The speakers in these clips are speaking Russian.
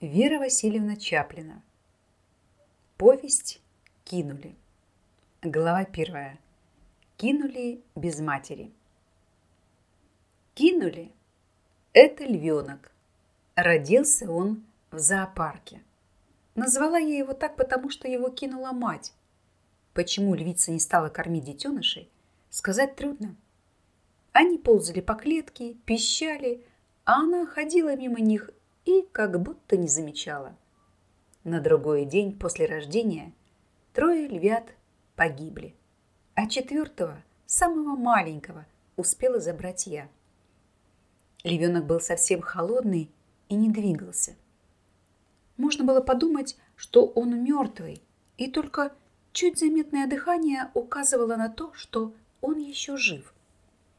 Вера Васильевна Чаплина. Повесть «Кинули». Глава первая. Кинули без матери. Кинули. Это львенок. Родился он в зоопарке. Назвала я его так, потому что его кинула мать. Почему львица не стала кормить детенышей, сказать трудно. Они ползали по клетке, пищали, а она ходила мимо них и как будто не замечала. На другой день после рождения трое львят погибли, а четвертого, самого маленького, успела забрать я. Львенок был совсем холодный и не двигался. Можно было подумать, что он мертвый, и только чуть заметное дыхание указывало на то, что он еще жив.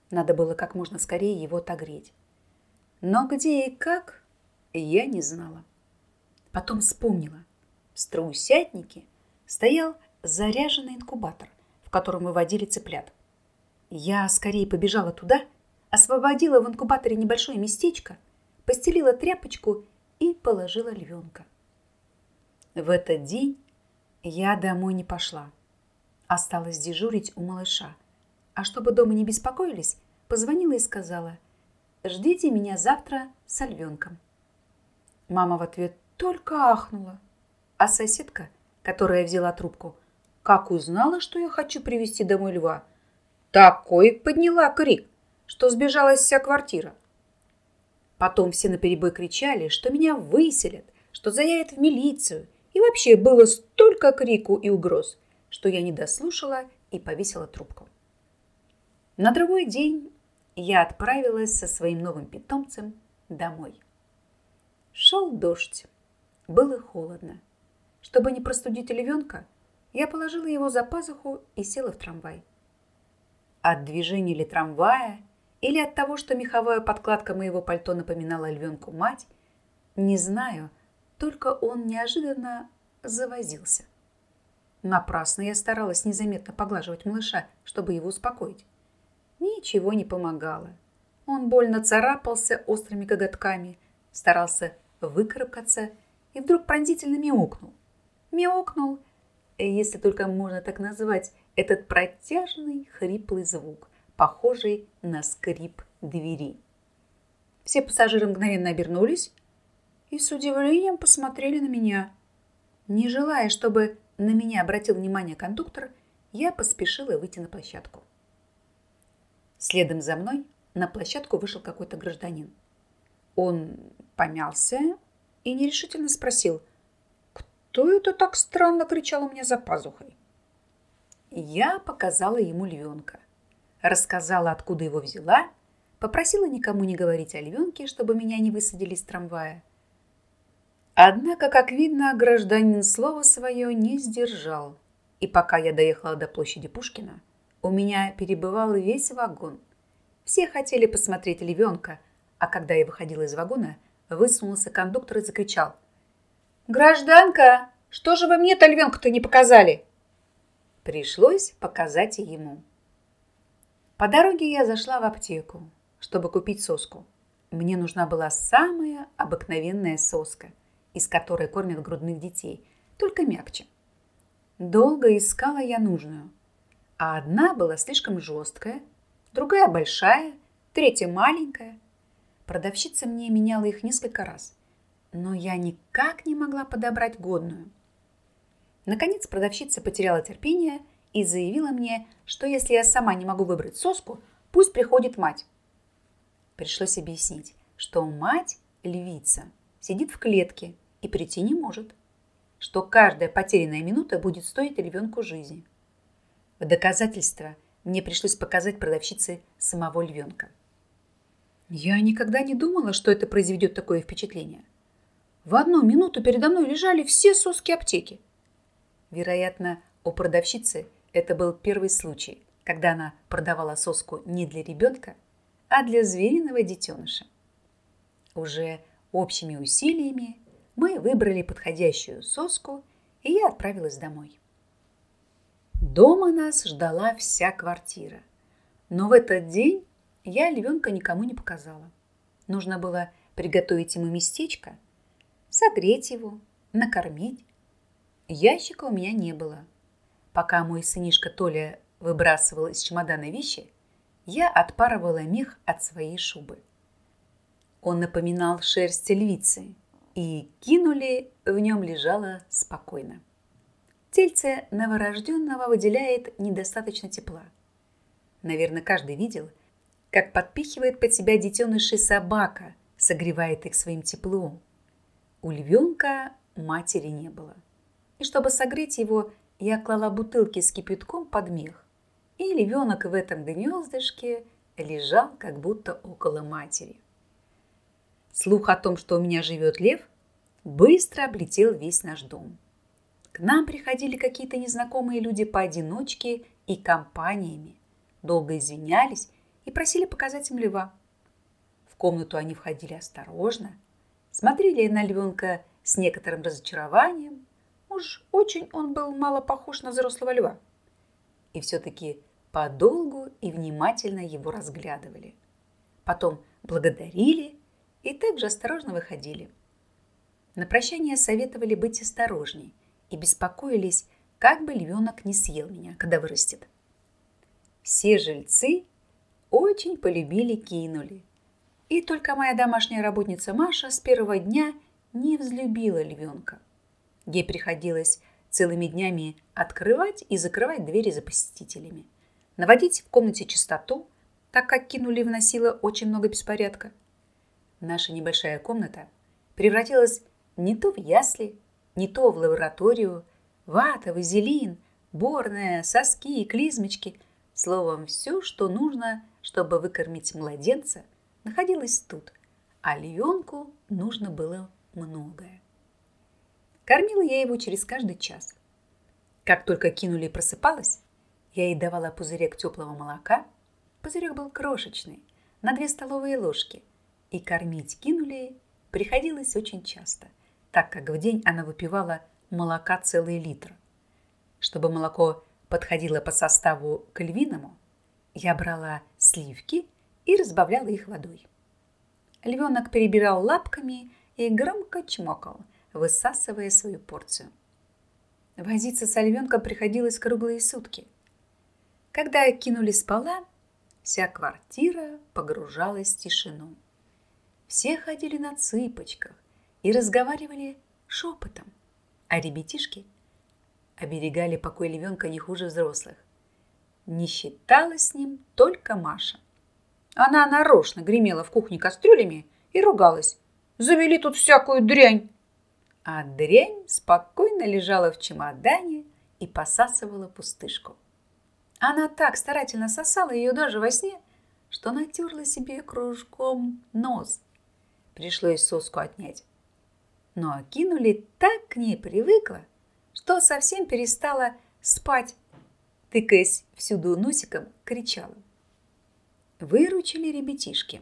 Надо было как можно скорее его отогреть. Но где и как, я не знала. Потом вспомнила. В страусятнике стоял заряженный инкубатор, в котором выводили цыплят. Я скорее побежала туда, освободила в инкубаторе небольшое местечко, постелила тряпочку и положила львенка. В этот день я домой не пошла. Осталось дежурить у малыша. А чтобы дома не беспокоились, позвонила и сказала, ждите меня завтра с львенком. Мама в ответ только ахнула. А соседка, которая взяла трубку, как узнала, что я хочу привезти домой льва, такой подняла крик, что сбежалась вся квартира. Потом все наперебой кричали, что меня выселят, что заявят в милицию. И вообще было столько крику и угроз, что я не дослушала и повесила трубку. На другой день я отправилась со своим новым питомцем домой. Шел дождь. Было холодно. Чтобы не простудить львенка, я положила его за пазуху и села в трамвай. От движения ли трамвая или от того, что меховая подкладка моего пальто напоминала львенку мать, не знаю, только он неожиданно завозился. Напрасно я старалась незаметно поглаживать малыша, чтобы его успокоить. Ничего не помогало. Он больно царапался острыми коготками, старался выкарабкаться и вдруг пронзительно мяукнул. Мяукнул, если только можно так назвать, этот протяжный хриплый звук, похожий на скрип двери. Все пассажиры мгновенно обернулись и с удивлением посмотрели на меня. Не желая, чтобы на меня обратил внимание кондуктор, я поспешила выйти на площадку. Следом за мной на площадку вышел какой-то гражданин. Он помялся и нерешительно спросил, кто это так странно кричал у меня за пазухой. Я показала ему львенка, рассказала, откуда его взяла, попросила никому не говорить о львенке, чтобы меня не высадили из трамвая. Однако, как видно, гражданин слово свое не сдержал. И пока я доехала до площади Пушкина, у меня перебывал весь вагон. Все хотели посмотреть львенка, а когда я выходила из вагона – Высунулся кондуктор и закричал. «Гражданка, что же вы мне тальвенку-то не показали?» Пришлось показать ему. По дороге я зашла в аптеку, чтобы купить соску. Мне нужна была самая обыкновенная соска, из которой кормят грудных детей, только мягче. Долго искала я нужную, а одна была слишком жесткая, другая большая, третья маленькая – Продавщица мне меняла их несколько раз, но я никак не могла подобрать годную. Наконец продавщица потеряла терпение и заявила мне, что если я сама не могу выбрать соску, пусть приходит мать. Пришлось объяснить, что мать, львица, сидит в клетке и прийти не может, что каждая потерянная минута будет стоить львенку жизни. В доказательство мне пришлось показать продавщице самого львенка – я никогда не думала, что это произведет такое впечатление. В одну минуту передо мной лежали все соски аптеки. Вероятно, у продавщицы это был первый случай, когда она продавала соску не для ребенка, а для звериного детеныша. Уже общими усилиями мы выбрали подходящую соску, и я отправилась домой. Дома нас ждала вся квартира. Но в этот день я львенка никому не показала. Нужно было приготовить ему местечко. согреть его, накормить. Ящика у меня не было. Пока мой сынишка Толя выбрасывал из чемодана вещи, я отпарывала мех от своей шубы. Он напоминал шерсть львицы, и кинули в нем лежало спокойно. Тельце новорожденного выделяет недостаточно тепла. Наверное, каждый видел, как подпихивает под себя детенышей собака, согревает их своим теплом. У львенка матери не было. И чтобы согреть его, я клала бутылки с кипятком под мех. И львенок в этом гнездышке лежал как будто около матери. Слух о том, что у меня живет лев, быстро облетел весь наш дом. К нам приходили какие-то незнакомые люди поодиночке и компаниями, долго извинялись и просили показать им льва. В комнату они входили осторожно, смотрели на львенка с некоторым разочарованием. Уж очень он был мало похож на взрослого льва. И все-таки подолгу и внимательно его разглядывали. Потом благодарили и также осторожно выходили. На прощание советовали быть осторожней и беспокоились, как бы львенок не съел меня, когда вырастет. Все жильцы очень полюбили кинули. И только моя домашняя работница Маша с первого дня не взлюбила львенка. Ей приходилось целыми днями открывать и закрывать двери за посетителями, наводить в комнате чистоту, так как кинули вносила очень много беспорядка. Наша небольшая комната превратилась не то в ясли, не то в лабораторию, вата, вазелин, борная, соски, клизмочки. Словом, все, что нужно, чтобы выкормить младенца, находилось тут, а львенку нужно было многое. Кормила я его через каждый час. Как только кинули и просыпалась, я ей давала пузырек теплого молока. Пузырек был крошечный, на две столовые ложки. И кормить кинули приходилось очень часто – так как в день она выпивала молока целый литр. Чтобы молоко подходило по составу к львиному, я брала сливки и разбавляла их водой. Львенок перебирал лапками и громко чмокал, высасывая свою порцию. Возиться с львенком приходилось круглые сутки. Когда кинули спала, вся квартира погружалась в тишину. Все ходили на цыпочках, и разговаривали шепотом, а ребятишки оберегали покой львенка не хуже взрослых. Не считала с ним только Маша. Она нарочно гремела в кухне кастрюлями и ругалась. Завели тут всякую дрянь. А дрянь спокойно лежала в чемодане и посасывала пустышку. Она так старательно сосала ее даже во сне, что натерла себе кружком нос. Пришлось соску отнять но Акинули так к ней привыкла, что совсем перестала спать, тыкаясь всюду носиком, кричала. Выручили ребятишки.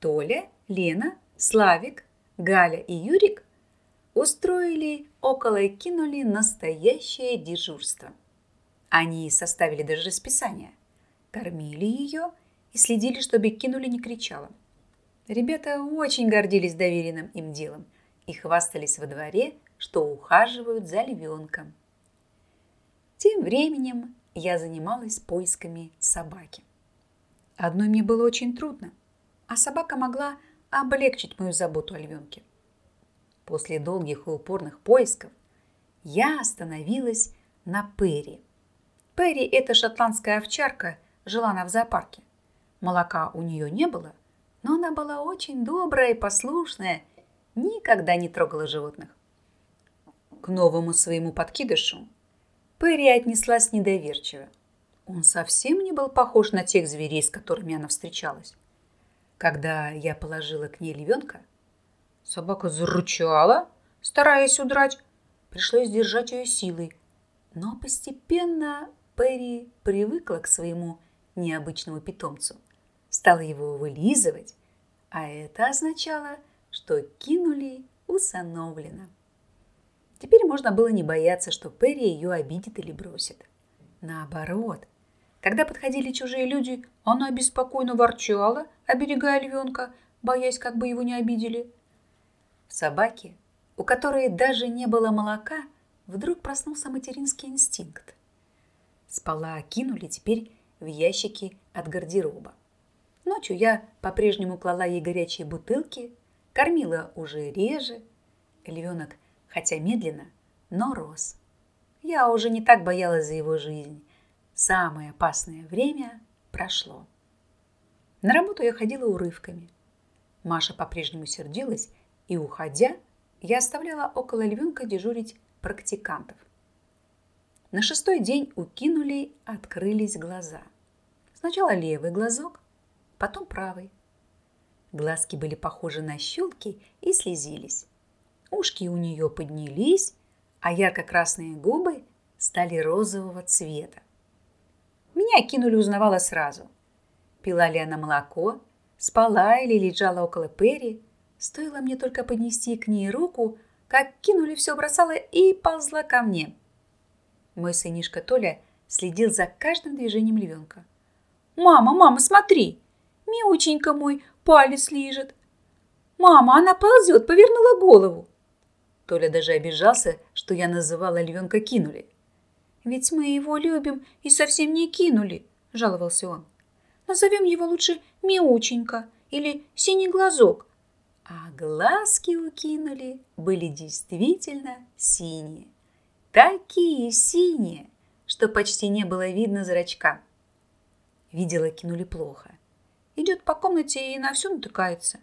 Толя, Лена, Славик, Галя и Юрик устроили около кинули настоящее дежурство. Они составили даже расписание, кормили ее и следили, чтобы кинули не кричала. Ребята очень гордились доверенным им делом – и хвастались во дворе, что ухаживают за львенком. Тем временем я занималась поисками собаки. Одной мне было очень трудно, а собака могла облегчить мою заботу о львенке. После долгих и упорных поисков я остановилась на Перри. Перри – это шотландская овчарка, жила она в зоопарке. Молока у нее не было, но она была очень добрая и послушная никогда не трогала животных. К новому своему подкидышу Перри отнеслась недоверчиво. Он совсем не был похож на тех зверей, с которыми она встречалась. Когда я положила к ней львенка, собака заручала, стараясь удрать. Пришлось держать ее силой. Но постепенно Перри привыкла к своему необычному питомцу. Стала его вылизывать, а это означало – что кинули усыновлено. Теперь можно было не бояться, что Перри ее обидит или бросит. Наоборот, когда подходили чужие люди, она беспокойно ворчала, оберегая львенка, боясь, как бы его не обидели. Собаки, у которой даже не было молока, вдруг проснулся материнский инстинкт. Спала кинули теперь в ящики от гардероба. Ночью я по-прежнему клала ей горячие бутылки, кормила уже реже. Львенок, хотя медленно, но рос. Я уже не так боялась за его жизнь. Самое опасное время прошло. На работу я ходила урывками. Маша по-прежнему сердилась, и, уходя, я оставляла около львенка дежурить практикантов. На шестой день у Кинули открылись глаза. Сначала левый глазок, потом правый. Глазки были похожи на щелки и слезились. Ушки у нее поднялись, а ярко-красные губы стали розового цвета. Меня кинули узнавала сразу. Пила ли она молоко, спала или лежала около Перри. Стоило мне только поднести к ней руку, как кинули все бросала и ползла ко мне. Мой сынишка Толя следил за каждым движением львенка. «Мама, мама, смотри! Мяученька мой палец лижет!» «Мама, она ползет, повернула голову!» Толя даже обижался, что я называла львенка кинули. «Ведь мы его любим и совсем не кинули», – жаловался он. «Назовем его лучше Мяученька или Синий глазок». А глазки у кинули были действительно синие. Такие синие, что почти не было видно зрачка. Видела кинули плохо. Идет по комнате и на все натыкается.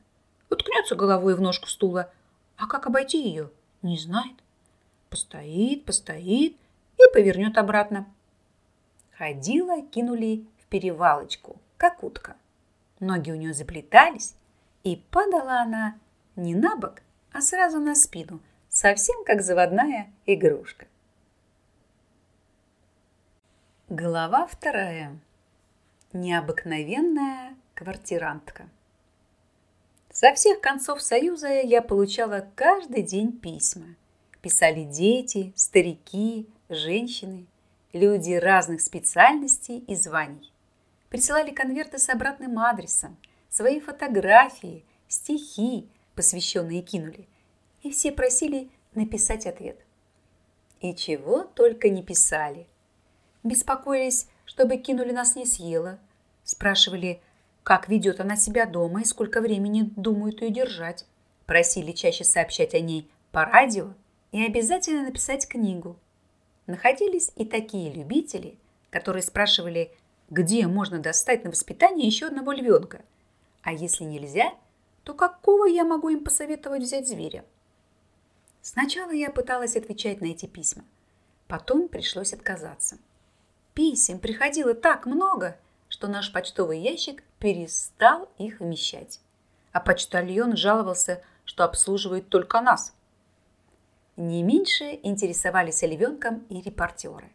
Уткнется головой в ножку стула. А как обойти ее? Не знает. Постоит, постоит и повернет обратно. Ходила, кинули в перевалочку, как утка. Ноги у нее заплетались, и падала она не на бок, а сразу на спину, совсем как заводная игрушка. Глава вторая. Необыкновенная квартирантка. Со всех концов Союза я получала каждый день письма. Писали дети, старики, женщины, люди разных специальностей и званий. Присылали конверты с обратным адресом, свои фотографии, стихи, посвященные кинули. И все просили написать ответ. И чего только не писали. Беспокоились, чтобы кинули нас не съела. Спрашивали, как ведет она себя дома и сколько времени думают ее держать. Просили чаще сообщать о ней по радио и обязательно написать книгу. Находились и такие любители, которые спрашивали, где можно достать на воспитание еще одного львенка. А если нельзя, то какого я могу им посоветовать взять зверя? Сначала я пыталась отвечать на эти письма. Потом пришлось отказаться. Писем приходило так много, что наш почтовый ящик перестал их вмещать. А почтальон жаловался, что обслуживает только нас. Не меньше интересовались львенком и репортеры.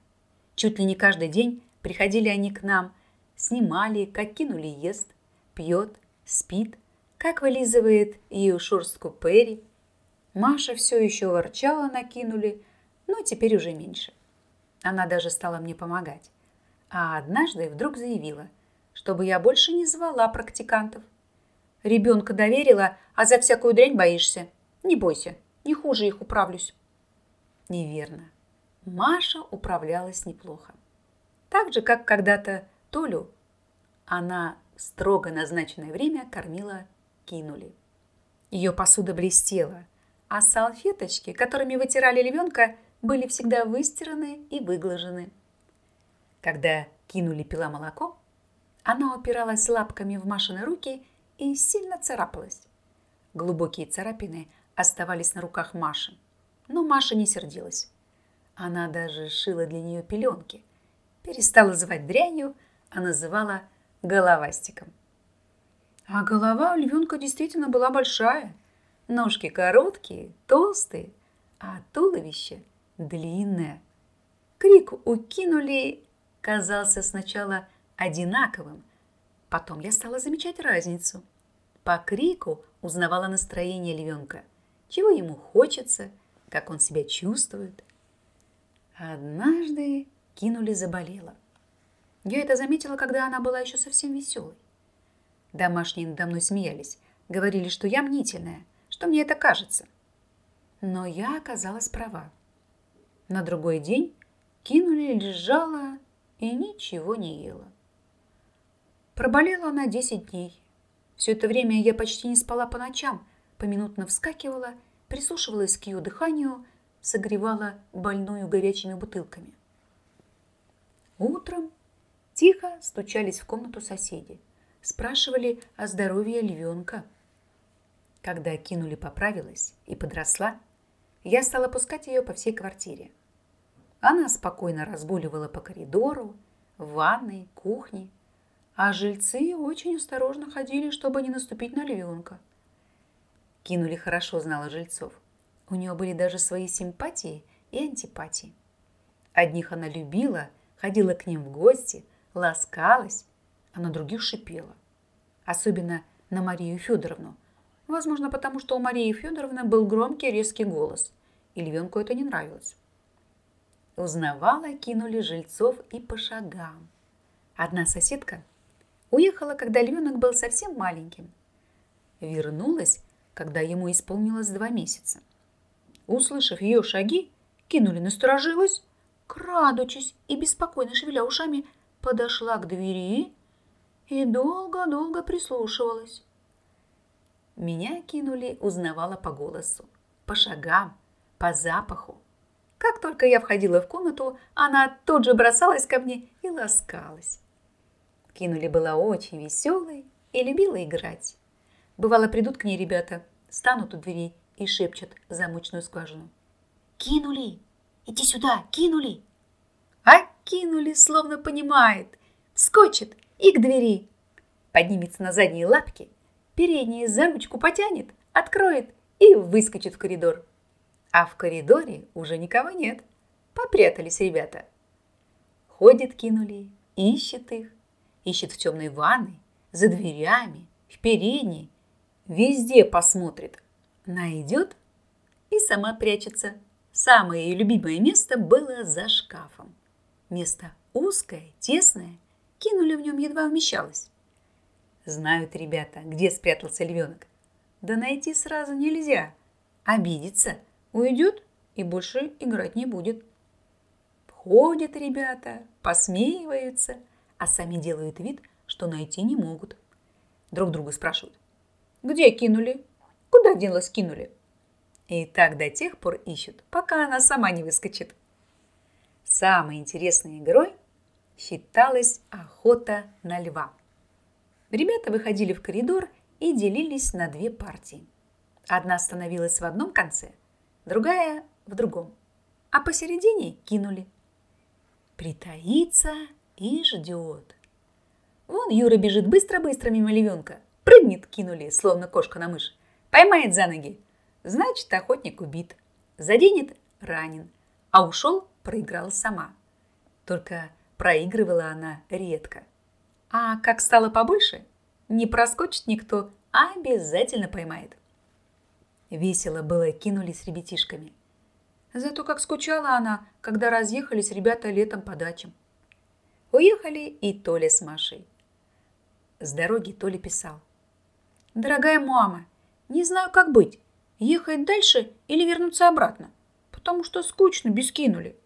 Чуть ли не каждый день приходили они к нам, снимали, как кинули ест, пьет, спит, как вылизывает ее шурстку Перри. Маша все еще ворчала накинули, но теперь уже меньше. Она даже стала мне помогать. А однажды вдруг заявила – чтобы я больше не звала практикантов. Ребенка доверила, а за всякую дрянь боишься. Не бойся, не хуже их управлюсь. Неверно. Маша управлялась неплохо. Так же, как когда-то Толю, она в строго назначенное время кормила кинули. Ее посуда блестела, а салфеточки, которыми вытирали львенка, были всегда выстираны и выглажены. Когда кинули пила молоко, она упиралась лапками в Машины руки и сильно царапалась. Глубокие царапины оставались на руках Маши, но Маша не сердилась. Она даже шила для нее пеленки. Перестала звать дрянью, а называла головастиком. А голова у львенка действительно была большая. Ножки короткие, толстые, а туловище длинное. Крик укинули казался сначала одинаковым. Потом я стала замечать разницу. По крику узнавала настроение львенка, чего ему хочется, как он себя чувствует. Однажды кинули заболела. Я это заметила, когда она была еще совсем веселой. Домашние надо мной смеялись, говорили, что я мнительная, что мне это кажется. Но я оказалась права. На другой день кинули лежала и ничего не ела. Проболела она 10 дней. Все это время я почти не спала по ночам, поминутно вскакивала, прислушивалась к ее дыханию, согревала больную горячими бутылками. Утром тихо стучались в комнату соседи, спрашивали о здоровье львенка. Когда кинули поправилась и подросла, я стала пускать ее по всей квартире. Она спокойно разгуливала по коридору, в ванной, кухне, а жильцы очень осторожно ходили, чтобы не наступить на львенка. Кинули хорошо знала жильцов. У нее были даже свои симпатии и антипатии. Одних она любила, ходила к ним в гости, ласкалась, а на других шипела. Особенно на Марию Федоровну. Возможно, потому что у Марии Федоровны был громкий резкий голос, и львенку это не нравилось. Узнавала, кинули жильцов и по шагам. Одна соседка уехала, когда львенок был совсем маленьким. Вернулась, когда ему исполнилось два месяца. Услышав ее шаги, кинули насторожилась, крадучись и беспокойно шевеля ушами, подошла к двери и долго-долго прислушивалась. Меня кинули, узнавала по голосу, по шагам, по запаху. Как только я входила в комнату, она тут же бросалась ко мне и ласкалась. Кинули была очень веселой и любила играть. Бывало, придут к ней ребята, станут у двери и шепчут замочную скважину. «Кинули! Иди сюда! Кинули!» А кинули, словно понимает, скочит и к двери. Поднимется на задние лапки, передние за потянет, откроет и выскочит в коридор. А в коридоре уже никого нет. Попрятались ребята. Ходит кинули, ищет их. Ищет в темной ванной, за дверями, в передней. Везде посмотрит. Найдет и сама прячется. Самое ее любимое место было за шкафом. Место узкое, тесное. Кинули в нем едва вмещалось. Знают ребята, где спрятался львенок. Да найти сразу нельзя. Обидится – Уйдет и больше играть не будет. Ходят ребята, посмеиваются, а сами делают вид, что найти не могут. Друг друга спрашивают. Где кинули? Куда делась кинули? И так до тех пор ищут, пока она сама не выскочит. Самой интересной игрой считалась охота на льва. Ребята выходили в коридор и делились на две партии. Одна становилась в одном конце, другая в другом, а посередине кинули. Притаится и ждет. Вон Юра бежит быстро-быстро мимо львенка. Прыгнет, кинули, словно кошка на мышь. Поймает за ноги. Значит, охотник убит. Заденет, ранен. А ушел, проиграла сама. Только проигрывала она редко. А как стало побольше, не проскочит никто, а обязательно поймает. Весело было кинули с ребятишками. Зато как скучала она, когда разъехались ребята летом по дачам. Уехали и Толя с Машей. С дороги Толя писал. «Дорогая мама, не знаю, как быть, ехать дальше или вернуться обратно, потому что скучно без кинули».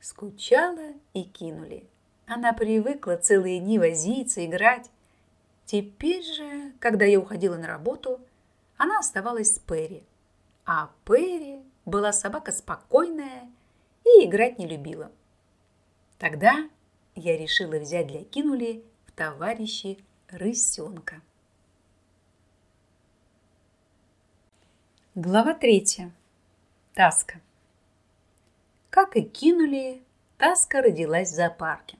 Скучала и кинули. Она привыкла целые дни возиться, играть. Теперь же, когда я уходила на работу, она оставалась с Перри. А Перри была собака спокойная и играть не любила. Тогда я решила взять для Кинули в товарищи рысенка. Глава третья. Таска. Как и кинули, Таска родилась в зоопарке.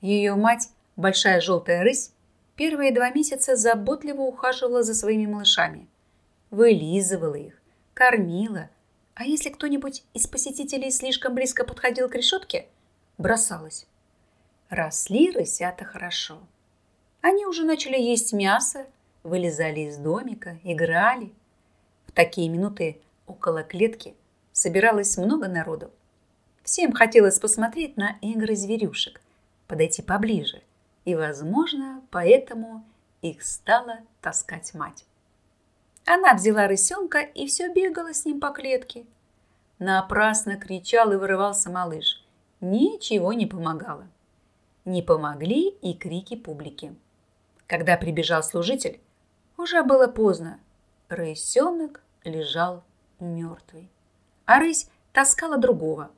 Ее мать, большая желтая рысь, первые два месяца заботливо ухаживала за своими малышами – вылизывала их, кормила, а если кто-нибудь из посетителей слишком близко подходил к решетке, бросалась. Росли рысята хорошо. Они уже начали есть мясо, вылезали из домика, играли. В такие минуты около клетки собиралось много народу. Всем хотелось посмотреть на игры зверюшек, подойти поближе, и, возможно, поэтому их стала таскать мать. Она взяла рысенка и все бегала с ним по клетке. Напрасно кричал и вырывался малыш. Ничего не помогало. Не помогли и крики публики. Когда прибежал служитель, уже было поздно. Рысенок лежал мертвый, а рысь таскала другого.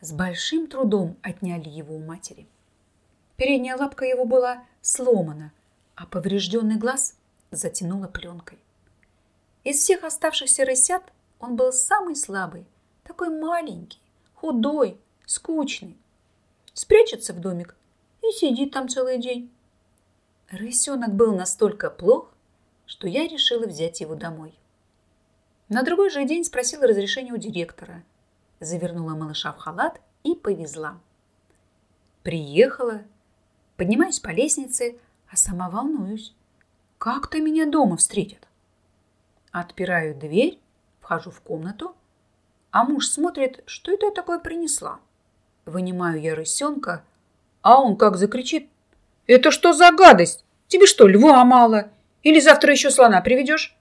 С большим трудом отняли его у матери. Передняя лапка его была сломана, а поврежденный глаз затянула пленкой. Из всех оставшихся рысят он был самый слабый, такой маленький, худой, скучный. Спрячется в домик и сидит там целый день. Рысенок был настолько плох, что я решила взять его домой. На другой же день спросила разрешения у директора, завернула малыша в халат и повезла. Приехала, поднимаюсь по лестнице, а сама волнуюсь. Как-то меня дома встретят. Отпираю дверь, вхожу в комнату, а муж смотрит, что это я такое принесла. Вынимаю я рысенка, а он как закричит. «Это что за гадость? Тебе что, льва мало? Или завтра еще слона приведешь?»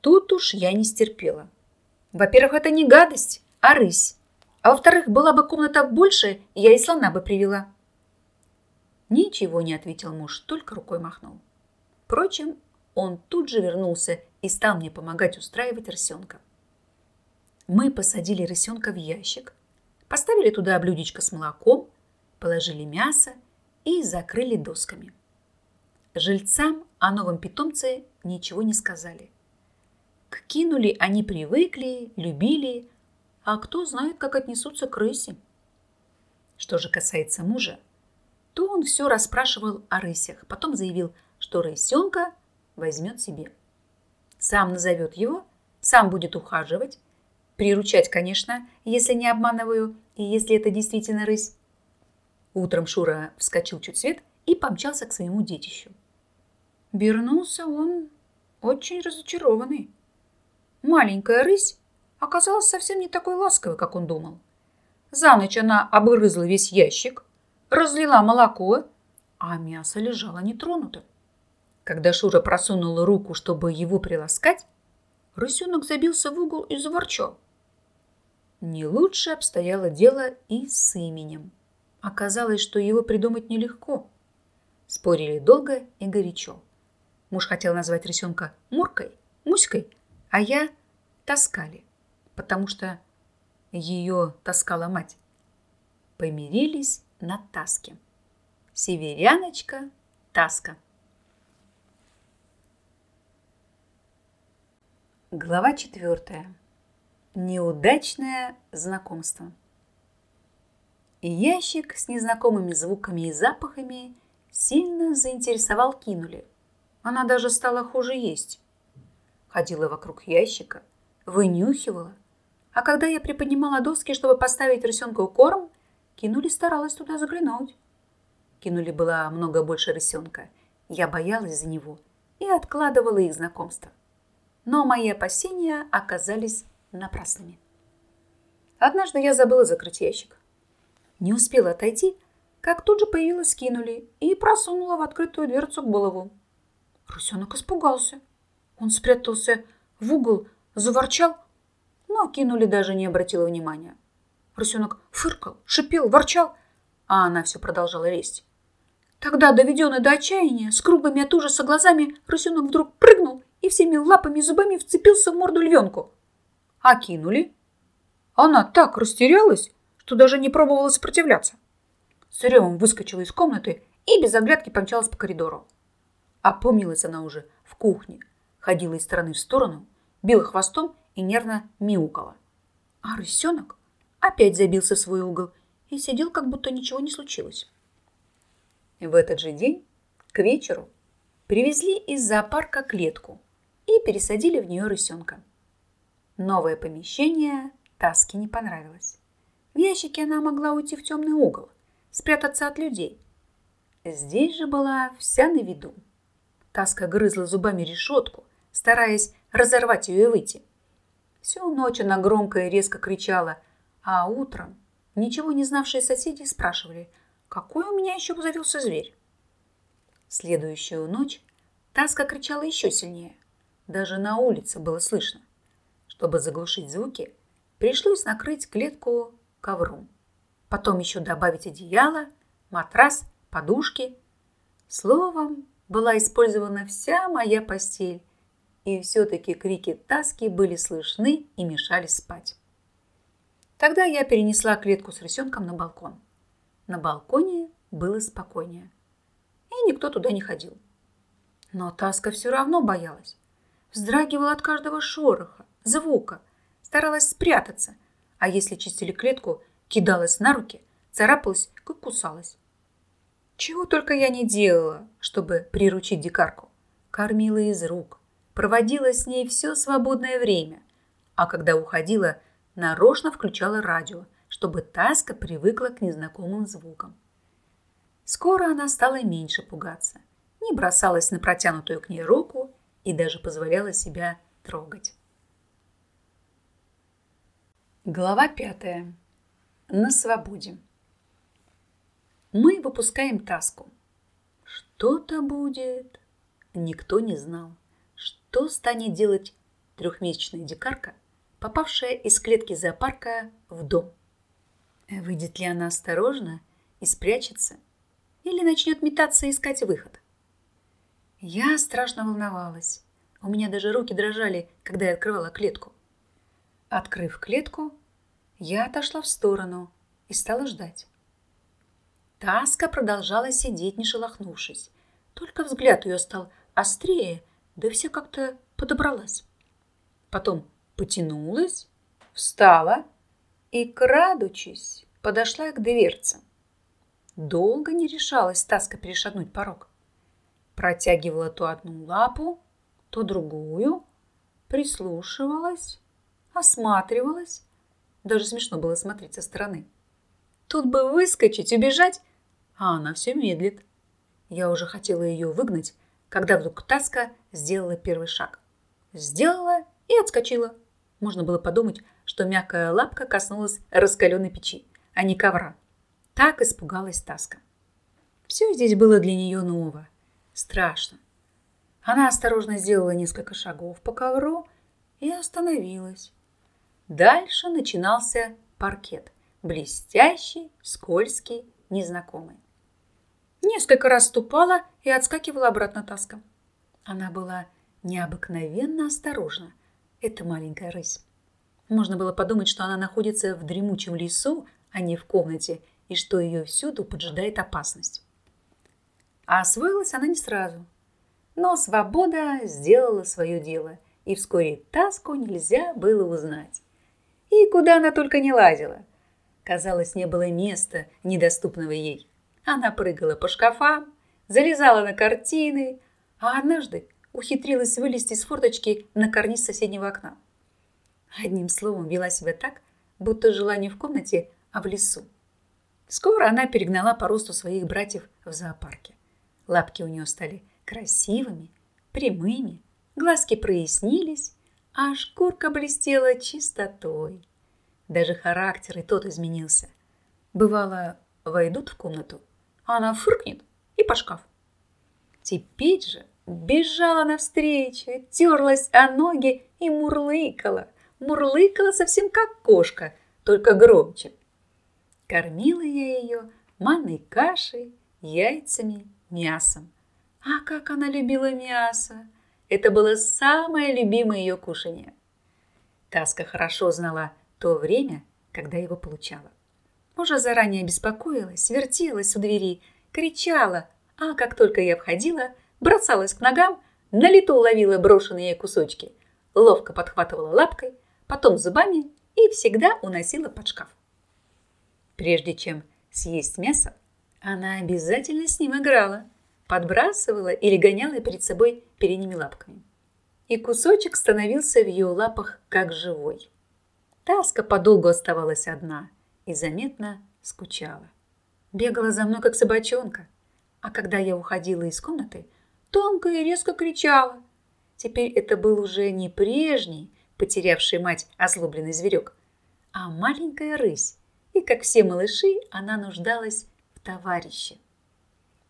Тут уж я не стерпела. Во-первых, это не гадость, а рысь. А во-вторых, была бы комната больше, я и слона бы привела. Ничего не ответил муж, только рукой махнул. Впрочем, он тут же вернулся и стал мне помогать устраивать рысенка. Мы посадили рысенка в ящик, поставили туда блюдечко с молоком, положили мясо и закрыли досками. Жильцам о новом питомце ничего не сказали. К кинули они привыкли, любили, а кто знает, как отнесутся к рысе. Что же касается мужа, то он все расспрашивал о рысях, потом заявил, что рысенка возьмет себе. Сам назовет его, сам будет ухаживать, приручать, конечно, если не обманываю, и если это действительно рысь. Утром Шура вскочил чуть свет и помчался к своему детищу. Вернулся он очень разочарованный. Маленькая рысь оказалась совсем не такой ласковой, как он думал. За ночь она обгрызла весь ящик, разлила молоко, а мясо лежало нетронутым. Когда Шура просунула руку, чтобы его приласкать, рысенок забился в угол и заворчал. Не лучше обстояло дело и с именем. Оказалось, что его придумать нелегко. Спорили долго и горячо. Муж хотел назвать рысенка Муркой, Муськой, а я Таскали, потому что ее таскала мать. Помирились на Таске. Северяночка, Таска. Глава четвертая. Неудачное знакомство. Ящик с незнакомыми звуками и запахами сильно заинтересовал Кинули. Она даже стала хуже есть. Ходила вокруг ящика, вынюхивала. А когда я приподнимала доски, чтобы поставить рысенку корм, Кинули старалась туда заглянуть. Кинули была много больше рысенка. Я боялась за него и откладывала их знакомство но мои опасения оказались напрасными. Однажды я забыла закрыть ящик. Не успела отойти, как тут же появилась Кинули и просунула в открытую дверцу голову. Русенок испугался. Он спрятался в угол, заворчал, но Кинули даже не обратила внимания. Русенок фыркал, шипел, ворчал, а она все продолжала лезть. Тогда, доведенный до отчаяния, с круглыми от ужаса глазами, рысенок вдруг прыгнул и всеми лапами и зубами вцепился в морду львенку. А кинули. Она так растерялась, что даже не пробовала сопротивляться. С ревом выскочила из комнаты и без оглядки помчалась по коридору. Опомнилась она уже в кухне, ходила из стороны в сторону, била хвостом и нервно мяукала. А рысенок опять забился в свой угол и сидел, как будто ничего не случилось. В этот же день, к вечеру, привезли из зоопарка клетку, и пересадили в нее рысенка. Новое помещение Таске не понравилось. В ящике она могла уйти в темный угол, спрятаться от людей. Здесь же была вся на виду. Таска грызла зубами решетку, стараясь разорвать ее и выйти. Всю ночь она громко и резко кричала, а утром ничего не знавшие соседи спрашивали, какой у меня еще завелся зверь. Следующую ночь Таска кричала еще сильнее даже на улице было слышно. Чтобы заглушить звуки, пришлось накрыть клетку ковром. Потом еще добавить одеяло, матрас, подушки. Словом, была использована вся моя постель, и все-таки крики Таски были слышны и мешали спать. Тогда я перенесла клетку с рысенком на балкон. На балконе было спокойнее, и никто туда не ходил. Но Таска все равно боялась. Вздрагивала от каждого шороха, звука, старалась спрятаться, а если чистили клетку, кидалась на руки, царапалась, как кусалась. Чего только я не делала, чтобы приручить дикарку. Кормила из рук, проводила с ней все свободное время, а когда уходила, нарочно включала радио, чтобы Таска привыкла к незнакомым звукам. Скоро она стала меньше пугаться, не бросалась на протянутую к ней руку и даже позволяла себя трогать. Глава пятая. На свободе. Мы выпускаем таску. Что-то будет. Никто не знал, что станет делать трехмесячная дикарка, попавшая из клетки зоопарка в дом. Выйдет ли она осторожно и спрячется, или начнет метаться и искать выход? Я страшно волновалась. У меня даже руки дрожали, когда я открывала клетку. Открыв клетку, я отошла в сторону и стала ждать. Таска продолжала сидеть, не шелохнувшись. Только взгляд ее стал острее, да вся как-то подобралась. Потом потянулась, встала и, крадучись, подошла к дверце. Долго не решалась Таска перешагнуть порог. Протягивала то одну лапу, то другую, прислушивалась, осматривалась. Даже смешно было смотреть со стороны. Тут бы выскочить, убежать, а она все медлит. Я уже хотела ее выгнать, когда вдруг Таска сделала первый шаг. Сделала и отскочила. Можно было подумать, что мягкая лапка коснулась раскаленной печи, а не ковра. Так испугалась Таска. Все здесь было для нее ново, страшно. Она осторожно сделала несколько шагов по ковру и остановилась. Дальше начинался паркет, блестящий, скользкий, незнакомый. Несколько раз ступала и отскакивала обратно таском. Она была необыкновенно осторожна. Это маленькая рысь. Можно было подумать, что она находится в дремучем лесу, а не в комнате, и что ее всюду поджидает опасность. А освоилась она не сразу. Но свобода сделала свое дело, и вскоре Таску нельзя было узнать. И куда она только не лазила. Казалось, не было места, недоступного ей. Она прыгала по шкафам, залезала на картины, а однажды ухитрилась вылезти с форточки на карниз соседнего окна. Одним словом, вела себя так, будто жила не в комнате, а в лесу. Скоро она перегнала по росту своих братьев в зоопарке. Лапки у нее стали красивыми, прямыми, глазки прояснились, а шкурка блестела чистотой. Даже характер и тот изменился. Бывало, войдут в комнату, она фыркнет и по шкаф. Теперь же бежала навстречу, терлась о ноги и мурлыкала. Мурлыкала совсем как кошка, только громче. Кормила я ее манной кашей, яйцами, мясом. А как она любила мясо! Это было самое любимое ее кушанье. Таска хорошо знала то время, когда его получала. Уже заранее беспокоилась, вертелась у двери, кричала, а как только я входила, бросалась к ногам, на лету ловила брошенные кусочки, ловко подхватывала лапкой, потом зубами и всегда уносила под шкаф. Прежде чем съесть мясо, она обязательно с ним играла, подбрасывала или гоняла перед собой передними лапками. И кусочек становился в ее лапах как живой. Таска подолгу оставалась одна – и заметно скучала. Бегала за мной, как собачонка, а когда я уходила из комнаты, тонко и резко кричала. Теперь это был уже не прежний, потерявший мать озлобленный зверек, а маленькая рысь, и, как все малыши, она нуждалась в товарище.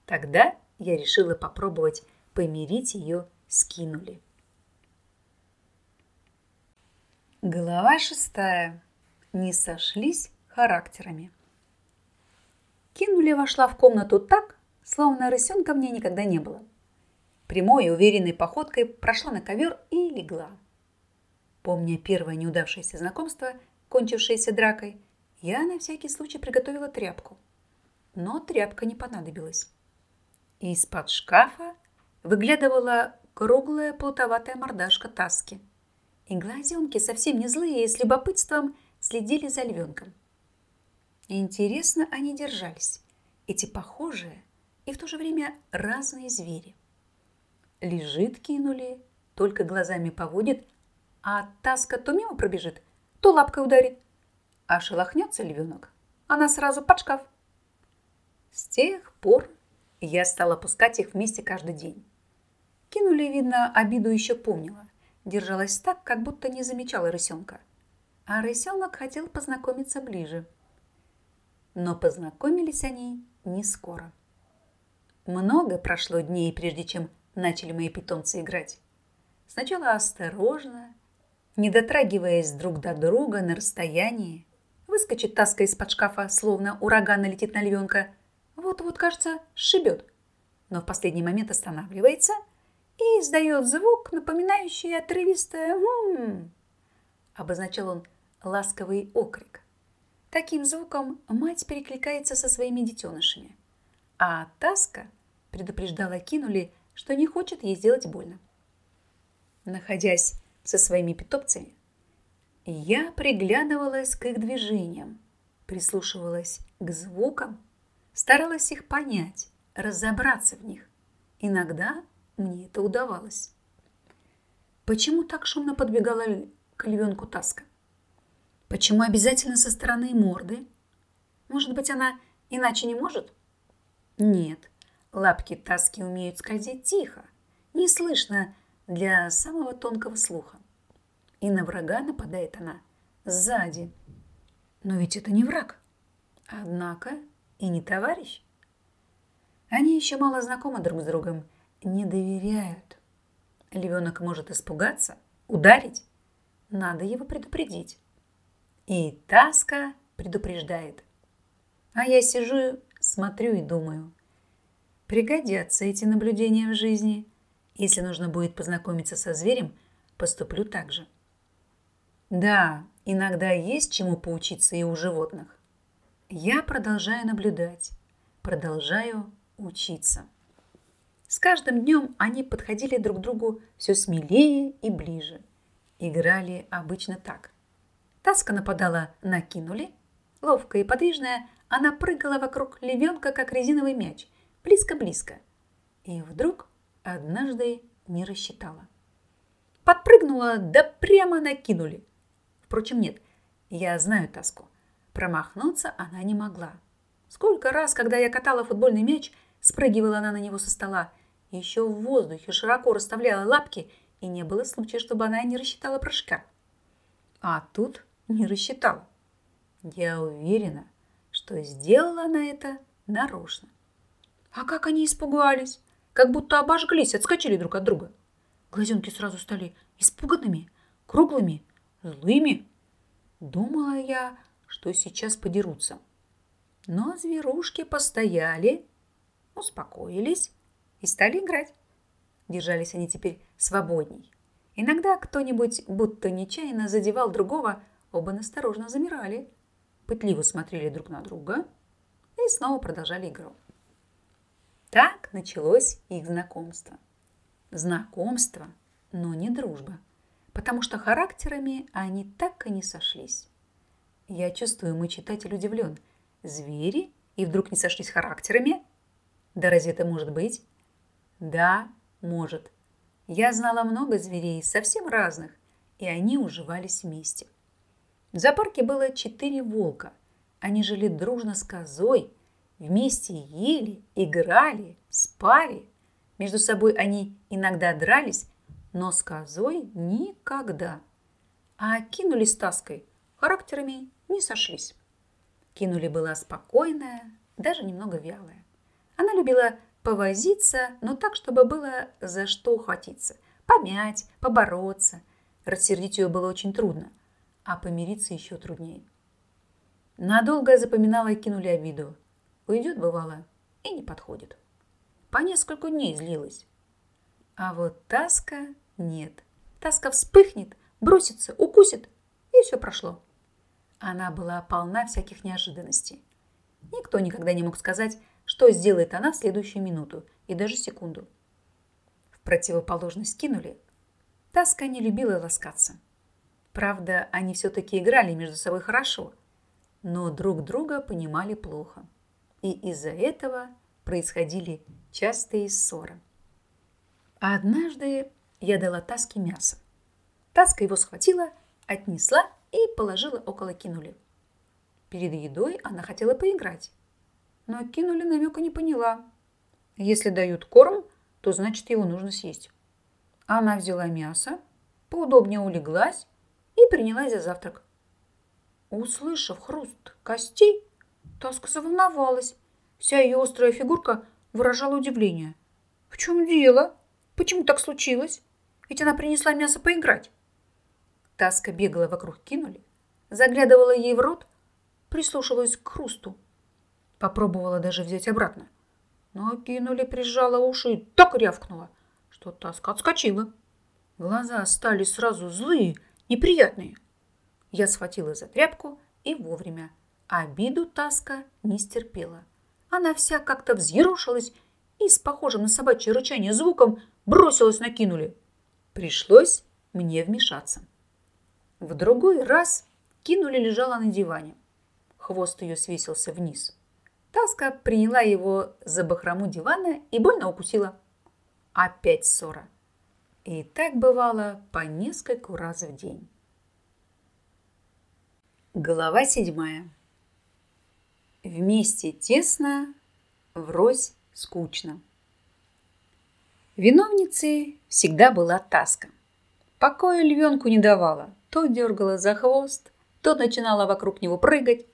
Тогда я решила попробовать помирить ее с Кинули. Глава шестая. Не сошлись характерами. Кинули вошла в комнату так, словно рысенка в ней никогда не было. Прямой и уверенной походкой прошла на ковер и легла. Помня первое неудавшееся знакомство, кончившееся дракой, я на всякий случай приготовила тряпку. Но тряпка не понадобилась. Из-под шкафа выглядывала круглая плутоватая мордашка Таски – и глазенки совсем не злые и с любопытством следили за львенком. Интересно они держались, эти похожие и в то же время разные звери. Лежит кинули, только глазами поводит, а таска то мимо пробежит, то лапкой ударит. А шелохнется львенок, она сразу под шкаф. С тех пор я стала пускать их вместе каждый день. Кинули, видно, обиду еще помнила держалась так, как будто не замечала рысенка. А рысенок хотел познакомиться ближе. Но познакомились они не скоро. Много прошло дней, прежде чем начали мои питомцы играть. Сначала осторожно, не дотрагиваясь друг до друга на расстоянии. Выскочит таска из-под шкафа, словно ураган налетит на львенка. Вот-вот, кажется, сшибет. Но в последний момент останавливается – и издает звук, напоминающий отрывистое «ммм». Обозначал он ласковый окрик. Таким звуком мать перекликается со своими детенышами. А Таска предупреждала Кинули, что не хочет ей сделать больно. Находясь со своими питомцами, я приглядывалась к их движениям, прислушивалась к звукам, старалась их понять, разобраться в них. Иногда мне это удавалось. Почему так шумно подбегала к львенку Таска? Почему обязательно со стороны морды? Может быть, она иначе не может? Нет, лапки Таски умеют скользить тихо, не слышно для самого тонкого слуха. И на врага нападает она сзади. Но ведь это не враг. Однако и не товарищ. Они еще мало знакомы друг с другом – не доверяют. Львенок может испугаться, ударить. Надо его предупредить. И Таска предупреждает. А я сижу, смотрю и думаю. Пригодятся эти наблюдения в жизни. Если нужно будет познакомиться со зверем, поступлю так же. Да, иногда есть чему поучиться и у животных. Я продолжаю наблюдать, продолжаю учиться. С каждым днем они подходили друг к другу все смелее и ближе. Играли обычно так. Таска нападала на кинули. Ловкая и подвижная, она прыгала вокруг львенка, как резиновый мяч, близко-близко. И вдруг однажды не рассчитала. Подпрыгнула, да прямо накинули. Впрочем, нет, я знаю Таску. Промахнуться она не могла. Сколько раз, когда я катала футбольный мяч, спрыгивала она на него со стола еще в воздухе широко расставляла лапки, и не было случая, чтобы она не рассчитала прыжка. А тут не рассчитала. Я уверена, что сделала она это нарочно. А как они испугались, как будто обожглись, отскочили друг от друга. Глазенки сразу стали испуганными, круглыми, злыми. Думала я, что сейчас подерутся. Но зверушки постояли, успокоились и стали играть. Держались они теперь свободней. Иногда кто-нибудь будто нечаянно задевал другого, оба насторожно замирали, пытливо смотрели друг на друга и снова продолжали игру. Так началось их знакомство. Знакомство, но не дружба, потому что характерами они так и не сошлись. Я чувствую, мой читатель удивлен. Звери и вдруг не сошлись характерами? Да разве это может быть? Да, может. Я знала много зверей, совсем разных, и они уживались вместе. В зоопарке было четыре волка. Они жили дружно с козой, вместе ели, играли, спали. Между собой они иногда дрались, но с козой никогда. А кинули с Таской характерами не сошлись. Кинули была спокойная, даже немного вялая. Она любила повозиться, но так, чтобы было за что ухватиться. Помять, побороться. Рассердить ее было очень трудно. а помириться еще труднее. Надолго запоминала и кинули обиду. Уйдет, бывало, и не подходит. По несколько дней злилась. А вот Таска нет. Таска вспыхнет, бросится, укусит, и все прошло. Она была полна всяких неожиданностей. Никто никогда не мог сказать, что сделает она в следующую минуту и даже секунду. В противоположность кинули. Таска не любила ласкаться. Правда, они все-таки играли между собой хорошо, но друг друга понимали плохо. И из-за этого происходили частые ссоры. А однажды я дала Таске мясо. Таска его схватила, отнесла и положила около кинули. Перед едой она хотела поиграть, но кинули намека не поняла. Если дают корм, то значит его нужно съесть. Она взяла мясо, поудобнее улеглась и принялась за завтрак. Услышав хруст костей, Таска заволновалась. Вся ее острая фигурка выражала удивление. В чем дело? Почему так случилось? Ведь она принесла мясо поиграть. Таска бегала вокруг кинули, заглядывала ей в рот, прислушиваясь к хрусту. Попробовала даже взять обратно. Но кинули, прижала уши и так рявкнула, что Таска отскочила. Глаза стали сразу злые, неприятные. Я схватила за тряпку и вовремя. Обиду Таска не стерпела. Она вся как-то взъерошилась и с похожим на собачье рычание звуком бросилась на кинули. Пришлось мне вмешаться. В другой раз кинули лежала на диване. Хвост ее свесился вниз. Таска приняла его за бахрому дивана и больно укусила. Опять ссора. И так бывало по нескольку раз в день. Глава седьмая. Вместе тесно, врозь скучно. Виновницей всегда была Таска. Покоя львенку не давала. То дергала за хвост, то начинала вокруг него прыгать.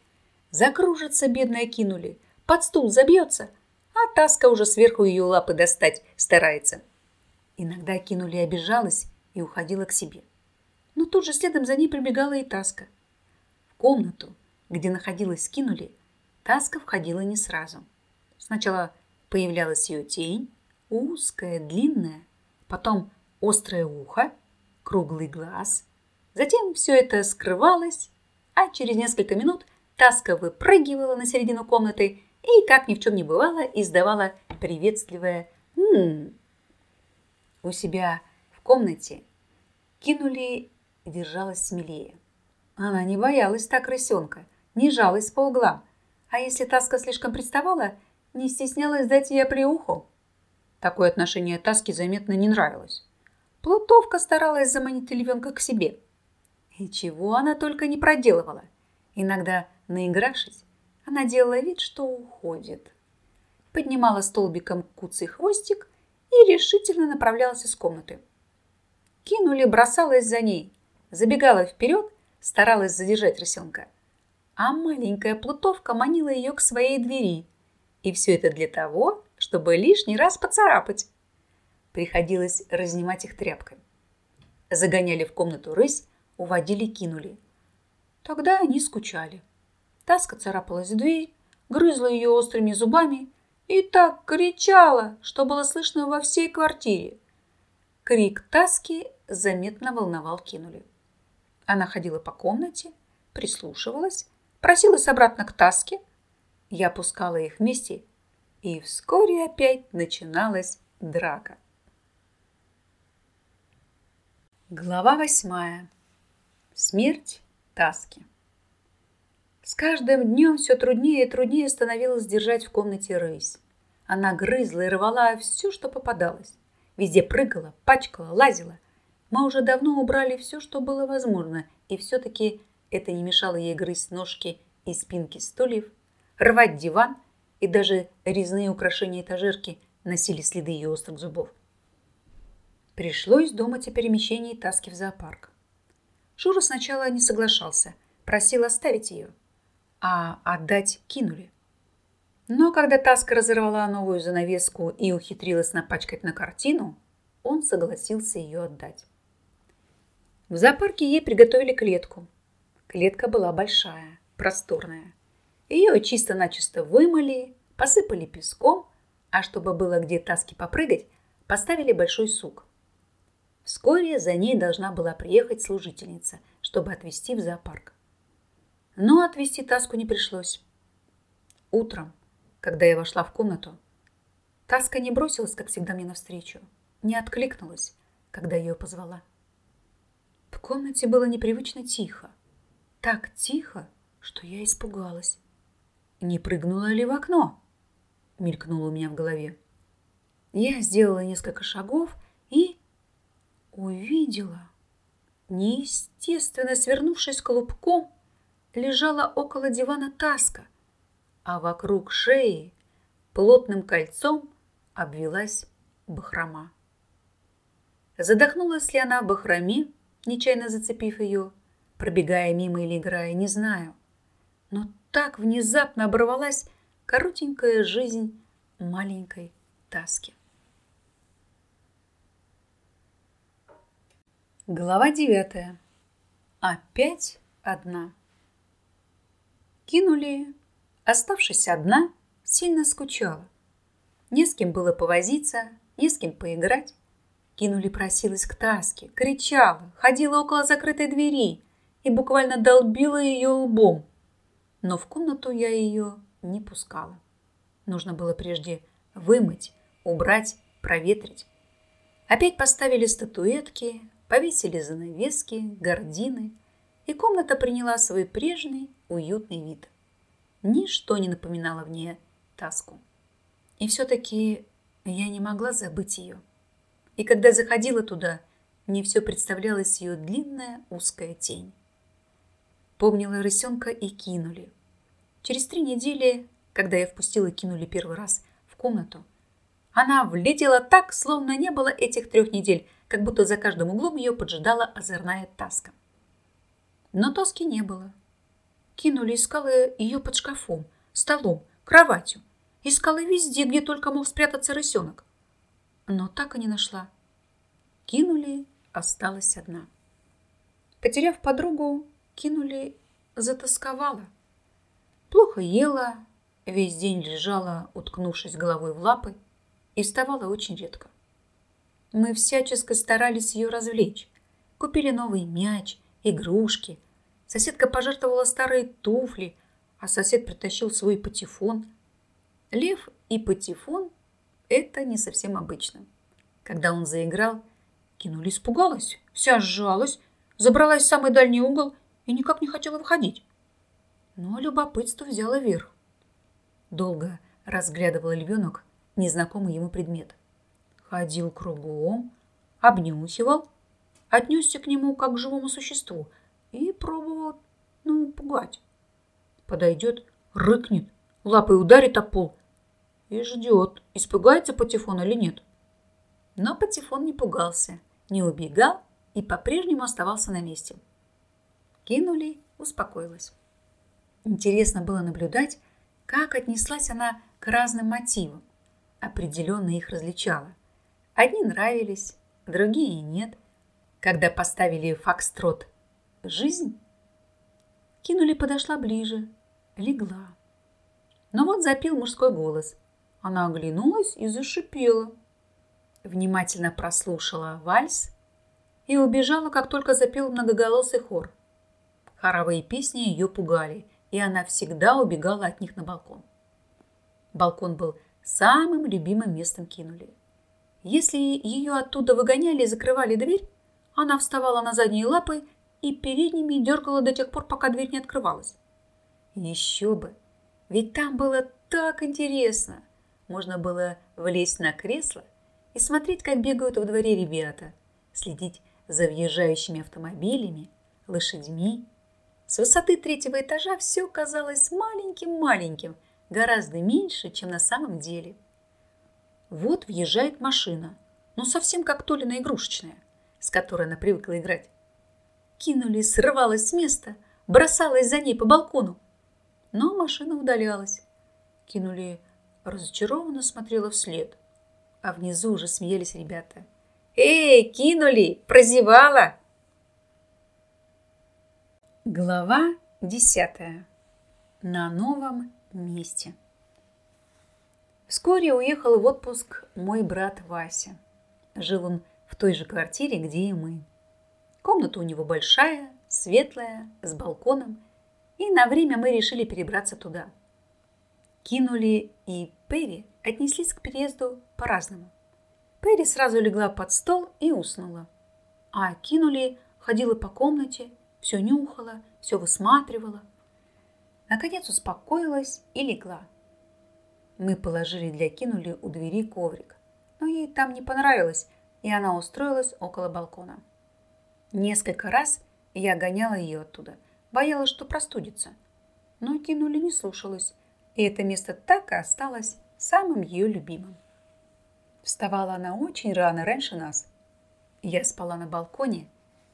Закружится, бедная кинули, под стул забьется, а Таска уже сверху ее лапы достать старается. Иногда кинули обижалась и уходила к себе. Но тут же следом за ней прибегала и Таска. В комнату, где находилась кинули, Таска входила не сразу. Сначала появлялась ее тень, узкая, длинная, потом острое ухо, круглый глаз – Затем все это скрывалось, а через несколько минут Таска выпрыгивала на середину комнаты и, как ни в чем не бывало, издавала приветственное «Ммм». У себя в комнате кинули держалась смелее. Она не боялась так рысенка, не жалась по углам, а если Таска слишком приставала, не стеснялась дать ей оплеуху. Такое отношение Таске заметно не нравилось. Плутовка старалась заманить львенка к себе – и чего она только не проделывала. Иногда, наигравшись, она делала вид, что уходит. Поднимала столбиком куцый хвостик и решительно направлялась из комнаты. Кинули, бросалась за ней, забегала вперед, старалась задержать рысенка. А маленькая плутовка манила ее к своей двери. И все это для того, чтобы лишний раз поцарапать. Приходилось разнимать их тряпкой. Загоняли в комнату рысь, уводили кинули. Тогда они скучали. Таска царапалась в дверь, грызла ее острыми зубами и так кричала, что было слышно во всей квартире. Крик Таски заметно волновал кинули. Она ходила по комнате, прислушивалась, просилась обратно к Таске. Я пускала их вместе, и вскоре опять начиналась драка. Глава восьмая. Смерть Таски. С каждым днем все труднее и труднее становилось держать в комнате рысь. Она грызла и рвала все, что попадалось. Везде прыгала, пачкала, лазила. Мы уже давно убрали все, что было возможно, и все-таки это не мешало ей грызть ножки и спинки стульев, рвать диван, и даже резные украшения этажерки носили следы ее острых зубов. Пришлось думать о перемещении Таски в зоопарк. Шура сначала не соглашался, просил оставить ее, а отдать кинули. Но когда Таска разорвала новую занавеску и ухитрилась напачкать на картину, он согласился ее отдать. В зоопарке ей приготовили клетку. Клетка была большая, просторная. Ее чисто-начисто вымыли, посыпали песком, а чтобы было где таски попрыгать, поставили большой сук. Вскоре за ней должна была приехать служительница, чтобы отвезти в зоопарк. Но отвезти Таску не пришлось. Утром, когда я вошла в комнату, Таска не бросилась, как всегда, мне навстречу, не откликнулась, когда ее позвала. В комнате было непривычно тихо. Так тихо, что я испугалась. Не прыгнула ли в окно? Мелькнуло у меня в голове. Я сделала несколько шагов и увидела, неестественно свернувшись клубком, лежала около дивана Таска, а вокруг шеи плотным кольцом обвелась бахрома. Задохнулась ли она в бахроме, нечаянно зацепив ее, пробегая мимо или играя, не знаю. Но так внезапно оборвалась коротенькая жизнь маленькой Таски. Глава девятая. Опять одна. Кинули, оставшись одна, сильно скучала. Не с кем было повозиться, не с кем поиграть. Кинули просилась к Таске, кричала, ходила около закрытой двери и буквально долбила ее лбом. Но в комнату я ее не пускала. Нужно было прежде вымыть, убрать, проветрить. Опять поставили статуэтки, повесили занавески, гардины, и комната приняла свой прежний уютный вид. Ничто не напоминало в ней таску. И все-таки я не могла забыть ее. И когда заходила туда, мне все представлялась ее длинная узкая тень. Помнила рысенка и кинули. Через три недели, когда я впустила кинули первый раз в комнату, она влетела так, словно не было этих трех недель, как будто за каждым углом ее поджидала озорная таска. Но тоски не было. Кинули искала ее под шкафом, столом, кроватью. Искала везде, где только мог спрятаться рысенок. Но так и не нашла. Кинули, осталась одна. Потеряв подругу, кинули, затасковала. Плохо ела, весь день лежала, уткнувшись головой в лапы, и вставала очень редко. Мы всячески старались ее развлечь. Купили новый мяч, игрушки. Соседка пожертвовала старые туфли, а сосед притащил свой патефон – Лев и Патефон – это не совсем обычно. Когда он заиграл, Кинули испугалась, вся сжалась, забралась в самый дальний угол и никак не хотела выходить. Но любопытство взяло верх. Долго разглядывал львенок незнакомый ему предмет. Ходил кругом, обнюхивал, отнесся к нему как к живому существу и пробовал, ну, пугать. Подойдет, рыкнет, лапой ударит о пол и ждет, испугается Патефон или нет. Но Патефон не пугался, не убегал и по-прежнему оставался на месте. Кинули, успокоилась. Интересно было наблюдать, как отнеслась она к разным мотивам. Определенно их различала. Одни нравились, другие нет. Когда поставили фокстрот «Жизнь», кинули подошла ближе, легла. Но вот запел мужской голос. Она оглянулась и зашипела. Внимательно прослушала вальс и убежала, как только запел многоголосый хор. Хоровые песни ее пугали, и она всегда убегала от них на балкон. Балкон был самым любимым местом кинули. Если ее оттуда выгоняли и закрывали дверь, она вставала на задние лапы и передними дергала до тех пор, пока дверь не открывалась. Еще бы! Ведь там было так интересно. Можно было влезть на кресло и смотреть, как бегают во дворе ребята, следить за въезжающими автомобилями, лошадьми. С высоты третьего этажа все казалось маленьким-маленьким, гораздо меньше, чем на самом деле. Вот въезжает машина, ну совсем как Толина игрушечная, с которой она привыкла играть. Кинули, срывалась с места, бросалась за ней по балкону, но машина удалялась. Кинули разочарованно смотрела вслед, а внизу уже смеялись ребята. «Эй, кинули! Прозевала!» Глава десятая. На новом месте. Вскоре уехал в отпуск мой брат Вася. Жил он в той же квартире, где и мы. Комната у него большая, светлая, с балконом, и на время мы решили перебраться туда. Кинули и Перри отнеслись к переезду по-разному. Перри сразу легла под стол и уснула, а Кинули ходила по комнате, все нюхала, все высматривала. Наконец успокоилась и легла. Мы положили для Кинули у двери коврик, но ей там не понравилось, и она устроилась около балкона. Несколько раз я гоняла ее оттуда, боялась, что простудится. Но Кинули не слушалась, и это место так и осталось самым ее любимым. Вставала она очень рано, раньше нас. Я спала на балконе,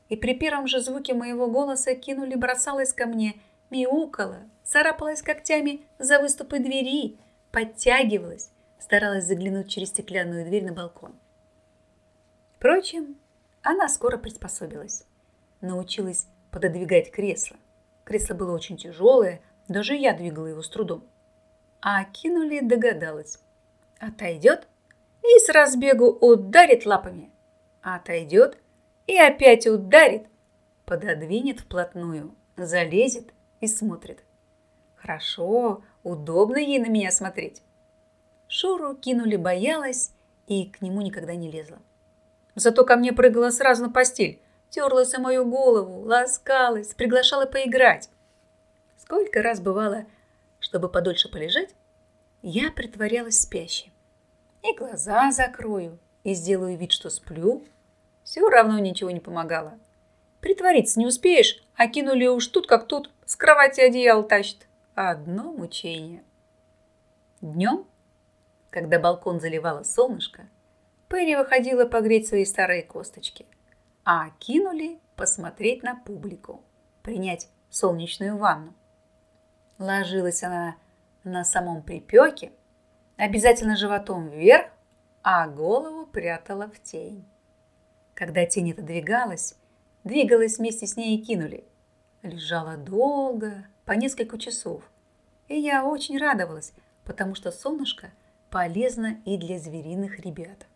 и при первом же звуке моего голоса кинули бросалась ко мне, мяукала, царапалась когтями за выступы двери, подтягивалась, старалась заглянуть через стеклянную дверь на балкон. Впрочем, она скоро приспособилась. Научилась пододвигать кресло. Кресло было очень тяжелое, даже я двигала его с трудом. А кинули догадалась. Отойдет и с разбегу ударит лапами. Отойдет и опять ударит, пододвинет вплотную, залезет и смотрит. Хорошо, удобно ей на меня смотреть. Шуру кинули боялась и к нему никогда не лезла. Зато ко мне прыгала сразу на постель, терлась о мою голову, ласкалась, приглашала поиграть. Сколько раз бывало, чтобы подольше полежать, я притворялась спящей. И глаза закрою, и сделаю вид, что сплю, все равно ничего не помогало. Притвориться не успеешь, а кинули уж тут как тут, с кровати одеяло тащит. Одно мучение. Днем, когда балкон заливало солнышко, Перри выходила погреть свои старые косточки, а кинули посмотреть на публику, принять солнечную ванну. Ложилась она на самом припеке, обязательно животом вверх, а голову прятала в тень. Когда тень отодвигалась, двигалась вместе с ней и кинули. Лежала долго, по несколько часов. И я очень радовалась, потому что солнышко полезно и для звериных ребят.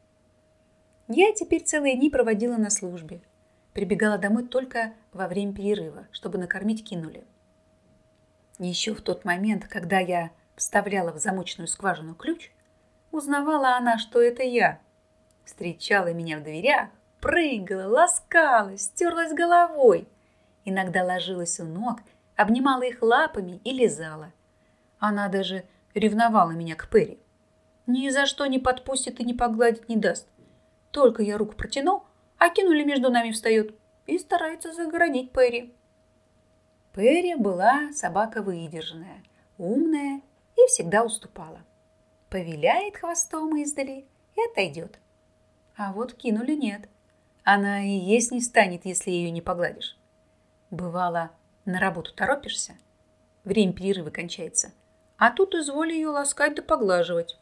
Я теперь целые дни проводила на службе. Прибегала домой только во время перерыва, чтобы накормить кинули. Еще в тот момент, когда я вставляла в замочную скважину ключ, узнавала она, что это я. Встречала меня в дверях, прыгала, ласкалась, стерлась головой. Иногда ложилась у ног, обнимала их лапами и лизала. Она даже ревновала меня к Перри. Ни за что не подпустит и не погладить не даст. Только я руку протяну, а кинули между нами встает и старается загородить Перри. Перри была собака выдержанная, умная и всегда уступала. Повиляет хвостом издали и отойдет. А вот кинули нет – она и есть не станет, если ее не погладишь. Бывало, на работу торопишься, время перерыва кончается, а тут изволи ее ласкать да поглаживать.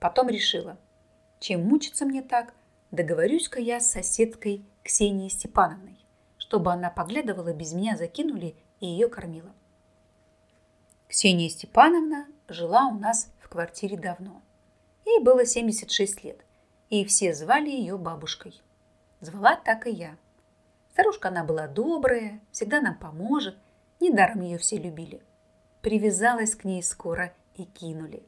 Потом решила, чем мучиться мне так, договорюсь-ка я с соседкой Ксенией Степановной, чтобы она поглядывала без меня закинули и ее кормила. Ксения Степановна жила у нас в квартире давно. Ей было 76 лет, и все звали ее бабушкой. Звала так и я. Старушка она была добрая, всегда нам поможет. Недаром ее все любили. Привязалась к ней скоро и кинули.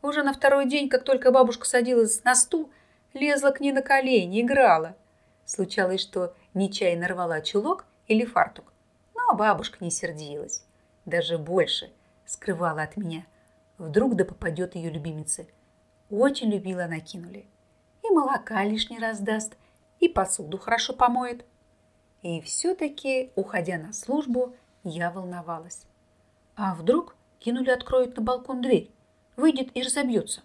Уже на второй день, как только бабушка садилась на стул, лезла к ней на колени, играла. Случалось, что нечаянно рвала чулок или фартук. Но бабушка не сердилась. Даже больше скрывала от меня. Вдруг да попадет ее любимице. Очень любила накинули. И молока лишний раз даст – и посуду хорошо помоет. И все-таки, уходя на службу, я волновалась. А вдруг кинули откроют на балкон дверь, выйдет и разобьется.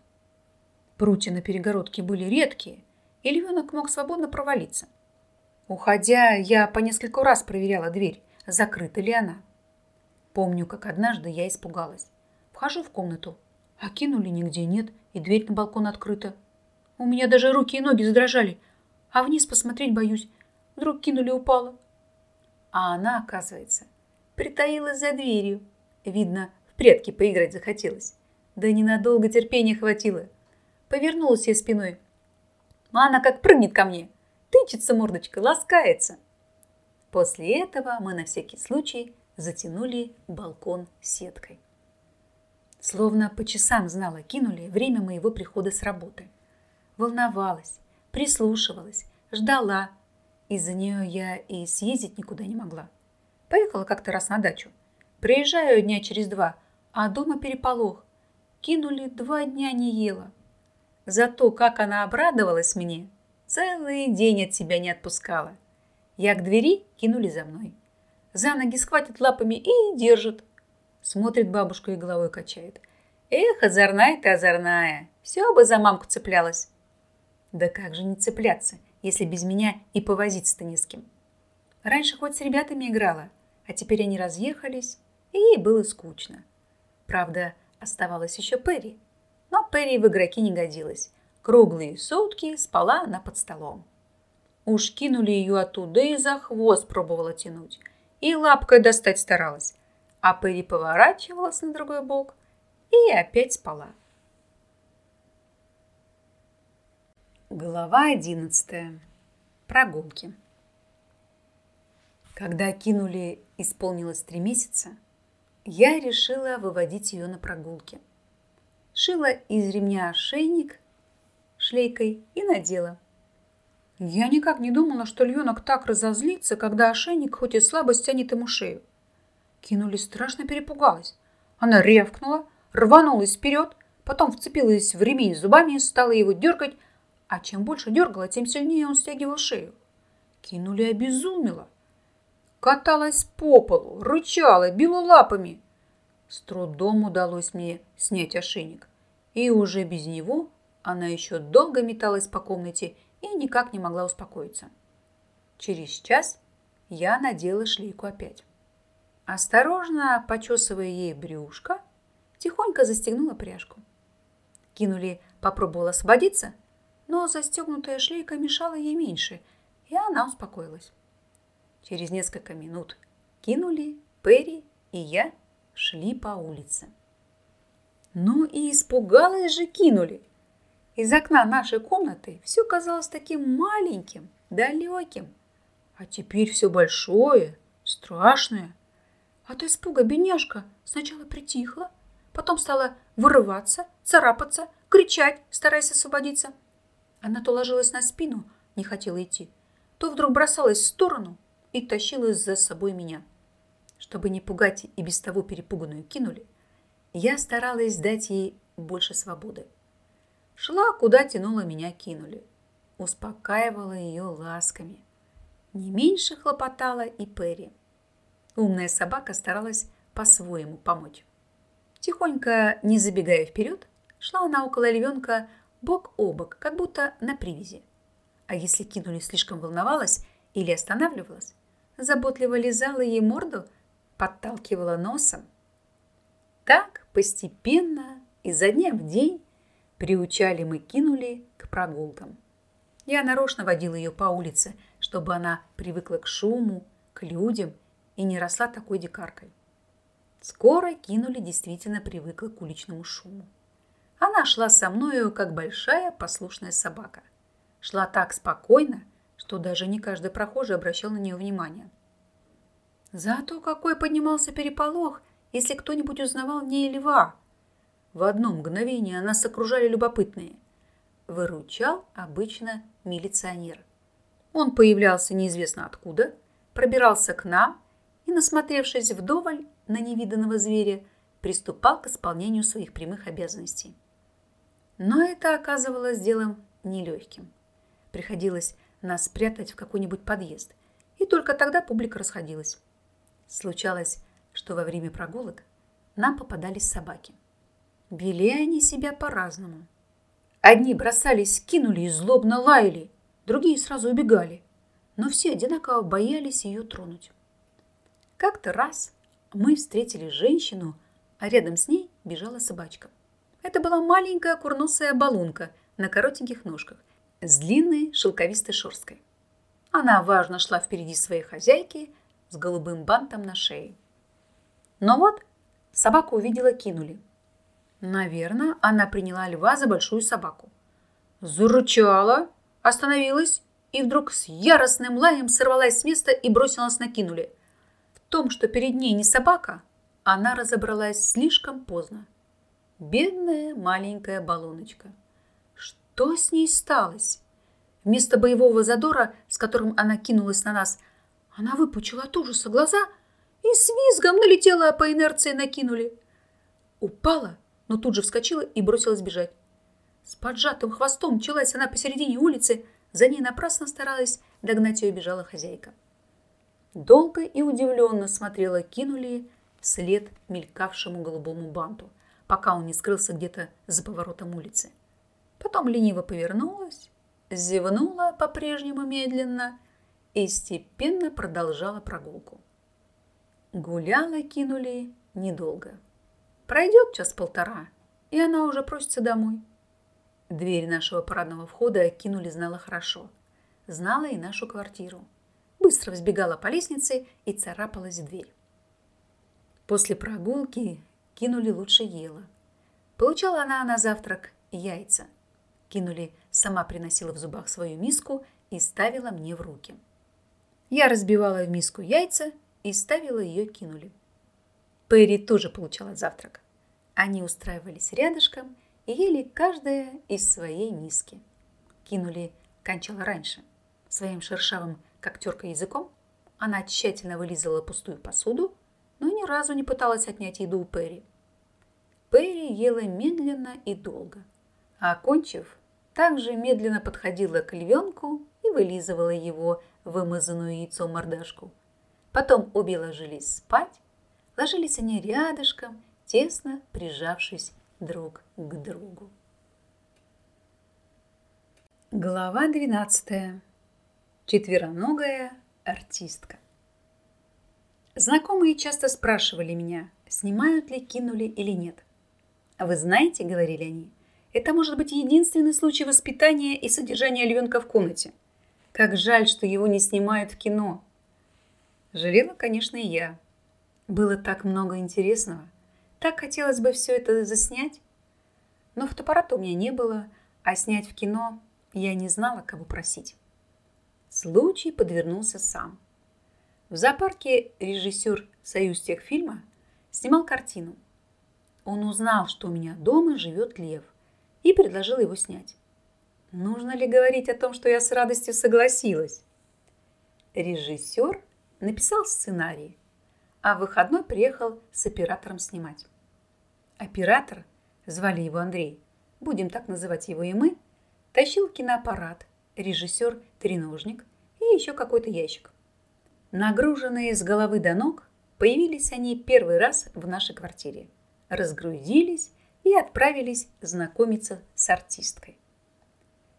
Прутья на перегородке были редкие, и львенок мог свободно провалиться. Уходя, я по нескольку раз проверяла дверь, закрыта ли она. Помню, как однажды я испугалась. Вхожу в комнату, а кинули нигде нет, и дверь на балкон открыта. У меня даже руки и ноги задрожали – а вниз посмотреть боюсь. Вдруг кинули упала. А она, оказывается, притаилась за дверью. Видно, в прятки поиграть захотелось. Да ненадолго терпения хватило. Повернулась я спиной. А она как прыгнет ко мне. Тычется мордочкой, ласкается. После этого мы на всякий случай затянули балкон сеткой. Словно по часам знала, кинули время моего прихода с работы. Волновалась, прислушивалась, ждала. Из-за нее я и съездить никуда не могла. Поехала как-то раз на дачу. Приезжаю дня через два, а дома переполох. Кинули два дня не ела. Зато как она обрадовалась мне, целый день от себя не отпускала. Я к двери кинули за мной. За ноги схватит лапами и держит. Смотрит бабушка и головой качает. Эх, озорная ты озорная, все бы за мамку цеплялась. Да как же не цепляться, если без меня и повозиться-то не с кем. Раньше хоть с ребятами играла, а теперь они разъехались, и ей было скучно. Правда, оставалась еще Перри. Но Перри в игроки не годилась. Круглые сутки спала она под столом. Уж кинули ее оттуда и за хвост пробовала тянуть. И лапкой достать старалась. А Перри поворачивалась на другой бок и опять спала. Глава одиннадцатая. Прогулки. Когда кинули исполнилось три месяца, я решила выводить ее на прогулки. Шила из ремня ошейник шлейкой и надела. Я никак не думала, что львенок так разозлится, когда ошейник хоть и слабо стянет ему шею. Кинули страшно перепугалась. Она ревкнула, рванулась вперед, потом вцепилась в ремень зубами и стала его дергать, а чем больше дергала, тем сильнее он стягивал шею. Кинули обезумела каталась по полу, рычала, била лапами. С трудом удалось мне снять ошейник. И уже без него она еще долго металась по комнате и никак не могла успокоиться. Через час я надела шлейку опять. Осторожно, почесывая ей брюшко, тихонько застегнула пряжку. Кинули, попробовала освободиться, но застегнутая шлейка мешала ей меньше, и она успокоилась. Через несколько минут кинули, Перри и я шли по улице. Ну и испугалась же кинули. Из окна нашей комнаты все казалось таким маленьким, далеким. А теперь все большое, страшное. От испуга бедняжка сначала притихла, потом стала вырываться, царапаться, кричать, стараясь освободиться. Она то ложилась на спину, не хотела идти, то вдруг бросалась в сторону, и тащила за собой меня. Чтобы не пугать и без того перепуганную кинули, я старалась дать ей больше свободы. Шла, куда тянула меня кинули. Успокаивала ее ласками. Не меньше хлопотала и Перри. Умная собака старалась по-своему помочь. Тихонько, не забегая вперед, шла она около львенка бок о бок, как будто на привязи. А если кинули слишком волновалась или останавливалась, заботливо лизала ей морду, подталкивала носом. Так постепенно, изо дня в день, приучали мы кинули к прогулкам. Я нарочно водила ее по улице, чтобы она привыкла к шуму, к людям и не росла такой дикаркой. Скоро кинули действительно привыкла к уличному шуму. Она шла со мною, как большая послушная собака. Шла так спокойно, что даже не каждый прохожий обращал на нее внимание. Зато какой поднимался переполох, если кто-нибудь узнавал не льва. В одно мгновение нас окружали любопытные. Выручал обычно милиционер. Он появлялся неизвестно откуда, пробирался к нам и, насмотревшись вдоволь на невиданного зверя, приступал к исполнению своих прямых обязанностей. Но это оказывалось делом нелегким. Приходилось нас спрятать в какой-нибудь подъезд. И только тогда публика расходилась. Случалось, что во время прогулок нам попадались собаки. Вели они себя по-разному. Одни бросались, кинули и злобно лаяли, другие сразу убегали, но все одинаково боялись ее тронуть. Как-то раз мы встретили женщину, а рядом с ней бежала собачка. Это была маленькая курносая балунка на коротеньких ножках с длинной шелковистой шерсткой. Она важно шла впереди своей хозяйки с голубым бантом на шее. Но вот собаку увидела, кинули. Наверное, она приняла льва за большую собаку. Зарычала, остановилась и вдруг с яростным лаем сорвалась с места и бросилась на кинули. В том, что перед ней не собака, она разобралась слишком поздно. Бедная маленькая баллоночка. Что с ней сталось? Вместо боевого задора, с которым она кинулась на нас, она выпучила от ужаса глаза и с визгом налетела по инерции накинули. Упала, но тут же вскочила и бросилась бежать. С поджатым хвостом мчалась она посередине улицы, за ней напрасно старалась догнать ее бежала хозяйка. Долго и удивленно смотрела кинули след мелькавшему голубому банту, пока он не скрылся где-то за поворотом улицы. Потом лениво повернулась, зевнула по-прежнему медленно и степенно продолжала прогулку. Гуляла кинули недолго. Пройдет час-полтора, и она уже просится домой. Дверь нашего парадного входа кинули знала хорошо. Знала и нашу квартиру. Быстро взбегала по лестнице и царапалась в дверь. После прогулки кинули лучше ела. Получала она на завтрак яйца. Кинули сама приносила в зубах свою миску и ставила мне в руки. Я разбивала в миску яйца и ставила ее кинули. Перри тоже получала завтрак. Они устраивались рядышком и ели каждая из своей миски. Кинули кончала раньше. Своим шершавым, как терка языком, она тщательно вылизала пустую посуду, но ни разу не пыталась отнять еду у Перри. Перри ела медленно и долго, а окончив, также медленно подходила к львенку и вылизывала его вымазанную яйцом мордашку. Потом обе ложились спать, ложились они рядышком, тесно прижавшись друг к другу. Глава 12. Четвероногая артистка. Знакомые часто спрашивали меня, снимают ли кинули или нет. А вы знаете, говорили они, это может быть единственный случай воспитания и содержания львенка в комнате. Как жаль, что его не снимают в кино. Жалела, конечно, и я. Было так много интересного. Так хотелось бы все это заснять. Но фотоаппарата у меня не было, а снять в кино я не знала, кого просить. Случай подвернулся сам. В зоопарке режиссер «Союз техфильма» снимал картину. Он узнал, что у меня дома живет лев, и предложил его снять. Нужно ли говорить о том, что я с радостью согласилась? Режиссер написал сценарий, а в выходной приехал с оператором снимать. Оператор, звали его Андрей, будем так называть его и мы, тащил киноаппарат, режиссер треножник и еще какой-то ящик. Нагруженные с головы до ног, появились они первый раз в нашей квартире. Разгрузились и отправились знакомиться с артисткой.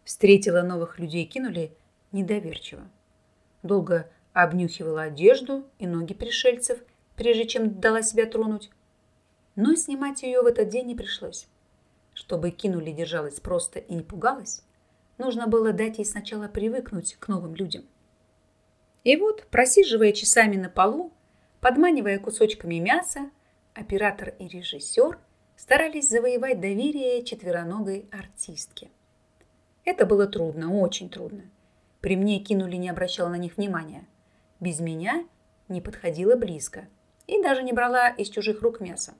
Встретила новых людей, кинули недоверчиво. Долго обнюхивала одежду и ноги пришельцев, прежде чем дала себя тронуть. Но снимать ее в этот день не пришлось. Чтобы кинули держалась просто и не пугалась, нужно было дать ей сначала привыкнуть к новым людям. И вот, просиживая часами на полу, подманивая кусочками мяса, оператор и режиссер старались завоевать доверие четвероногой артистки. Это было трудно, очень трудно. При мне кинули не обращала на них внимания. Без меня не подходила близко и даже не брала из чужих рук мясо.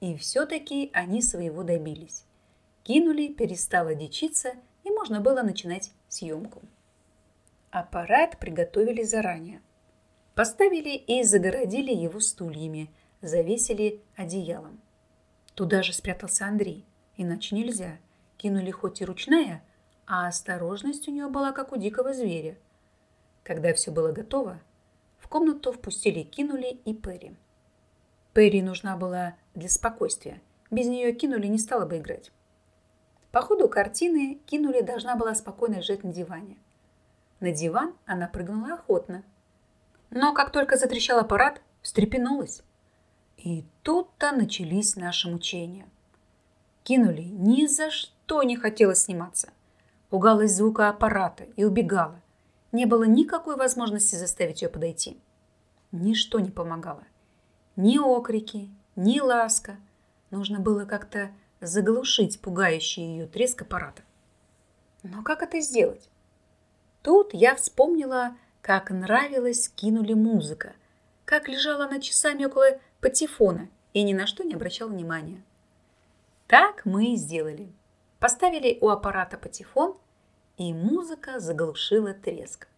И все-таки они своего добились. Кинули, перестала дичиться, и можно было начинать съемку. Аппарат приготовили заранее. Поставили и загородили его стульями, завесили одеялом. Туда же спрятался Андрей, иначе нельзя. Кинули хоть и ручная, а осторожность у нее была как у дикого зверя. Когда все было готово, в комнату впустили Кинули и Перри. Перри нужна была для спокойствия. Без нее кинули не стала бы играть. По ходу картины кинули должна была спокойно лежать на диване. На диван она прыгнула охотно. Но как только затрещал аппарат, встрепенулась. И тут-то начались наши мучения. Кинули ни за что не хотела сниматься. Пугалась звука аппарата и убегала. Не было никакой возможности заставить ее подойти. Ничто не помогало. Ни окрики, ни ласка. Нужно было как-то заглушить пугающий ее треск аппарата. Но как это сделать? Тут я вспомнила, как нравилось кинули музыка, как лежала она часами около патефона и ни на что не обращал внимания. Так мы и сделали. Поставили у аппарата патефон, и музыка заглушила треск.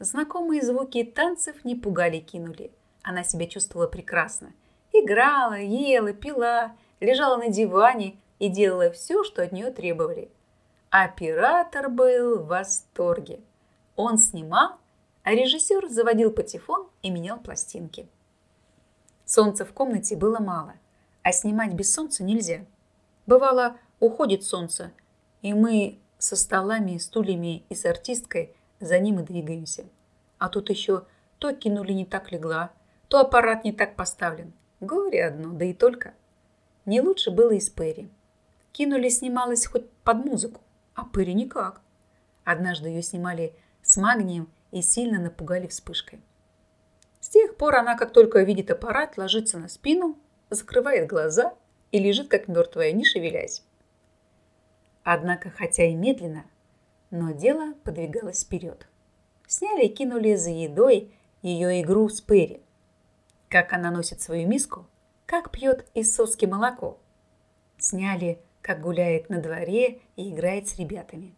Знакомые звуки танцев не пугали кинули. Она себя чувствовала прекрасно. Играла, ела, пила, лежала на диване и делала все, что от нее требовали. Оператор был в восторге. Он снимал, а режиссер заводил патефон и менял пластинки. Солнца в комнате было мало, а снимать без солнца нельзя. Бывало, уходит солнце, и мы со столами, стульями и с артисткой за ним и двигаемся. А тут еще то кинули не так легла, то аппарат не так поставлен. Горе одно, да и только. Не лучше было и с Перри. Кинули снималась хоть под музыку, а Перри никак. Однажды ее снимали с магнием и сильно напугали вспышкой. С тех пор она, как только видит аппарат, ложится на спину, закрывает глаза и лежит как мертвая, не шевелясь. Однако, хотя и медленно, но дело подвигалось вперед. Сняли и кинули за едой ее игру с Перри. Как она носит свою миску, как пьет из соски молоко. Сняли, как гуляет на дворе и играет с ребятами.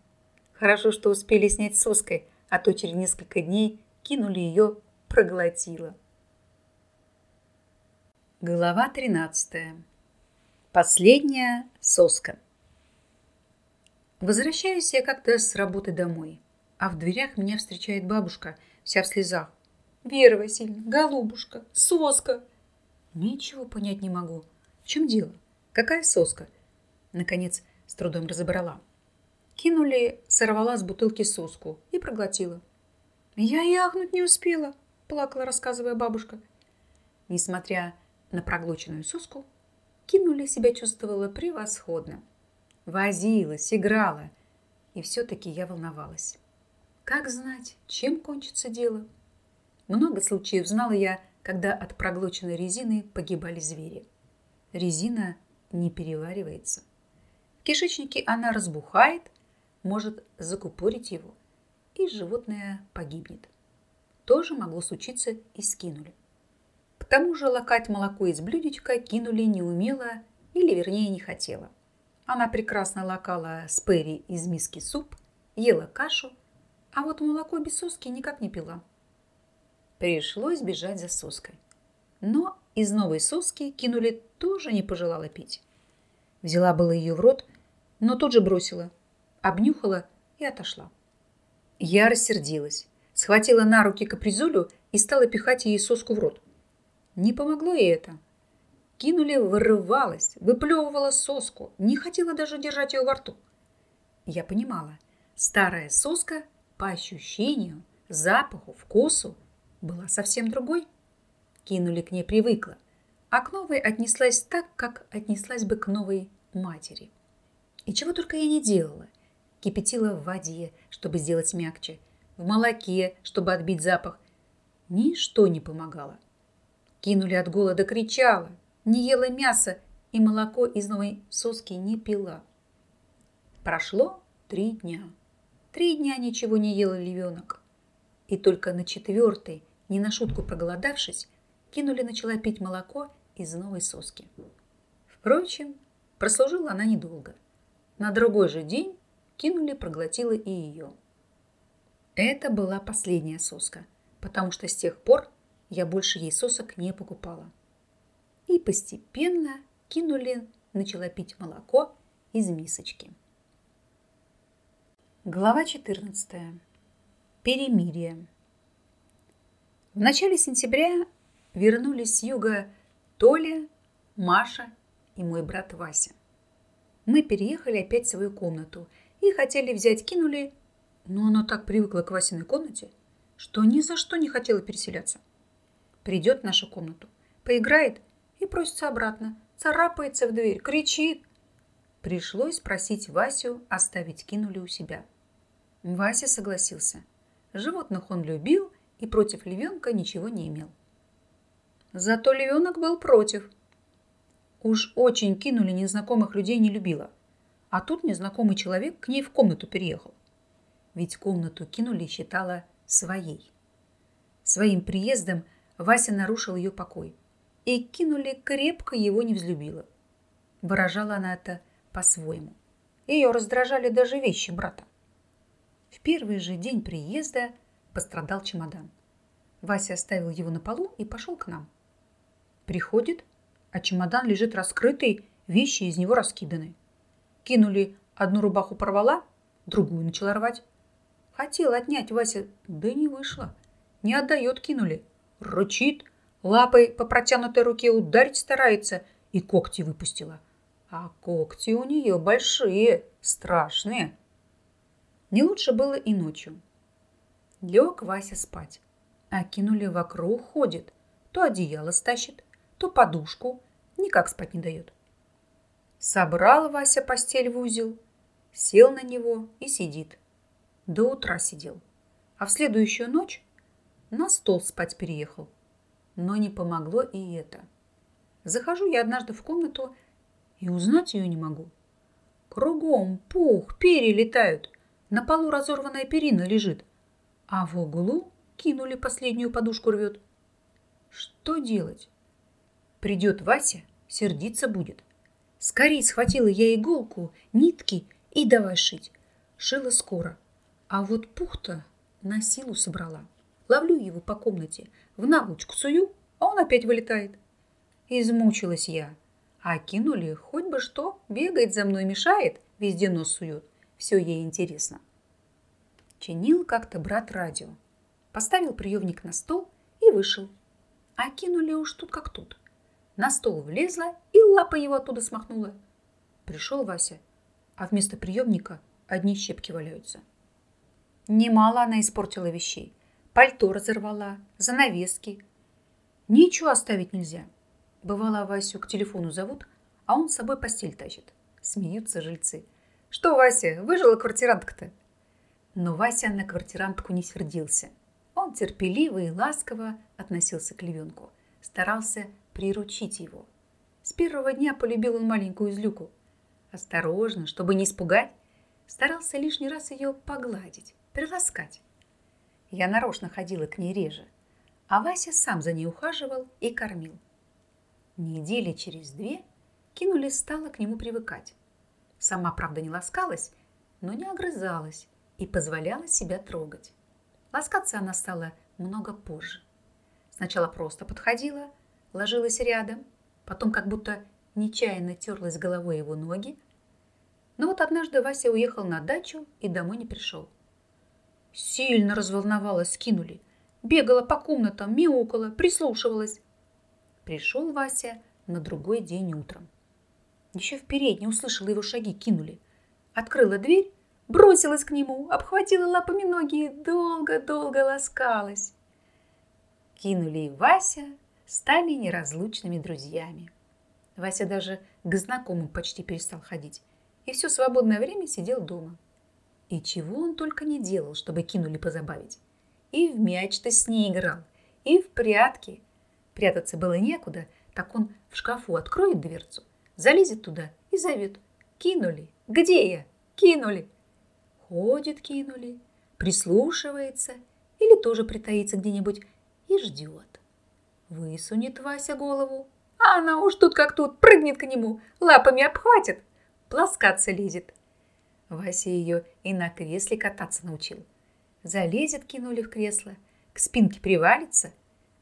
Хорошо, что успели снять соской, а то через несколько дней кинули ее, проглотила. Глава 13. Последняя соска. Возвращаюсь я как-то с работы домой, а в дверях меня встречает бабушка, вся в слезах. «Вера Васильевна, голубушка, соска!» Ничего понять не могу. В чем дело? Какая соска? Наконец, с трудом разобрала. Кинули, сорвала с бутылки соску и проглотила. «Я и ахнуть не успела», – плакала, рассказывая бабушка. Несмотря на проглоченную соску, кинули себя чувствовала превосходно. Возилась, играла. И все-таки я волновалась. Как знать, чем кончится дело? Много случаев знала я, когда от проглоченной резины погибали звери. Резина не переваривается. В кишечнике она разбухает, может закупорить его, и животное погибнет. Тоже могло случиться и скинули. К тому же лакать молоко из блюдечка кинули не умела или, вернее, не хотела. Она прекрасно лакала с Перри из миски суп, ела кашу, а вот молоко без соски никак не пила. Пришлось бежать за соской. Но из новой соски кинули тоже не пожелала пить. Взяла было ее в рот, но тут же бросила, обнюхала и отошла. Я рассердилась, схватила на руки капризулю и стала пихать ей соску в рот. Не помогло ей это. Кинули, вырывалась, выплевывала соску, не хотела даже держать ее во рту. Я понимала, старая соска по ощущению, запаху, вкусу была совсем другой. Кинули к ней привыкла, а к новой отнеслась так, как отнеслась бы к новой матери. И чего только я не делала. Кипятила в воде, чтобы сделать мягче, в молоке, чтобы отбить запах. Ничто не помогало. Кинули от голода, кричала, не ела мясо и молоко из новой соски не пила. Прошло три дня. Три дня ничего не ел львенок. И только на четвертый, не на шутку проголодавшись, кинули начала пить молоко из новой соски. Впрочем, прослужила она недолго. На другой же день кинули проглотила и ее. Это была последняя соска, потому что с тех пор я больше ей сосок не покупала и постепенно кинули, начала пить молоко из мисочки. Глава 14. Перемирие. В начале сентября вернулись с юга Толя, Маша и мой брат Вася. Мы переехали опять в свою комнату и хотели взять кинули, но она так привыкла к Васиной комнате, что ни за что не хотела переселяться. Придет в нашу комнату, поиграет и просится обратно, царапается в дверь, кричит. Пришлось просить Васю оставить кинули у себя. Вася согласился. Животных он любил и против львенка ничего не имел. Зато львенок был против. Уж очень кинули незнакомых людей не любила. А тут незнакомый человек к ней в комнату переехал. Ведь комнату кинули считала своей. Своим приездом Вася нарушил ее покой. И кинули крепко его не взлюбила. Выражала она это по-своему. Ее раздражали даже вещи брата. В первый же день приезда пострадал чемодан. Вася оставил его на полу и пошел к нам. Приходит, а чемодан лежит раскрытый, вещи из него раскиданы. Кинули, одну рубаху порвала, другую начала рвать. Хотел отнять Вася, да не вышло. Не отдает, кинули. Рычит, лапой по протянутой руке ударить старается и когти выпустила. А когти у нее большие, страшные. Не лучше было и ночью. Лег Вася спать, а кинули вокруг ходит. То одеяло стащит, то подушку. Никак спать не дает. Собрал Вася постель в узел, сел на него и сидит. До утра сидел. А в следующую ночь на стол спать переехал. Но не помогло и это. Захожу я однажды в комнату и узнать ее не могу. Кругом пух, перья летают. На полу разорванная перина лежит. А в углу кинули последнюю подушку рвет. Что делать? Придет Вася, сердиться будет. Скорей схватила я иголку, нитки и давай шить. Шила скоро. А вот пух-то на силу собрала. Ловлю его по комнате, в наволочку сую, а он опять вылетает. Измучилась я. А кинули хоть бы что, бегает за мной, мешает, везде нос сует. Все ей интересно. Чинил как-то брат радио. Поставил приемник на стол и вышел. А кинули уж тут как тут. На стол влезла и лапа его оттуда смахнула. Пришел Вася, а вместо приемника одни щепки валяются. Немало она испортила вещей. Пальто разорвала, занавески. Ничего оставить нельзя. Бывало, Васю к телефону зовут, а он с собой постель тащит. Смеются жильцы. Что, Вася, выжила квартирантка-то? Но Вася на квартирантку не сердился. Он терпеливо и ласково относился к львенку. Старался приручить его. С первого дня полюбил он маленькую злюку. Осторожно, чтобы не испугать, старался лишний раз ее погладить, приласкать. Я нарочно ходила к ней реже, а Вася сам за ней ухаживал и кормил. Недели через две кинули стала к нему привыкать. Сама, правда, не ласкалась, но не огрызалась и позволяла себя трогать. Ласкаться она стала много позже. Сначала просто подходила, ложилась рядом, потом как будто нечаянно терлась головой его ноги. Но вот однажды Вася уехал на дачу и домой не пришел. Сильно разволновалась, скинули. Бегала по комнатам, мяукала, прислушивалась. Пришел Вася на другой день утром. Еще в передней услышала его шаги, кинули. Открыла дверь, бросилась к нему, обхватила лапами ноги и долго-долго ласкалась. Кинули и Вася, стали неразлучными друзьями. Вася даже к знакомым почти перестал ходить и все свободное время сидел дома. И чего он только не делал, чтобы кинули позабавить. И в мяч-то с ней играл, и в прятки. Прятаться было некуда, так он в шкафу откроет дверцу, залезет туда и зовет. «Кинули! Где я? Кинули!» Ходит, кинули, прислушивается или тоже притаится где-нибудь и ждет. Высунет Вася голову, а она уж тут как тут прыгнет к нему, лапами обхватит, пласкаться лезет. Вася ее и на кресле кататься научил. Залезет, кинули в кресло, к спинке привалится.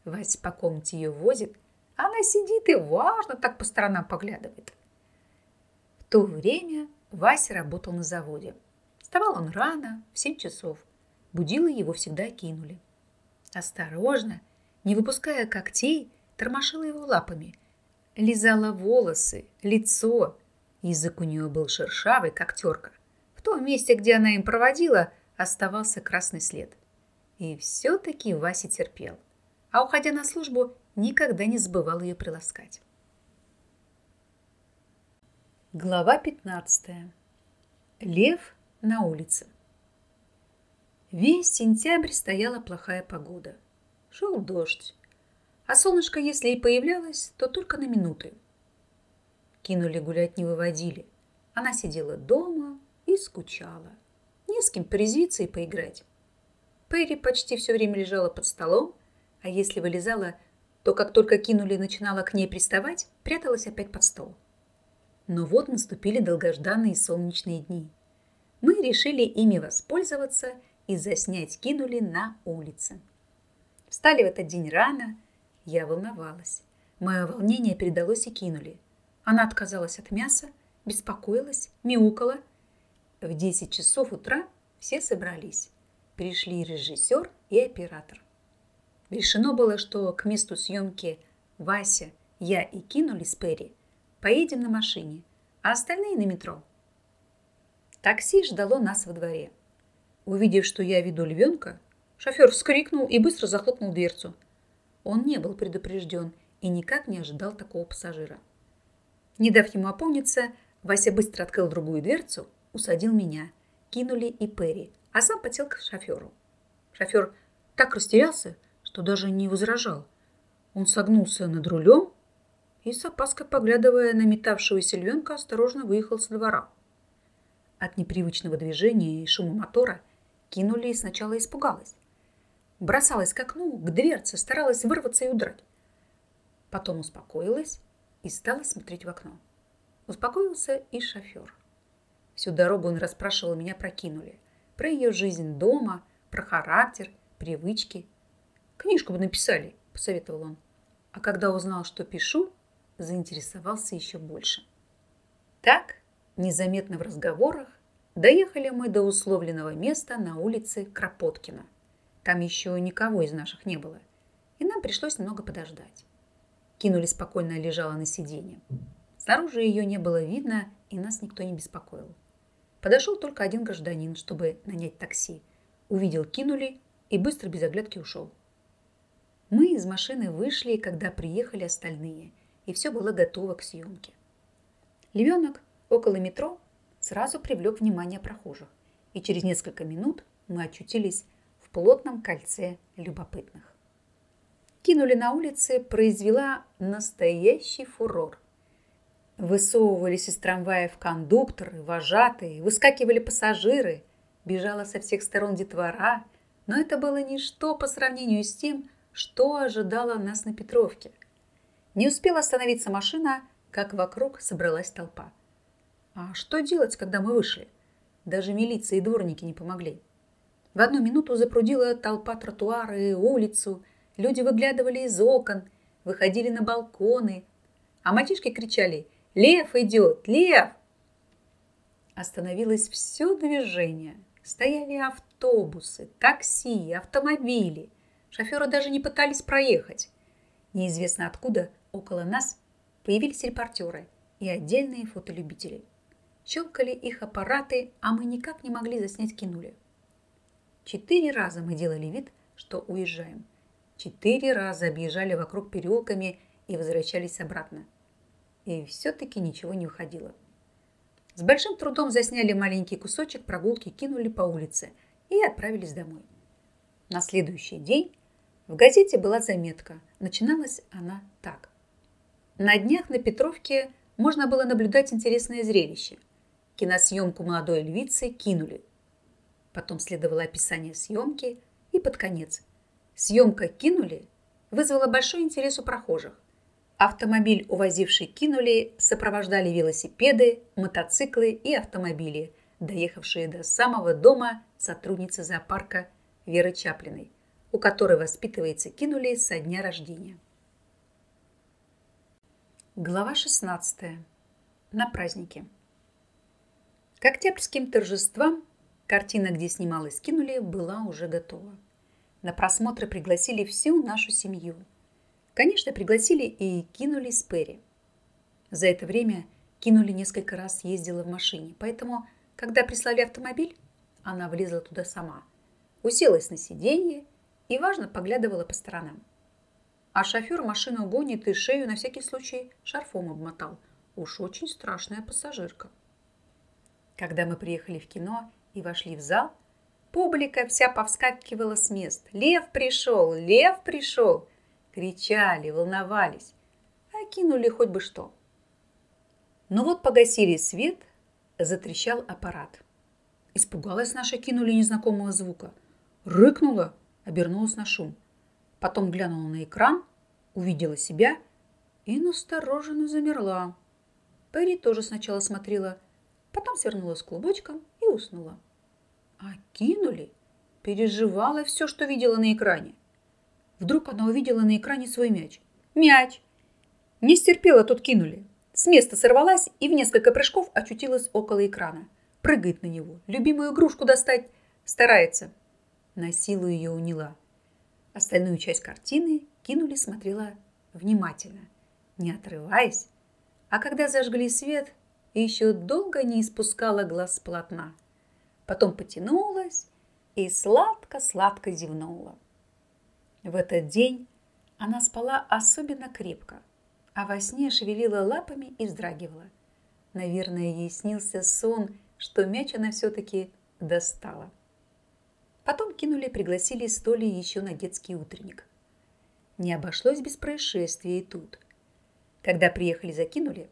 Вася по комнате ее возит, она сидит и важно так по сторонам поглядывает. В то время Вася работал на заводе. Вставал он рано, в семь часов. Будилы его всегда кинули. Осторожно, не выпуская когтей, тормошила его лапами, лизала волосы, лицо. Язык у нее был шершавый, как терка. В том месте, где она им проводила, оставался красный след. И все-таки Вася терпел. А уходя на службу, никогда не забывал ее приласкать. Глава 15. Лев на улице. Весь сентябрь стояла плохая погода – Шел дождь. А солнышко, если и появлялось, то только на минуты. Кинули гулять не выводили. Она сидела дома и скучала. Не с кем порезвиться и поиграть. Перри почти все время лежала под столом, а если вылезала, то как только кинули начинала к ней приставать, пряталась опять под стол. Но вот наступили долгожданные солнечные дни. Мы решили ими воспользоваться и заснять кинули на улице. Встали в этот день рано. Я волновалась. Мое волнение передалось и кинули. Она отказалась от мяса, беспокоилась, мяукала. В 10 часов утра все собрались. Пришли режиссер и оператор. Решено было, что к месту съемки Вася, я и кинули с Перри поедем на машине, а остальные на метро. Такси ждало нас во дворе. Увидев, что я веду львенка, шофер вскрикнул и быстро захлопнул дверцу. Он не был предупрежден и никак не ожидал такого пассажира. Не дав ему опомниться, Вася быстро открыл другую дверцу, усадил меня, кинули и Перри, а сам потел к шоферу. Шофер так растерялся, что даже не возражал. Он согнулся над рулем и, с опаской поглядывая на метавшегося львенка, осторожно выехал со двора. От непривычного движения и шума мотора кинули и сначала испугалась. Бросалась к окну, к дверце, старалась вырваться и удрать. Потом успокоилась и стала смотреть в окно. Успокоился и шофер. Всю дорогу он расспрашивал меня про кинули, про ее жизнь дома, про характер, привычки. «Книжку бы написали», – посоветовал он. А когда узнал, что пишу, заинтересовался еще больше. Так, незаметно в разговорах, доехали мы до условленного места на улице Кропоткина. Там еще никого из наших не было, и нам пришлось немного подождать. Кинули спокойно лежала на сиденье. Снаружи ее не было видно, и нас никто не беспокоил. Подошел только один гражданин, чтобы нанять такси. Увидел, кинули и быстро без оглядки ушел. Мы из машины вышли, когда приехали остальные, и все было готово к съемке. Львенок около метро сразу привлек внимание прохожих, и через несколько минут мы очутились в плотном кольце любопытных кинули на улице, произвела настоящий фурор. Высовывались из трамваев кондукторы, вожатые, выскакивали пассажиры, бежала со всех сторон детвора, но это было ничто по сравнению с тем, что ожидало нас на Петровке. Не успела остановиться машина, как вокруг собралась толпа. А что делать, когда мы вышли? Даже милиция и дворники не помогли. В одну минуту запрудила толпа тротуары, улицу – Люди выглядывали из окон, выходили на балконы, а мальчишки кричали «Лев идет! Лев!». Остановилось все движение. Стояли автобусы, такси, автомобили. Шоферы даже не пытались проехать. Неизвестно откуда около нас появились репортеры и отдельные фотолюбители. Щелкали их аппараты, а мы никак не могли заснять кинули. Четыре раза мы делали вид, что уезжаем – Четыре раза объезжали вокруг переулками и возвращались обратно. И все-таки ничего не уходило. С большим трудом засняли маленький кусочек прогулки, кинули по улице и отправились домой. На следующий день в газете была заметка. Начиналась она так. На днях на Петровке можно было наблюдать интересное зрелище. Киносъемку молодой львицы кинули. Потом следовало описание съемки и под конец Съемка «Кинули» вызвала большой интерес у прохожих. Автомобиль, увозивший «Кинули», сопровождали велосипеды, мотоциклы и автомобили, доехавшие до самого дома сотрудницы зоопарка Веры Чаплиной, у которой воспитывается «Кинули» со дня рождения. Глава 16. На празднике. К октябрьским торжествам картина, где снималась «Кинули», была уже готова. На просмотры пригласили всю нашу семью. Конечно, пригласили и кинули с Перри. За это время кинули несколько раз ездила в машине, поэтому, когда прислали автомобиль, она влезла туда сама, уселась на сиденье и, важно, поглядывала по сторонам. А шофер машину гонит и шею на всякий случай шарфом обмотал. Уж очень страшная пассажирка. Когда мы приехали в кино и вошли в зал – Публика вся повскакивала с мест. «Лев пришел! Лев пришел!» кричали, волновались, а кинули хоть бы что. Но вот погасили свет, затрещал аппарат. Испугалась наша, кинули незнакомого звука. Рыкнула, обернулась на шум. Потом глянула на экран, увидела себя и настороженно замерла. Перри тоже сначала смотрела, потом свернулась клубочком и уснула. А кинули, переживала все, что видела на экране. Вдруг она увидела на экране свой мяч. Мяч! Не стерпела, тут кинули. С места сорвалась и в несколько прыжков очутилась около экрана. Прыгает на него, любимую игрушку достать старается. На силу ее уняла. Остальную часть картины кинули смотрела внимательно, не отрываясь, а когда зажгли свет, еще долго не испускала глаз с полотна. Потом потянулась и сладко-сладко зевнула. В этот день она спала особенно крепко, а во сне шевелила лапами и вздрагивала. Наверное, ей снился сон, что мяч она все-таки достала. Потом кинули, пригласили с еще на детский утренник. Не обошлось без происшествия и тут. Когда приехали закинули,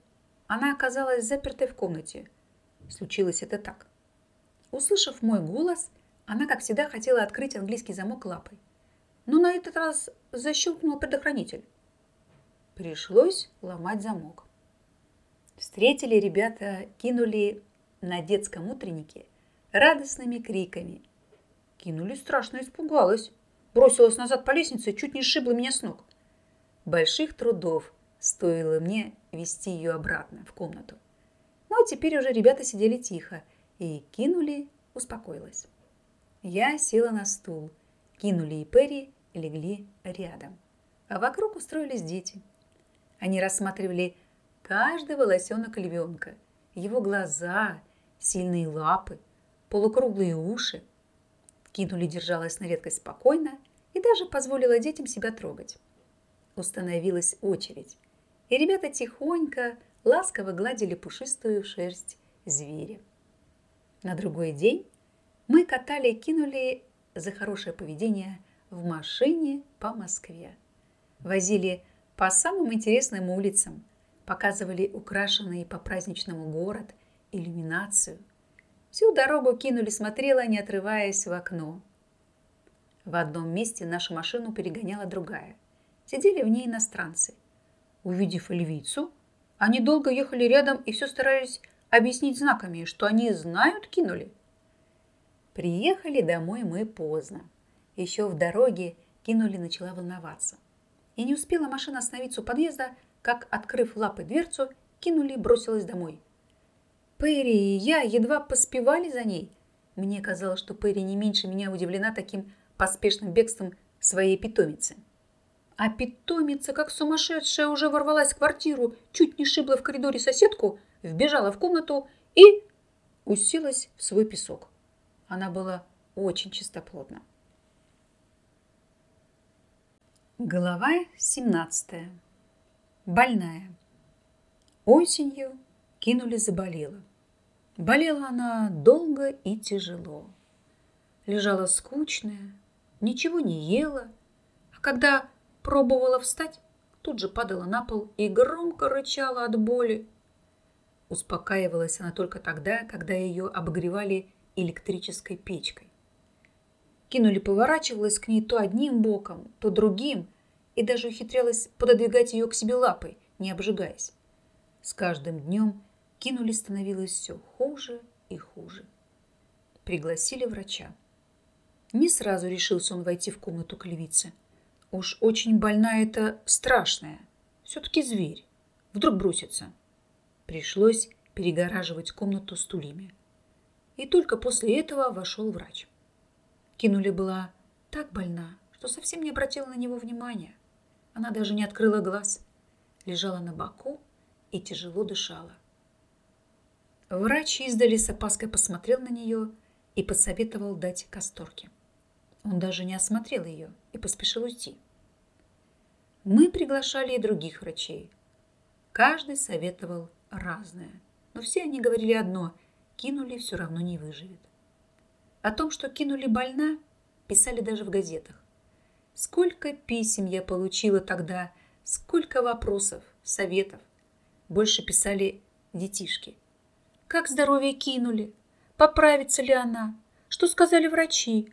она оказалась запертой в комнате. Случилось это так. Услышав мой голос, она, как всегда, хотела открыть английский замок лапой но на этот раз защелкнул предохранитель. Пришлось ломать замок. Встретили ребята, кинули на детском утреннике радостными криками. Кинули страшно испугалась. Бросилась назад по лестнице, чуть не сшибла меня с ног. Больших трудов стоило мне вести ее обратно в комнату. Но теперь уже ребята сидели тихо, и кинули успокоилась. Я села на стул, кинули и Перри легли рядом. А вокруг устроились дети. Они рассматривали каждый волосенок львенка, его глаза, сильные лапы, полукруглые уши. Кинули держалась на редкость спокойно и даже позволила детям себя трогать. Установилась очередь, и ребята тихонько, ласково гладили пушистую шерсть зверя. На другой день мы катали и кинули за хорошее поведение в машине по Москве. Возили по самым интересным улицам, показывали украшенный по праздничному город, иллюминацию. Всю дорогу кинули, смотрела, не отрываясь в окно. В одном месте нашу машину перегоняла другая. Сидели в ней иностранцы. Увидев львицу, они долго ехали рядом и все старались объяснить знаками, что они знают, кинули. Приехали домой мы поздно. Еще в дороге кинули начала волноваться. И не успела машина остановиться у подъезда, как, открыв лапы дверцу, кинули бросилась домой. Перри и я едва поспевали за ней. Мне казалось, что Перри не меньше меня удивлена таким поспешным бегством своей питомицы. А питомица, как сумасшедшая, уже ворвалась в квартиру, чуть не шибла в коридоре соседку, вбежала в комнату и уселась в свой песок. Она была очень чистоплотна. Глава 17. Больная. Осенью кинули заболела. Болела она долго и тяжело. Лежала скучная, ничего не ела, а когда пробовала встать, тут же падала на пол и громко рычала от боли. Успокаивалась она только тогда, когда ее обогревали электрической печкой кинули поворачивалась к ней то одним боком, то другим, и даже ухитрялась пододвигать ее к себе лапой, не обжигаясь. С каждым днем кинули становилось все хуже и хуже. Пригласили врача. Не сразу решился он войти в комнату к львице. Уж очень больная это страшная. Все-таки зверь. Вдруг бросится. Пришлось перегораживать комнату стульями. И только после этого вошел врач. Кинули была так больна, что совсем не обратила на него внимания. Она даже не открыла глаз, лежала на боку и тяжело дышала. Врач издали с опаской посмотрел на нее и посоветовал дать касторки. Он даже не осмотрел ее и поспешил уйти. Мы приглашали и других врачей. Каждый советовал разное, но все они говорили одно – кинули все равно не выживет. О том, что кинули больна, писали даже в газетах. Сколько писем я получила тогда, сколько вопросов, советов. Больше писали детишки. Как здоровье кинули? Поправится ли она? Что сказали врачи?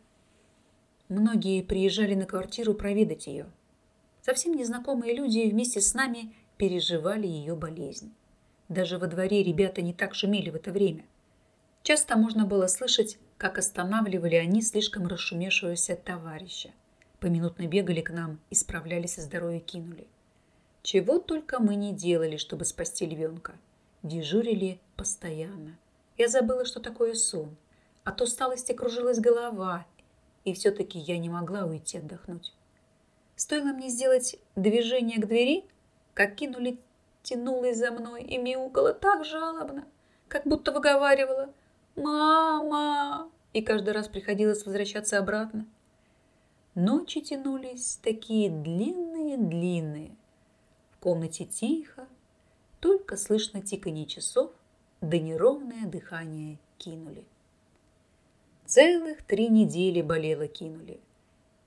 Многие приезжали на квартиру проведать ее. Совсем незнакомые люди вместе с нами переживали ее болезнь. Даже во дворе ребята не так шумели в это время. Часто можно было слышать, как останавливали они слишком расшумевшегося товарища. Поминутно бегали к нам и справлялись о здоровье кинули. Чего только мы не делали, чтобы спасти львенка. Дежурили постоянно. Я забыла, что такое сон. От усталости кружилась голова, и все-таки я не могла уйти отдохнуть. Стоило мне сделать движение к двери, как кинули тянулась за мной и мяукала так жалобно, как будто выговаривала «Мама!» и каждый раз приходилось возвращаться обратно. Ночи тянулись такие длинные-длинные. В комнате тихо, только слышно тиканье часов, да неровное дыхание кинули. Целых три недели болела кинули.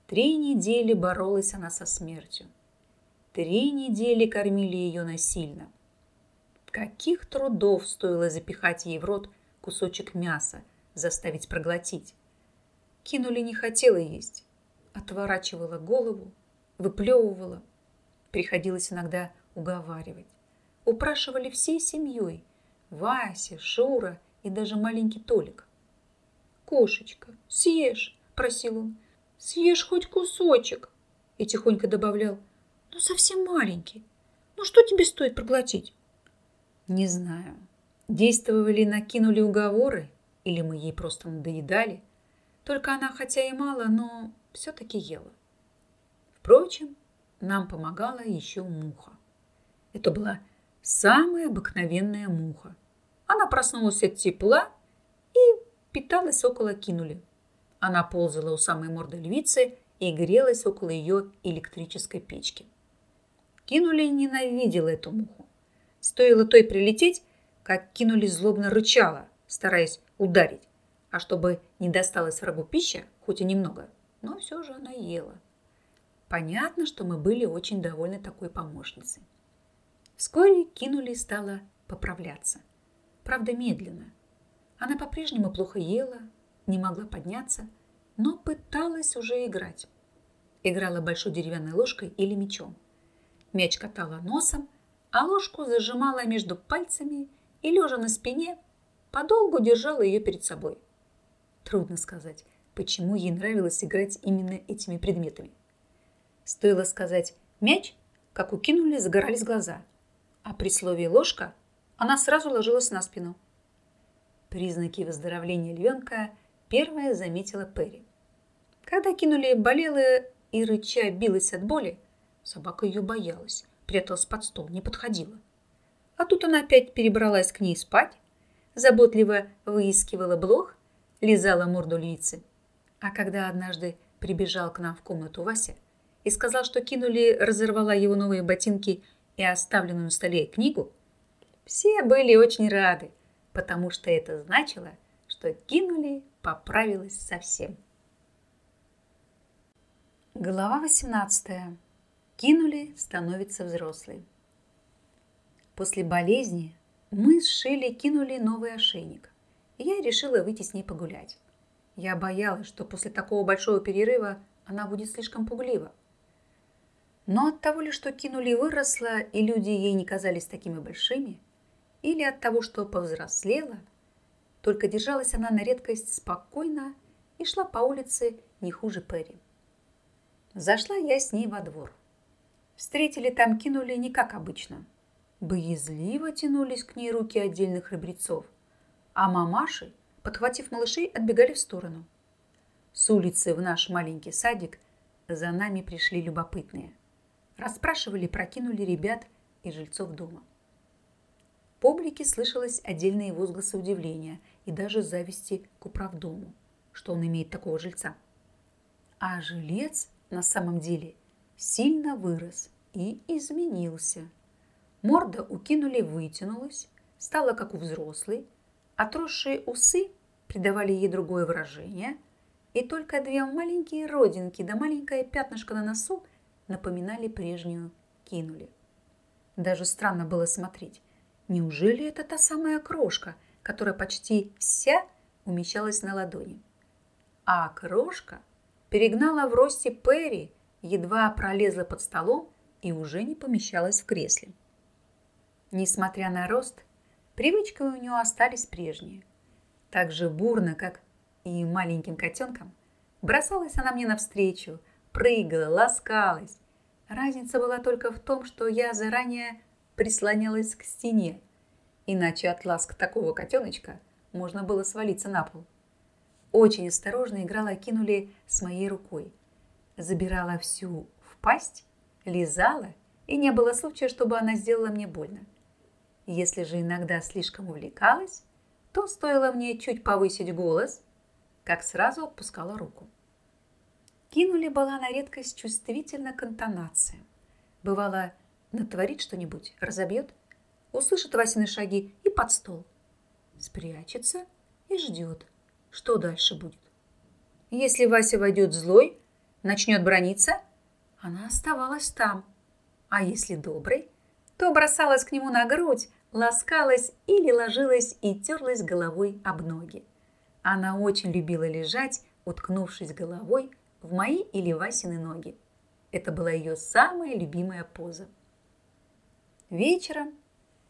Три недели боролась она со смертью. Три недели кормили ее насильно. Каких трудов стоило запихать ей в рот кусочек мяса, заставить проглотить. Кинули не хотела есть, отворачивала голову, выплевывала. Приходилось иногда уговаривать. Упрашивали всей семьей – Вася, Шура и даже маленький Толик. «Кошечка, съешь!» – просил он. «Съешь хоть кусочек!» И тихонько добавлял. «Ну, совсем маленький. Ну, что тебе стоит проглотить?» Не знаю, действовали накинули уговоры или мы ей просто надоедали. Только она, хотя и мало, но все-таки ела. Впрочем, нам помогала еще муха. Это была самая обыкновенная муха. Она проснулась от тепла и питалась около кинули. Она ползала у самой морды львицы и грелась около ее электрической печки. Кинули ненавидела эту муху. Стоило той прилететь, как кинули злобно рычала, стараясь ударить. А чтобы не досталась врагу пища, хоть и немного, но все же она ела. Понятно, что мы были очень довольны такой помощницей. Вскоре кинули стала поправляться. Правда, медленно. Она по-прежнему плохо ела, не могла подняться, но пыталась уже играть. Играла большой деревянной ложкой или мечом. Мяч катала носом, а ложку зажимала между пальцами и, лежа на спине, подолгу держала ее перед собой. Трудно сказать, почему ей нравилось играть именно этими предметами. Стоило сказать «мяч», как укинули, загорались глаза, а при слове «ложка» она сразу ложилась на спину. Признаки выздоровления львенка первая заметила Перри. Когда кинули болела и рыча билась от боли, собака ее боялась, пряталась под стол, не подходила. А тут она опять перебралась к ней спать, заботливо выискивала блох, лизала морду львицы. А когда однажды прибежал к нам в комнату Вася и сказал, что кинули, разорвала его новые ботинки и оставленную на столе книгу, все были очень рады, потому что это значило, что кинули, поправилась совсем. Глава 18. Кинули, становится взрослой. После болезни мы с Шелли кинули новый ошейник, и я решила выйти с ней погулять. Я боялась, что после такого большого перерыва она будет слишком пуглива. Но от того ли, что кинули выросла, и люди ей не казались такими большими, или от того, что повзрослела, только держалась она на редкость спокойно и шла по улице не хуже Перри. Зашла я с ней во двор. Встретили там кинули не как обычно – Боязливо тянулись к ней руки отдельных храбрецов, а мамаши, подхватив малышей, отбегали в сторону. С улицы в наш маленький садик за нами пришли любопытные. Расспрашивали, прокинули ребят и жильцов дома. Публике слышалось отдельные возгласы удивления и даже зависти к управдому, что он имеет такого жильца. А жилец на самом деле сильно вырос и изменился – Морда у кинули вытянулась, стала как у взрослой, отросшие усы придавали ей другое выражение, и только две маленькие родинки да маленькое пятнышко на носу напоминали прежнюю кинули. Даже странно было смотреть. Неужели это та самая крошка, которая почти вся умещалась на ладони? А крошка перегнала в росте Перри, едва пролезла под столом и уже не помещалась в кресле. Несмотря на рост, привычки у нее остались прежние. Так же бурно, как и маленьким котенком, бросалась она мне навстречу, прыгала, ласкалась. Разница была только в том, что я заранее прислонялась к стене, иначе от ласк такого котеночка можно было свалиться на пол. Очень осторожно играла кинули с моей рукой. Забирала всю в пасть, лизала, и не было случая, чтобы она сделала мне больно. Если же иногда слишком увлекалась, то стоило мне чуть повысить голос, как сразу отпускала руку. Кинули была на редкость чувствительна к интонациям. Бывало, натворит что-нибудь, разобьет, услышит Васины шаги и под стол. Спрячется и ждет, что дальше будет. Если Вася войдет злой, начнет брониться, она оставалась там. А если добрый, то бросалась к нему на грудь, ласкалась или ложилась и терлась головой об ноги. Она очень любила лежать, уткнувшись головой в мои или Васины ноги. Это была ее самая любимая поза. Вечером,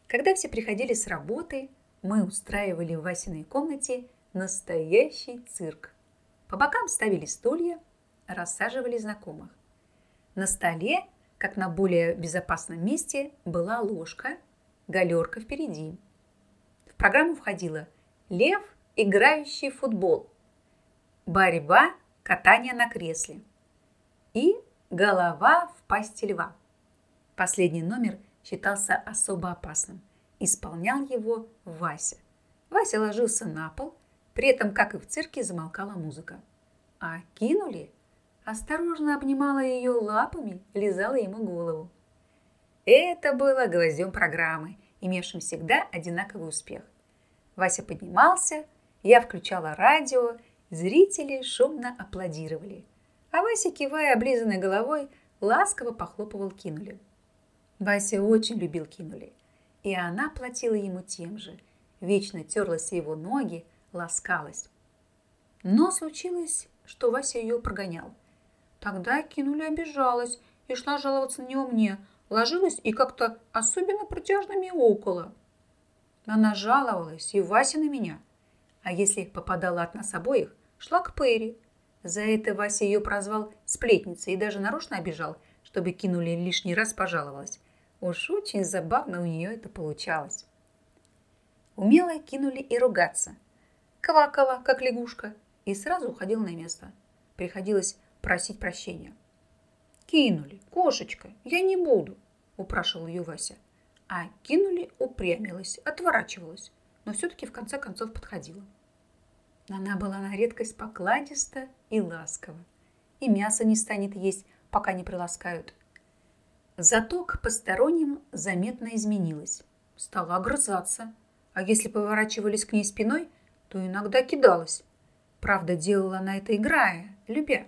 когда все приходили с работы, мы устраивали в Васиной комнате настоящий цирк. По бокам ставили стулья, рассаживали знакомых. На столе, как на более безопасном месте, была ложка, галерка впереди. В программу входила лев, играющий в футбол, борьба катание на кресле и голова в пасти льва. Последний номер считался особо опасным. Исполнял его Вася. Вася ложился на пол, при этом, как и в цирке, замолкала музыка. А кинули, осторожно обнимала ее лапами, лизала ему голову. Это было гвоздем программы, имевшим всегда одинаковый успех. Вася поднимался, я включала радио Зрители шумно аплодировали, а Вася, кивая облизанной головой, ласково похлопывал Кинули. Вася очень любил Кинули, и она платила ему тем же, вечно терлась его ноги, ласкалась. Но случилось, что Вася ее прогонял. Тогда Кинули обижалась и шла жаловаться на него мне, ложилась и как-то особенно протяжно мяукала. Она жаловалась и Вася на меня. А если попадала от нас обоих, шла к Перри. За это Вася ее прозвал сплетницей и даже нарочно обижал, чтобы кинули лишний раз пожаловалась. Уж очень забавно у нее это получалось. Умело кинули и ругаться. Квакала, как лягушка, и сразу уходил на место. Приходилось просить прощения. «Кинули, кошечка, я не буду», – упрашивал ее Вася. А кинули упрямилась, отворачивалась, но все-таки в конце концов подходила. Она была на редкость покладиста и ласкова. И мясо не станет есть, пока не приласкают. Зато к посторонним заметно изменилась. Стала огрызаться. А если поворачивались к ней спиной, то иногда кидалась. Правда, делала она это играя, любя.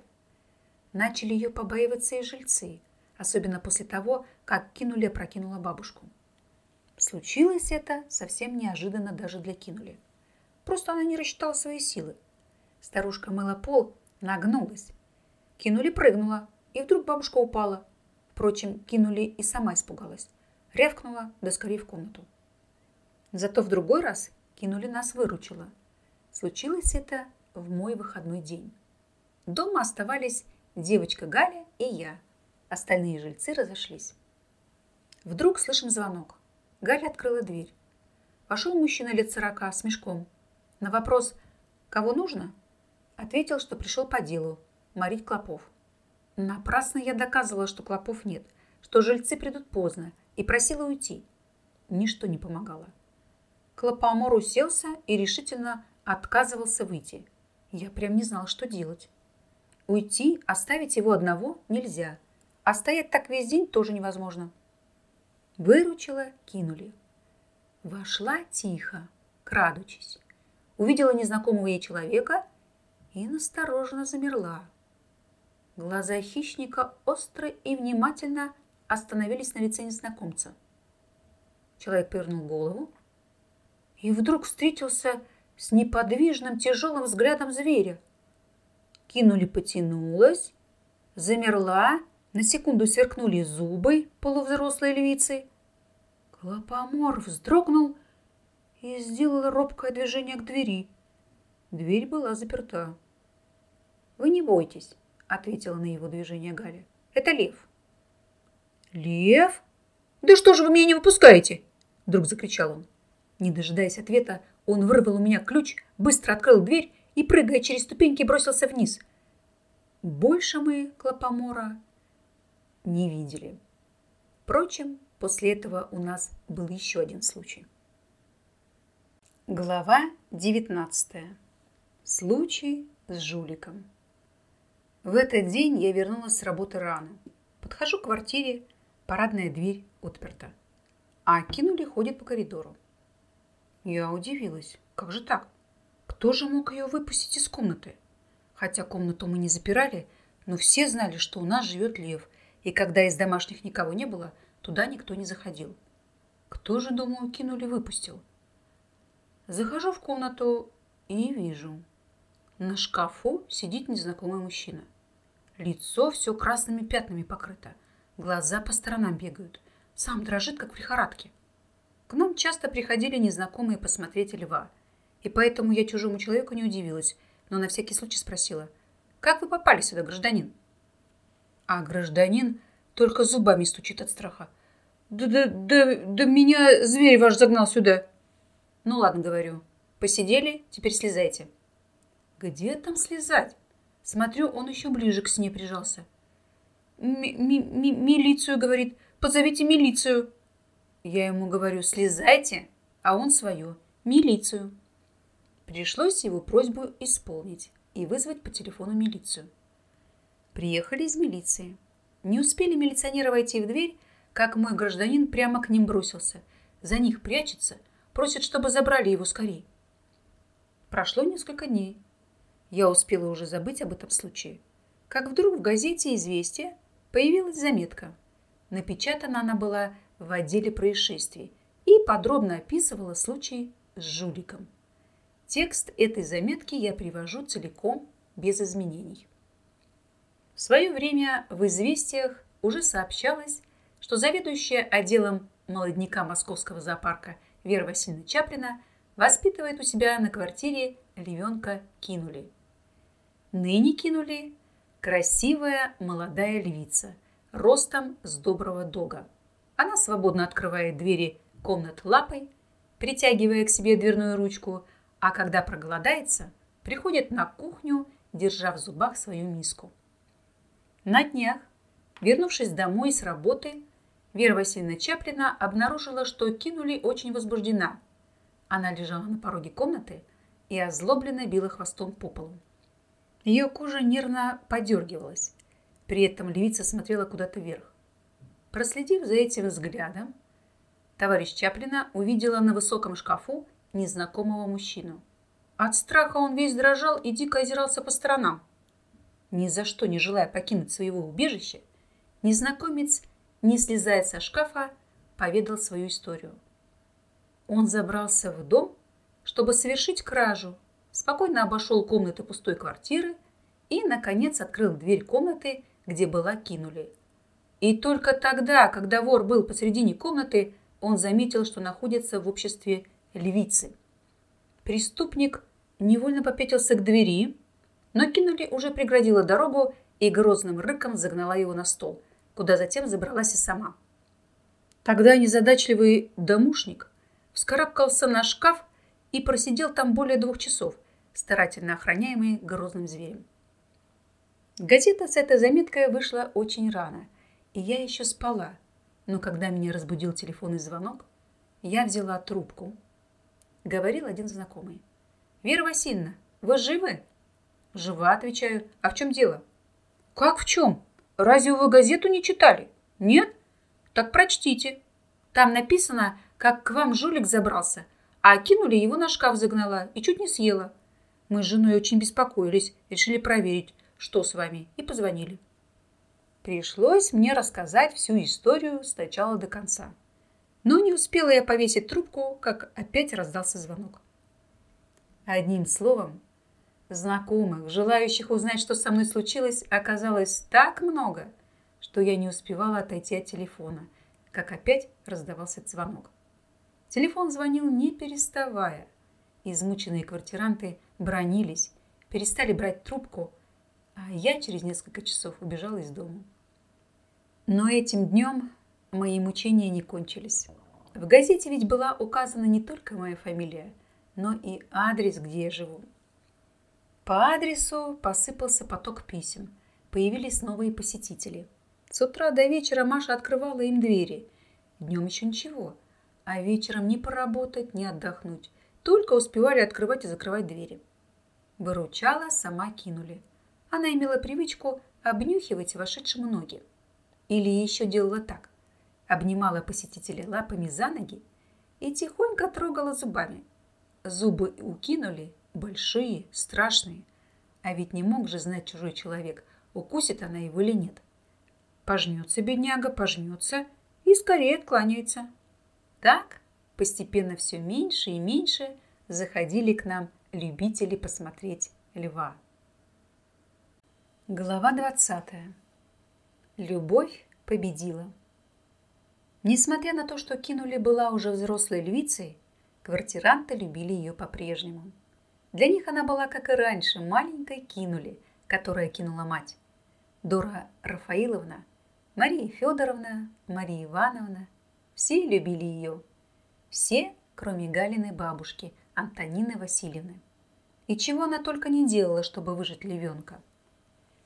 Начали ее побаиваться и жильцы, особенно после того, как кинули опрокинула бабушку. Случилось это совсем неожиданно даже для кинули. Просто она не рассчитала свои силы. Старушка мыла пол, нагнулась. Кинули прыгнула, и вдруг бабушка упала. Впрочем, кинули и сама испугалась. Рявкнула, да скорее в комнату. Зато в другой раз кинули нас выручила. Случилось это в мой выходной день. Дома оставались девочка Галя и я. Остальные жильцы разошлись. Вдруг слышим звонок. Галя открыла дверь. Вошел мужчина лет сорока с мешком – на вопрос «Кого нужно?» ответил, что пришел по делу морить клопов. Напрасно я доказывала, что клопов нет, что жильцы придут поздно, и просила уйти. Ничто не помогало. Клопомор уселся и решительно отказывался выйти. Я прям не знала, что делать. Уйти, оставить его одного нельзя, а стоять так весь день тоже невозможно. Выручила, кинули. Вошла тихо, крадучись увидела незнакомого ей человека и настороженно замерла. Глаза хищника остро и внимательно остановились на лице незнакомца. Человек повернул голову и вдруг встретился с неподвижным тяжелым взглядом зверя. Кинули потянулась, замерла, на секунду сверкнули зубы полувзрослой львицы. Клопомор вздрогнул и сделал робкое движение к двери. Дверь была заперта. «Вы не бойтесь», — ответила на его движение Галя. «Это лев». «Лев? Да что же вы меня не выпускаете?» Вдруг закричал он. Не дожидаясь ответа, он вырвал у меня ключ, быстро открыл дверь и, прыгая через ступеньки, бросился вниз. Больше мы Клопомора не видели. Впрочем, после этого у нас был еще один случай. Глава 19. Случай с жуликом. В этот день я вернулась с работы рано. Подхожу к квартире, парадная дверь отперта. А кинули ходит по коридору. Я удивилась. Как же так? Кто же мог ее выпустить из комнаты? Хотя комнату мы не запирали, но все знали, что у нас живет лев, и когда из домашних никого не было, туда никто не заходил. Кто же, думаю, кинули выпустил? Захожу в комнату и вижу. На шкафу сидит незнакомый мужчина. Лицо все красными пятнами покрыто. Глаза по сторонам бегают. Сам дрожит, как в лихорадке. К нам часто приходили незнакомые посмотреть льва. И поэтому я чужому человеку не удивилась, но на всякий случай спросила. «Как вы попали сюда, гражданин?» А гражданин только зубами стучит от страха. «Да, да, да, да меня зверь ваш загнал сюда!» «Ну ладно, говорю. Посидели, теперь слезайте». «Где там слезать?» Смотрю, он еще ближе к сне прижался. Ми -ми -ми «Милицию, — говорит, — позовите милицию». Я ему говорю, слезайте, а он свое, милицию. Пришлось его просьбу исполнить и вызвать по телефону милицию. Приехали из милиции. Не успели милиционеры войти в дверь, как мой гражданин прямо к ним бросился. За них прячется, просит, чтобы забрали его скорее. Прошло несколько дней. Я успела уже забыть об этом случае. Как вдруг в газете «Известия» появилась заметка. Напечатана она была в отделе происшествий и подробно описывала случай с жуликом. Текст этой заметки я привожу целиком, без изменений. В свое время в «Известиях» уже сообщалось, что заведующая отделом молодняка Московского зоопарка Вера Васильевна Чаплина воспитывает у себя на квартире львенка Кинули. Ныне Кинули – красивая молодая львица, ростом с доброго дога. Она свободно открывает двери комнат лапой, притягивая к себе дверную ручку, а когда проголодается, приходит на кухню, держа в зубах свою миску. На днях, вернувшись домой с работы, Вера Васильевна Чаплина обнаружила, что кинули очень возбуждена. Она лежала на пороге комнаты и озлобленно била хвостом по полу. Ее кожа нервно подергивалась. При этом львица смотрела куда-то вверх. Проследив за этим взглядом, товарищ Чаплина увидела на высоком шкафу незнакомого мужчину. От страха он весь дрожал и дико озирался по сторонам. Ни за что не желая покинуть своего убежища, незнакомец, не слезая со шкафа, поведал свою историю. Он забрался в дом, чтобы совершить кражу, спокойно обошел комнаты пустой квартиры и, наконец, открыл дверь комнаты, где была кинули. И только тогда, когда вор был посредине комнаты, он заметил, что находится в обществе львицы. Преступник невольно попятился к двери, но кинули уже преградила дорогу и грозным рыком загнала его на стол, куда затем забралась и сама. Тогда незадачливый домушник вскарабкался на шкаф и просидел там более двух часов, старательно охраняемый грозным зверем. Газета с этой заметкой вышла очень рано – и я еще спала. Но когда меня разбудил телефонный звонок, я взяла трубку. Говорил один знакомый. «Вера Васильевна, вы живы?» «Жива», отвечаю. «А в чем дело?» «Как в чем? Разве вы газету не читали?» «Нет?» «Так прочтите. Там написано, как к вам жулик забрался, а кинули его на шкаф загнала и чуть не съела. Мы с женой очень беспокоились, решили проверить, что с вами, и позвонили. Пришлось мне рассказать всю историю с начала до конца. Но не успела я повесить трубку, как опять раздался звонок. Одним словом, знакомых, желающих узнать, что со мной случилось, оказалось так много, что я не успевала отойти от телефона, как опять раздавался звонок. Телефон звонил не переставая. Измученные квартиранты бронились, перестали брать трубку, а я через несколько часов убежала из дома. Но этим днем мои мучения не кончились. В газете ведь была указана не только моя фамилия, но и адрес, где я живу. По адресу посыпался поток писем. Появились новые посетители. С утра до вечера Маша открывала им двери. Днем еще ничего, а вечером ни поработать, ни отдохнуть. Только успевали открывать и закрывать двери. Выручала, сама кинули. Она имела привычку обнюхивать вошедшему ноги. Или еще делала так. Обнимала посетителя лапами за ноги и тихонько трогала зубами. Зубы укинули, большие, страшные. А ведь не мог же знать чужой человек, укусит она его или нет. Пожмется бедняга, пожмется и скорее откланяется. Так постепенно все меньше и меньше заходили к нам любители посмотреть льва. Глава 20. Любовь победила. Несмотря на то, что Кинули была уже взрослой львицей, квартиранты любили ее по-прежнему. Для них она была, как и раньше, маленькой Кинули, которая кинула мать. Дора Рафаиловна, Мария Федоровна, Мария Ивановна – все любили ее – все, кроме Галины бабушки, Антонины Васильевны. И чего она только не делала, чтобы выжить львенка.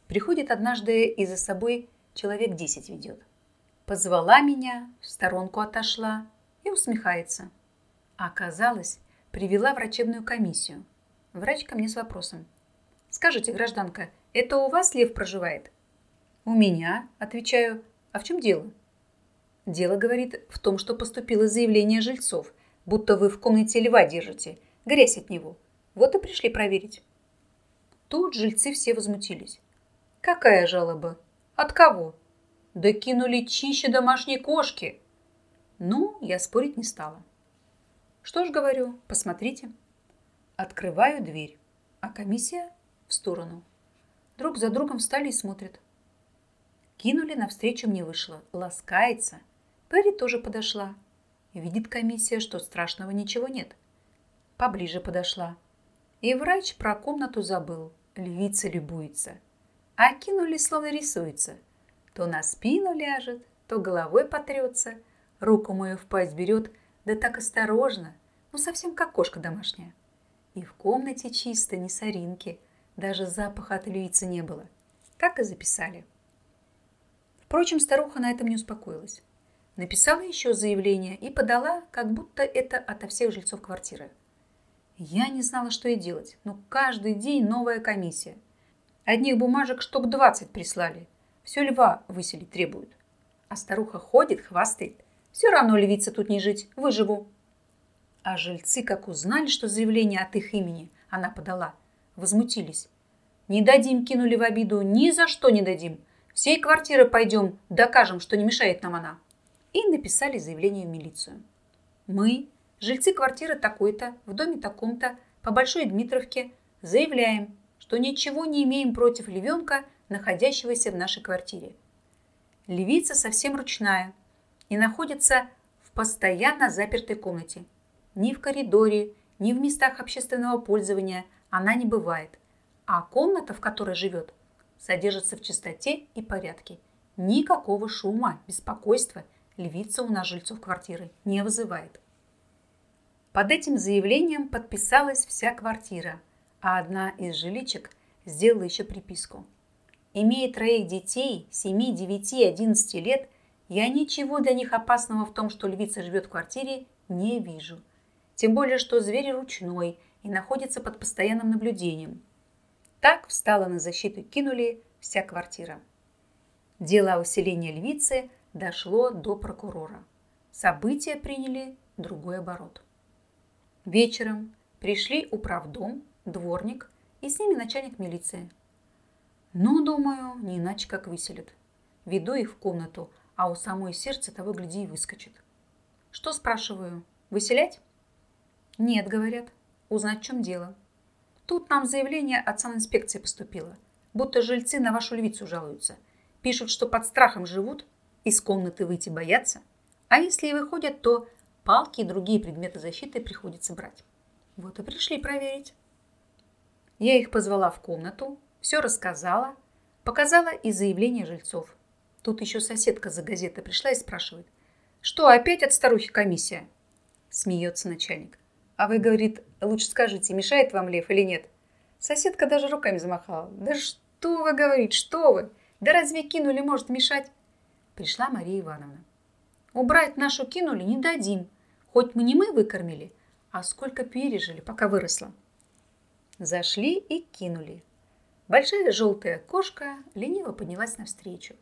Приходит однажды и за собой человек десять ведет. Позвала меня, в сторонку отошла и усмехается. А оказалось, привела врачебную комиссию. Врач ко мне с вопросом. «Скажите, гражданка, это у вас лев проживает?» «У меня», отвечаю. «А в чем дело?» Дело, говорит, в том, что поступило заявление жильцов, будто вы в комнате льва держите, грязь от него. Вот и пришли проверить. Тут жильцы все возмутились. Какая жалоба? От кого? Да кинули чище домашней кошки. Ну, я спорить не стала. Что ж, говорю, посмотрите. Открываю дверь, а комиссия в сторону. Друг за другом встали и смотрят. Кинули навстречу мне вышла, ласкается – Перри тоже подошла. Видит комиссия, что страшного ничего нет. Поближе подошла. И врач про комнату забыл. Львица любуется. А кинули, словно рисуется. То на спину ляжет, то головой потрется, руку мою в пасть берет, да так осторожно, ну совсем как кошка домашняя. И в комнате чисто, не соринки, даже запаха от львицы не было. Так и записали. Впрочем, старуха на этом не успокоилась. Написала еще заявление и подала, как будто это ото всех жильцов квартиры. Я не знала, что и делать, но каждый день новая комиссия. Одних бумажек штук 20 прислали. Все льва выселить требуют. А старуха ходит, хвастает. Все равно львица тут не жить, выживу. А жильцы, как узнали, что заявление от их имени она подала, возмутились. Не дадим, кинули в обиду, ни за что не дадим. Всей квартиры пойдем, докажем, что не мешает нам она и написали заявление в милицию. Мы, жильцы квартиры такой-то, в доме таком-то, по Большой Дмитровке, заявляем, что ничего не имеем против львенка, находящегося в нашей квартире. Львица совсем ручная и находится в постоянно запертой комнате. Ни в коридоре, ни в местах общественного пользования она не бывает, а комната, в которой живет, содержится в чистоте и порядке. Никакого шума, беспокойства львица у нас жильцов квартиры не вызывает. Под этим заявлением подписалась вся квартира, а одна из жиличек сделала еще приписку. Имея троих детей, 7, 9 и 11 лет, я ничего для них опасного в том, что львица живет в квартире, не вижу. Тем более, что зверь ручной и находится под постоянным наблюдением. Так встала на защиту кинули вся квартира. Дело о усилении львицы – дошло до прокурора. События приняли другой оборот. Вечером пришли управдом, дворник и с ними начальник милиции. Ну, думаю, не иначе как выселят. Веду их в комнату, а у самой сердце того гляди и выскочит. Что, спрашиваю, выселять? Нет, говорят. Узнать, в чем дело. Тут нам заявление от санинспекции поступило, будто жильцы на вашу львицу жалуются. Пишут, что под страхом живут, из комнаты выйти боятся, а если и выходят, то палки и другие предметы защиты приходится брать. Вот и пришли проверить. Я их позвала в комнату, все рассказала, показала и заявление жильцов. Тут еще соседка за газетой пришла и спрашивает. «Что, опять от старухи комиссия?» Смеется начальник. «А вы, говорит, лучше скажите, мешает вам лев или нет?» Соседка даже руками замахала. «Да что вы, говорит, что вы? Да разве кинули может мешать?» Пришла Мария Ивановна. «Убрать нашу кинули не дадим. Хоть мы не мы выкормили, а сколько пережили, пока выросла. Зашли и кинули. Большая желтая кошка лениво поднялась навстречу,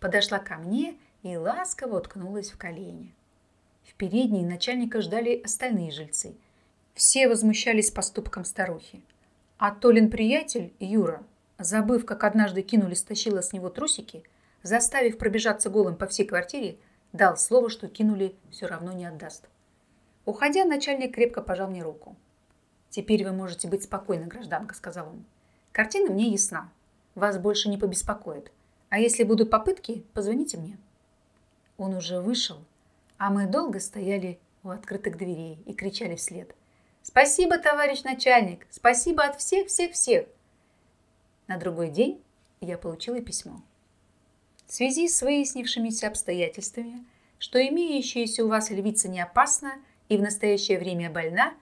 подошла ко мне и ласково уткнулась в колени. В передней начальника ждали остальные жильцы. Все возмущались поступком старухи. А Толин приятель, Юра, забыв, как однажды кинули, стащила с него трусики, заставив пробежаться голым по всей квартире, дал слово, что кинули все равно не отдаст. Уходя, начальник крепко пожал мне руку. «Теперь вы можете быть спокойны, гражданка», — сказал он. «Картина мне ясна. Вас больше не побеспокоит. А если будут попытки, позвоните мне». Он уже вышел, а мы долго стояли у открытых дверей и кричали вслед. «Спасибо, товарищ начальник! Спасибо от всех-всех-всех!» На другой день я получила письмо. В связи с выяснившимися обстоятельствами, что имеющаяся у вас львица не опасна и в настоящее время больна,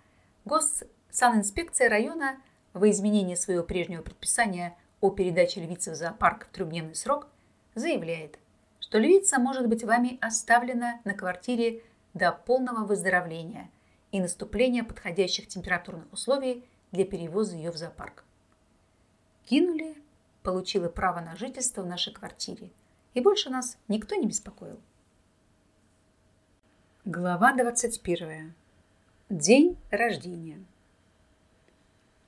Госсанинспекция района во изменение своего прежнего предписания о передаче львицы в зоопарк в трехдневный срок заявляет, что львица может быть вами оставлена на квартире до полного выздоровления и наступления подходящих температурных условий для перевоза ее в зоопарк. Кинули, получила право на жительство в нашей квартире, и больше нас никто не беспокоил. Глава 21. День рождения.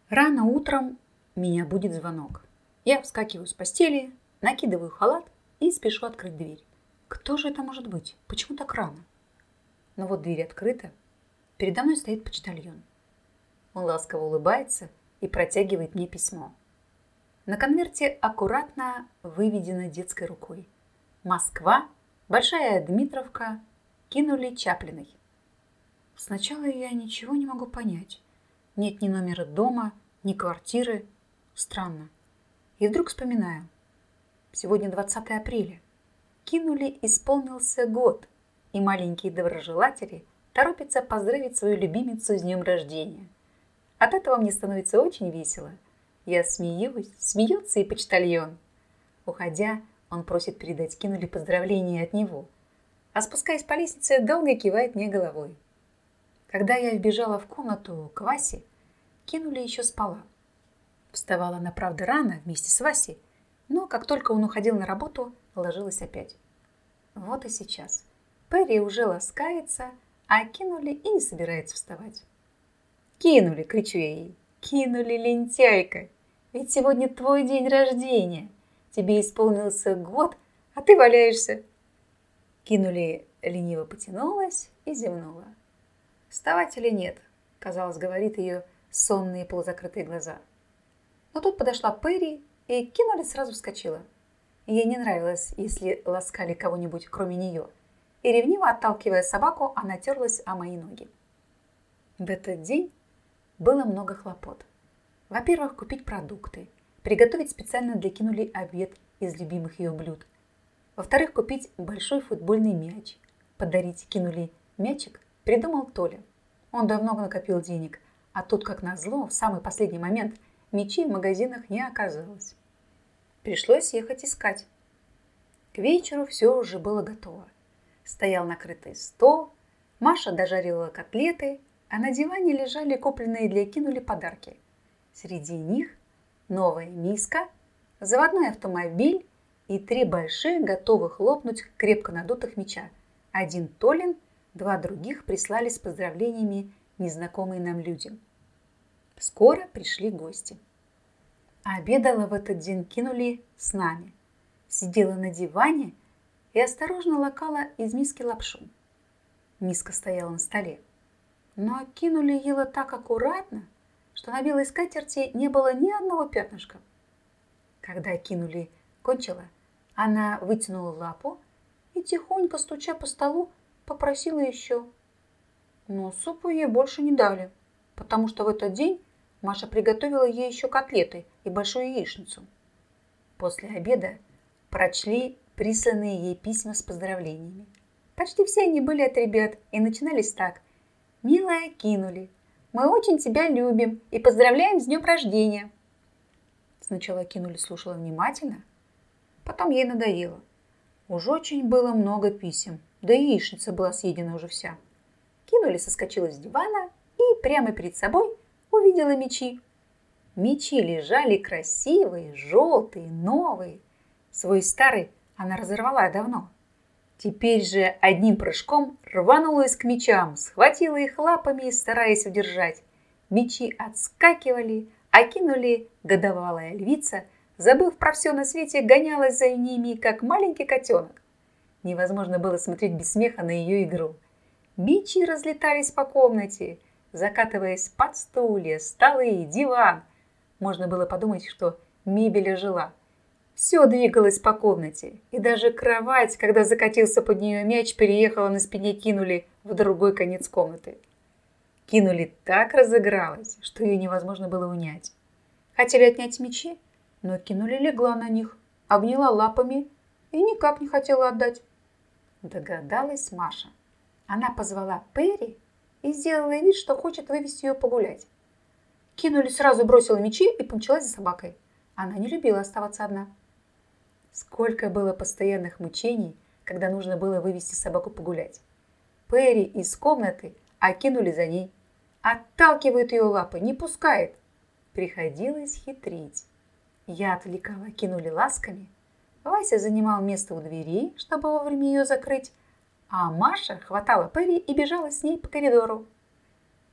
Рано утром меня будет звонок. Я вскакиваю с постели, накидываю халат и спешу открыть дверь. Кто же это может быть? Почему так рано? Но вот дверь открыта. Передо мной стоит почтальон. Он ласково улыбается и протягивает мне письмо. На конверте аккуратно выведено детской рукой. Москва, Большая Дмитровка, кинули Чаплиной. Сначала я ничего не могу понять. Нет ни номера дома, ни квартиры. Странно. И вдруг вспоминаю. Сегодня 20 апреля. Кинули исполнился год, и маленькие доброжелатели торопятся поздравить свою любимицу с днем рождения. От этого мне становится очень весело. Я смеюсь, смеется и почтальон. Уходя, он просит передать Кинули поздравления от него – а спускаясь по лестнице, долго кивает мне головой. Когда я вбежала в комнату к Васе, кинули еще спала. Вставала она, правда, рано вместе с Васей, но как только он уходил на работу, ложилась опять. Вот и сейчас. Перри уже ласкается, а кинули и не собирается вставать. «Кинули!» – кричу я ей. «Кинули, лентяйка! Ведь сегодня твой день рождения. Тебе исполнился год, а ты валяешься. Кинули лениво потянулась и зевнула. «Вставать или нет?» – казалось, говорит ее сонные полузакрытые глаза. Но тут подошла Перри, и кинули сразу вскочила. Ей не нравилось, если ласкали кого-нибудь, кроме нее. И ревниво отталкивая собаку, она терлась о мои ноги. В этот день было много хлопот. Во-первых, купить продукты, приготовить специально для кинули обед из любимых ее блюд – во-вторых, купить большой футбольный мяч. Подарить кинули мячик придумал Толя. Он давно накопил денег, а тут, как назло, в самый последний момент мячей в магазинах не оказалось. Пришлось ехать искать. К вечеру все уже было готово. Стоял накрытый стол, Маша дожарила котлеты, а на диване лежали купленные для кинули подарки. Среди них новая миска, заводной автомобиль и три больших, готовых лопнуть крепко надутых меча. Один Толин, два других прислали с поздравлениями незнакомые нам люди. Скоро пришли гости. Обедала в этот день кинули с нами. Сидела на диване и осторожно лакала из миски лапшу. Миска стояла на столе. Но кинули ела так аккуратно, что на белой скатерти не было ни одного пятнышка. Когда кинули кончила, она вытянула лапу и, тихонько стуча по столу, попросила еще. Но супу ей больше не дали, потому что в этот день Маша приготовила ей еще котлеты и большую яичницу. После обеда прочли присланные ей письма с поздравлениями. Почти все они были от ребят и начинались так. «Милая, кинули. Мы очень тебя любим и поздравляем с днем рождения». Сначала кинули слушала внимательно, потом ей надоело. Уж очень было много писем, да и яичница была съедена уже вся. Кинули соскочила с дивана и прямо перед собой увидела мечи. Мечи лежали красивые, желтые, новые. Свой старый она разорвала давно. Теперь же одним прыжком рванулась к мечам, схватила их лапами, стараясь удержать. Мечи отскакивали, окинули годовалая львица, забыв про все на свете, гонялась за ними, как маленький котенок. Невозможно было смотреть без смеха на ее игру. Мечи разлетались по комнате, закатываясь под стулья, столы, диван. Можно было подумать, что мебель ожила. Все двигалось по комнате, и даже кровать, когда закатился под нее мяч, переехала на спине кинули в другой конец комнаты. Кинули так разыгралась, что ее невозможно было унять. Хотели отнять мечи, но кинули легла на них, обняла лапами и никак не хотела отдать. Догадалась Маша. Она позвала Перри и сделала вид, что хочет вывести ее погулять. Кинули сразу бросила мечи и помчалась за собакой. Она не любила оставаться одна. Сколько было постоянных мучений, когда нужно было вывести собаку погулять. Перри из комнаты окинули за ней. Отталкивает ее лапы, не пускает. Приходилось хитрить. Я отвлекала, кинули ласками. Вася занимал место у двери, чтобы вовремя ее закрыть, а Маша хватала Перри и бежала с ней по коридору.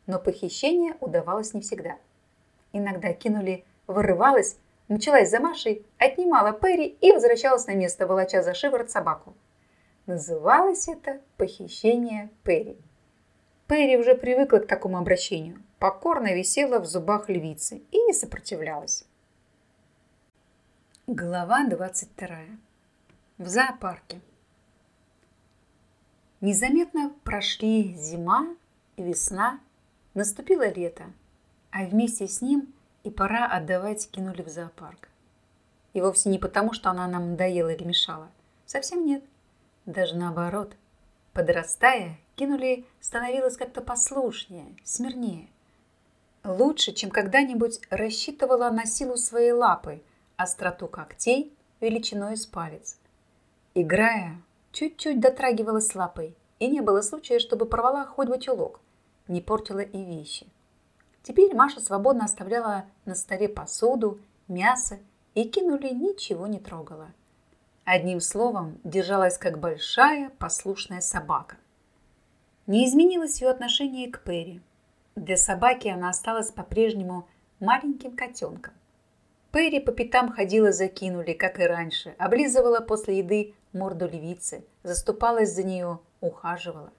Но похищение удавалось не всегда. Иногда кинули, вырывалась мчалась за Машей, отнимала Перри и возвращалась на место, волоча за шиворот собаку. Называлось это «Похищение Перри». Перри уже привыкла к такому обращению, покорно висела в зубах львицы и не сопротивлялась. Глава 22. В зоопарке. Незаметно прошли зима и весна, наступило лето, а вместе с ним – и пора отдавать кинули в зоопарк. И вовсе не потому, что она нам надоела или мешала. Совсем нет. Даже наоборот. Подрастая, кинули становилась как-то послушнее, смирнее. Лучше, чем когда-нибудь рассчитывала на силу своей лапы, остроту когтей величиной с палец. Играя, чуть-чуть дотрагивалась лапой, и не было случая, чтобы порвала хоть бы чулок, не портила и вещи. Теперь Маша свободно оставляла на столе посуду, мясо и кинули ничего не трогала. Одним словом, держалась как большая послушная собака. Не изменилось ее отношение к Перри. Для собаки она осталась по-прежнему маленьким котенком. Перри по пятам ходила за кинули, как и раньше, облизывала после еды морду львицы, заступалась за нее, ухаживала.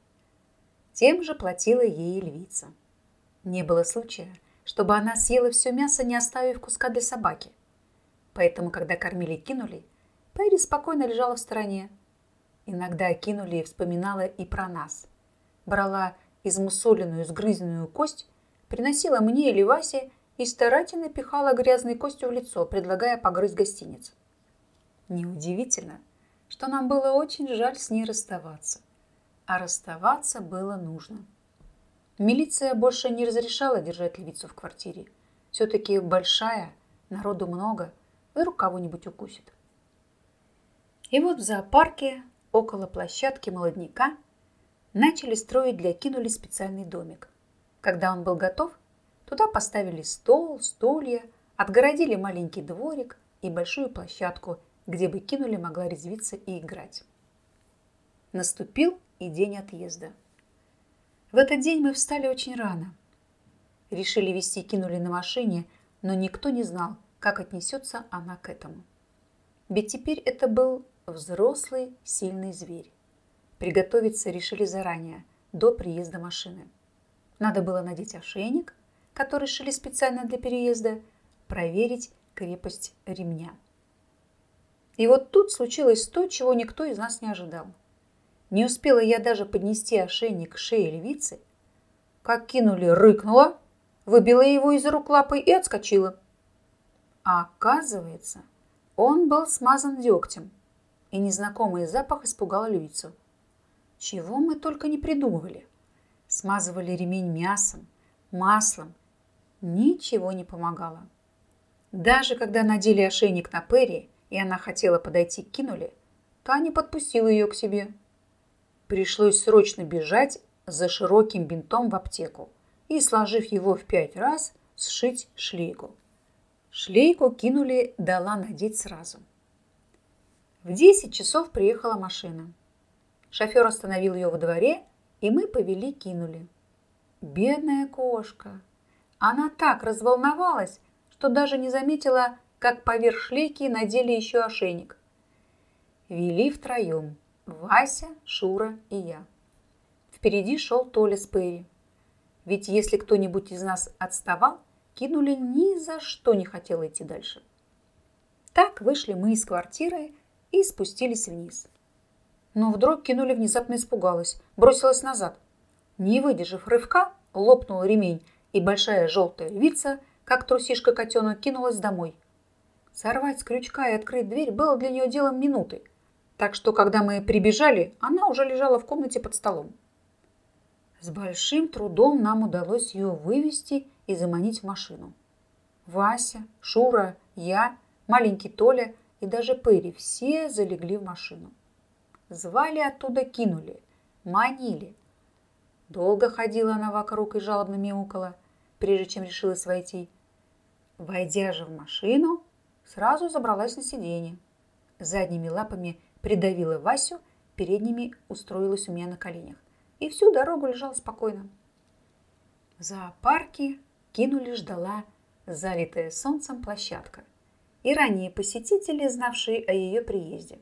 Тем же платила ей львица. Не было случая, чтобы она съела все мясо, не оставив куска для собаки. Поэтому, когда кормили кинули, Перри спокойно лежала в стороне. Иногда кинули и вспоминала и про нас. Брала измусоленную, сгрызенную кость, приносила мне или Васе и старательно пихала грязной костью в лицо, предлагая погрызть гостиниц. Неудивительно, что нам было очень жаль с ней расставаться. А расставаться было нужно. Милиция больше не разрешала держать львицу в квартире. Все-таки большая, народу много, вдруг кого-нибудь укусит. И вот в зоопарке, около площадки молодняка, начали строить для кинули специальный домик. Когда он был готов, туда поставили стол, стулья, отгородили маленький дворик и большую площадку, где бы кинули могла резвиться и играть. Наступил и день отъезда – в этот день мы встали очень рано. Решили вести кинули на машине, но никто не знал, как отнесется она к этому. Ведь теперь это был взрослый сильный зверь. Приготовиться решили заранее, до приезда машины. Надо было надеть ошейник, который шили специально для переезда, проверить крепость ремня. И вот тут случилось то, чего никто из нас не ожидал. Не успела я даже поднести ошейник к шее львицы, как кинули рыкнула, выбила его из рук лапой и отскочила. А оказывается, он был смазан дегтем, и незнакомый запах испугал львицу. Чего мы только не придумывали. Смазывали ремень мясом, маслом. Ничего не помогало. Даже когда надели ошейник на Перри, и она хотела подойти к Кинуле, та не подпустила ее к себе. Пришлось срочно бежать за широким бинтом в аптеку и, сложив его в пять раз, сшить шлейку. Шлейку кинули дала надеть сразу. В 10 часов приехала машина. Шофер остановил ее во дворе, и мы повели кинули. Бедная кошка. Она так разволновалась, что даже не заметила, как поверх шлейки надели еще ошейник. Вели втроем. Вася, Шура и я. Впереди шел Толя с Перри. Ведь если кто-нибудь из нас отставал, кинули ни за что не хотел идти дальше. Так вышли мы из квартиры и спустились вниз. Но вдруг кинули внезапно испугалась, бросилась назад. Не выдержав рывка, лопнул ремень, и большая желтая львица, как трусишка котенок, кинулась домой. Сорвать с крючка и открыть дверь было для нее делом минуты – так что, когда мы прибежали, она уже лежала в комнате под столом. С большим трудом нам удалось ее вывести и заманить в машину. Вася, Шура, я, маленький Толя и даже Перри все залегли в машину. Звали оттуда, кинули, манили. Долго ходила она вокруг и жалобно мяукала, прежде чем решилась войти. Войдя же в машину, сразу забралась на сиденье. Задними лапами придавила Васю, передними устроилась у меня на коленях. И всю дорогу лежала спокойно. В зоопарке кинули ждала залитая солнцем площадка и ранние посетители, знавшие о ее приезде.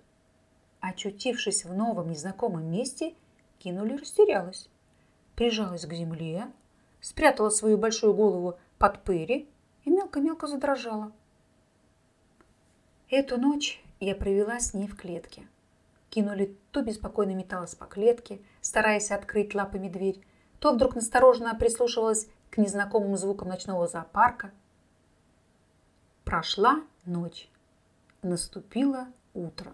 Очутившись в новом незнакомом месте, кинули растерялась. Прижалась к земле, спрятала свою большую голову под пыри и мелко-мелко задрожала. Эту ночь я провела с ней в клетке кинули, то беспокойно металась по клетке, стараясь открыть лапами дверь, то вдруг настороженно прислушивалась к незнакомым звукам ночного зоопарка. Прошла ночь. Наступило утро.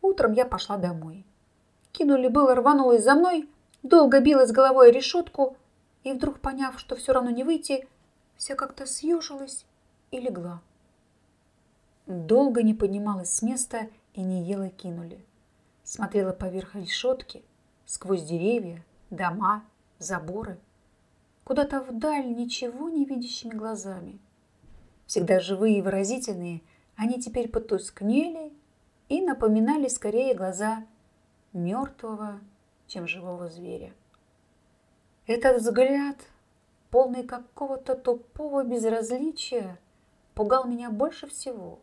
Утром я пошла домой. Кинули было, рванулась за мной, долго билась головой о решетку и вдруг, поняв, что все равно не выйти, вся как-то съежилась и легла. Долго не поднималась с места и не ела кинули смотрела поверх решетки, сквозь деревья, дома, заборы, куда-то вдаль ничего не видящими глазами. Всегда живые и выразительные, они теперь потускнели и напоминали скорее глаза мертвого, чем живого зверя. Этот взгляд, полный какого-то тупого безразличия, пугал меня больше всего.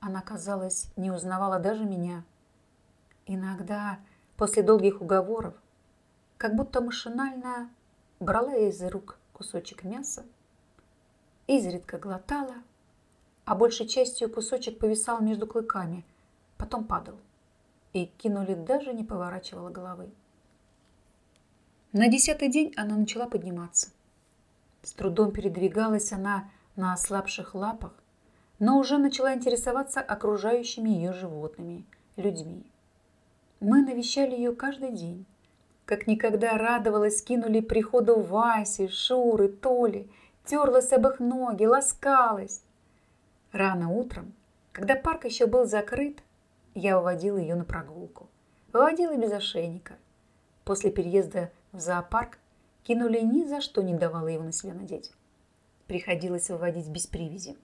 Она, казалось, не узнавала даже меня – Иногда, после долгих уговоров, как будто машинально брала из рук кусочек мяса, изредка глотала, а большей частью кусочек повисал между клыками, потом падал, и кинули даже не поворачивала головы. На десятый день она начала подниматься. С трудом передвигалась она на ослабших лапах, но уже начала интересоваться окружающими ее животными, людьми. Мы навещали ее каждый день. Как никогда радовалась, кинули приходу Васи, Шуры, Толи, терлась об их ноги, ласкалась. Рано утром, когда парк еще был закрыт, я уводила ее на прогулку. Выводила без ошейника. После переезда в зоопарк кинули ни за что не давала его на себя надеть. Приходилось выводить без привязи.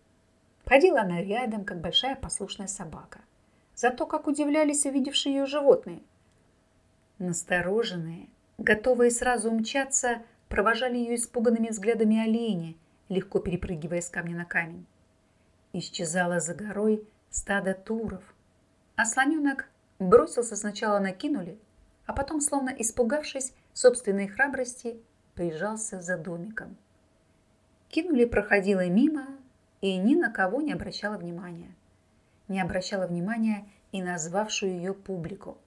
Ходила она рядом, как большая послушная собака – за то, как удивлялись увидевшие ее животные. Настороженные, готовые сразу умчаться, провожали ее испуганными взглядами олени, легко перепрыгивая с камня на камень. Исчезало за горой стадо туров. А слоненок бросился сначала накинули, а потом, словно испугавшись собственной храбрости, прижался за домиком. Кинули проходила мимо и ни на кого не обращала внимания. Не обращала внимания и назвавшую ее публику.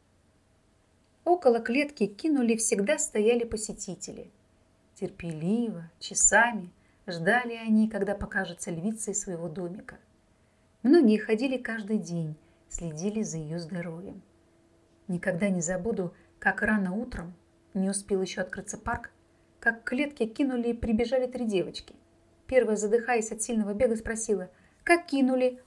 Около клетки кинули всегда стояли посетители. Терпеливо, часами ждали они, когда покажется львица из своего домика. Многие ходили каждый день, следили за ее здоровьем. Никогда не забуду, как рано утром, не успел еще открыться парк, как к клетке кинули и прибежали три девочки. Первая, задыхаясь от сильного бега, спросила, как кинули?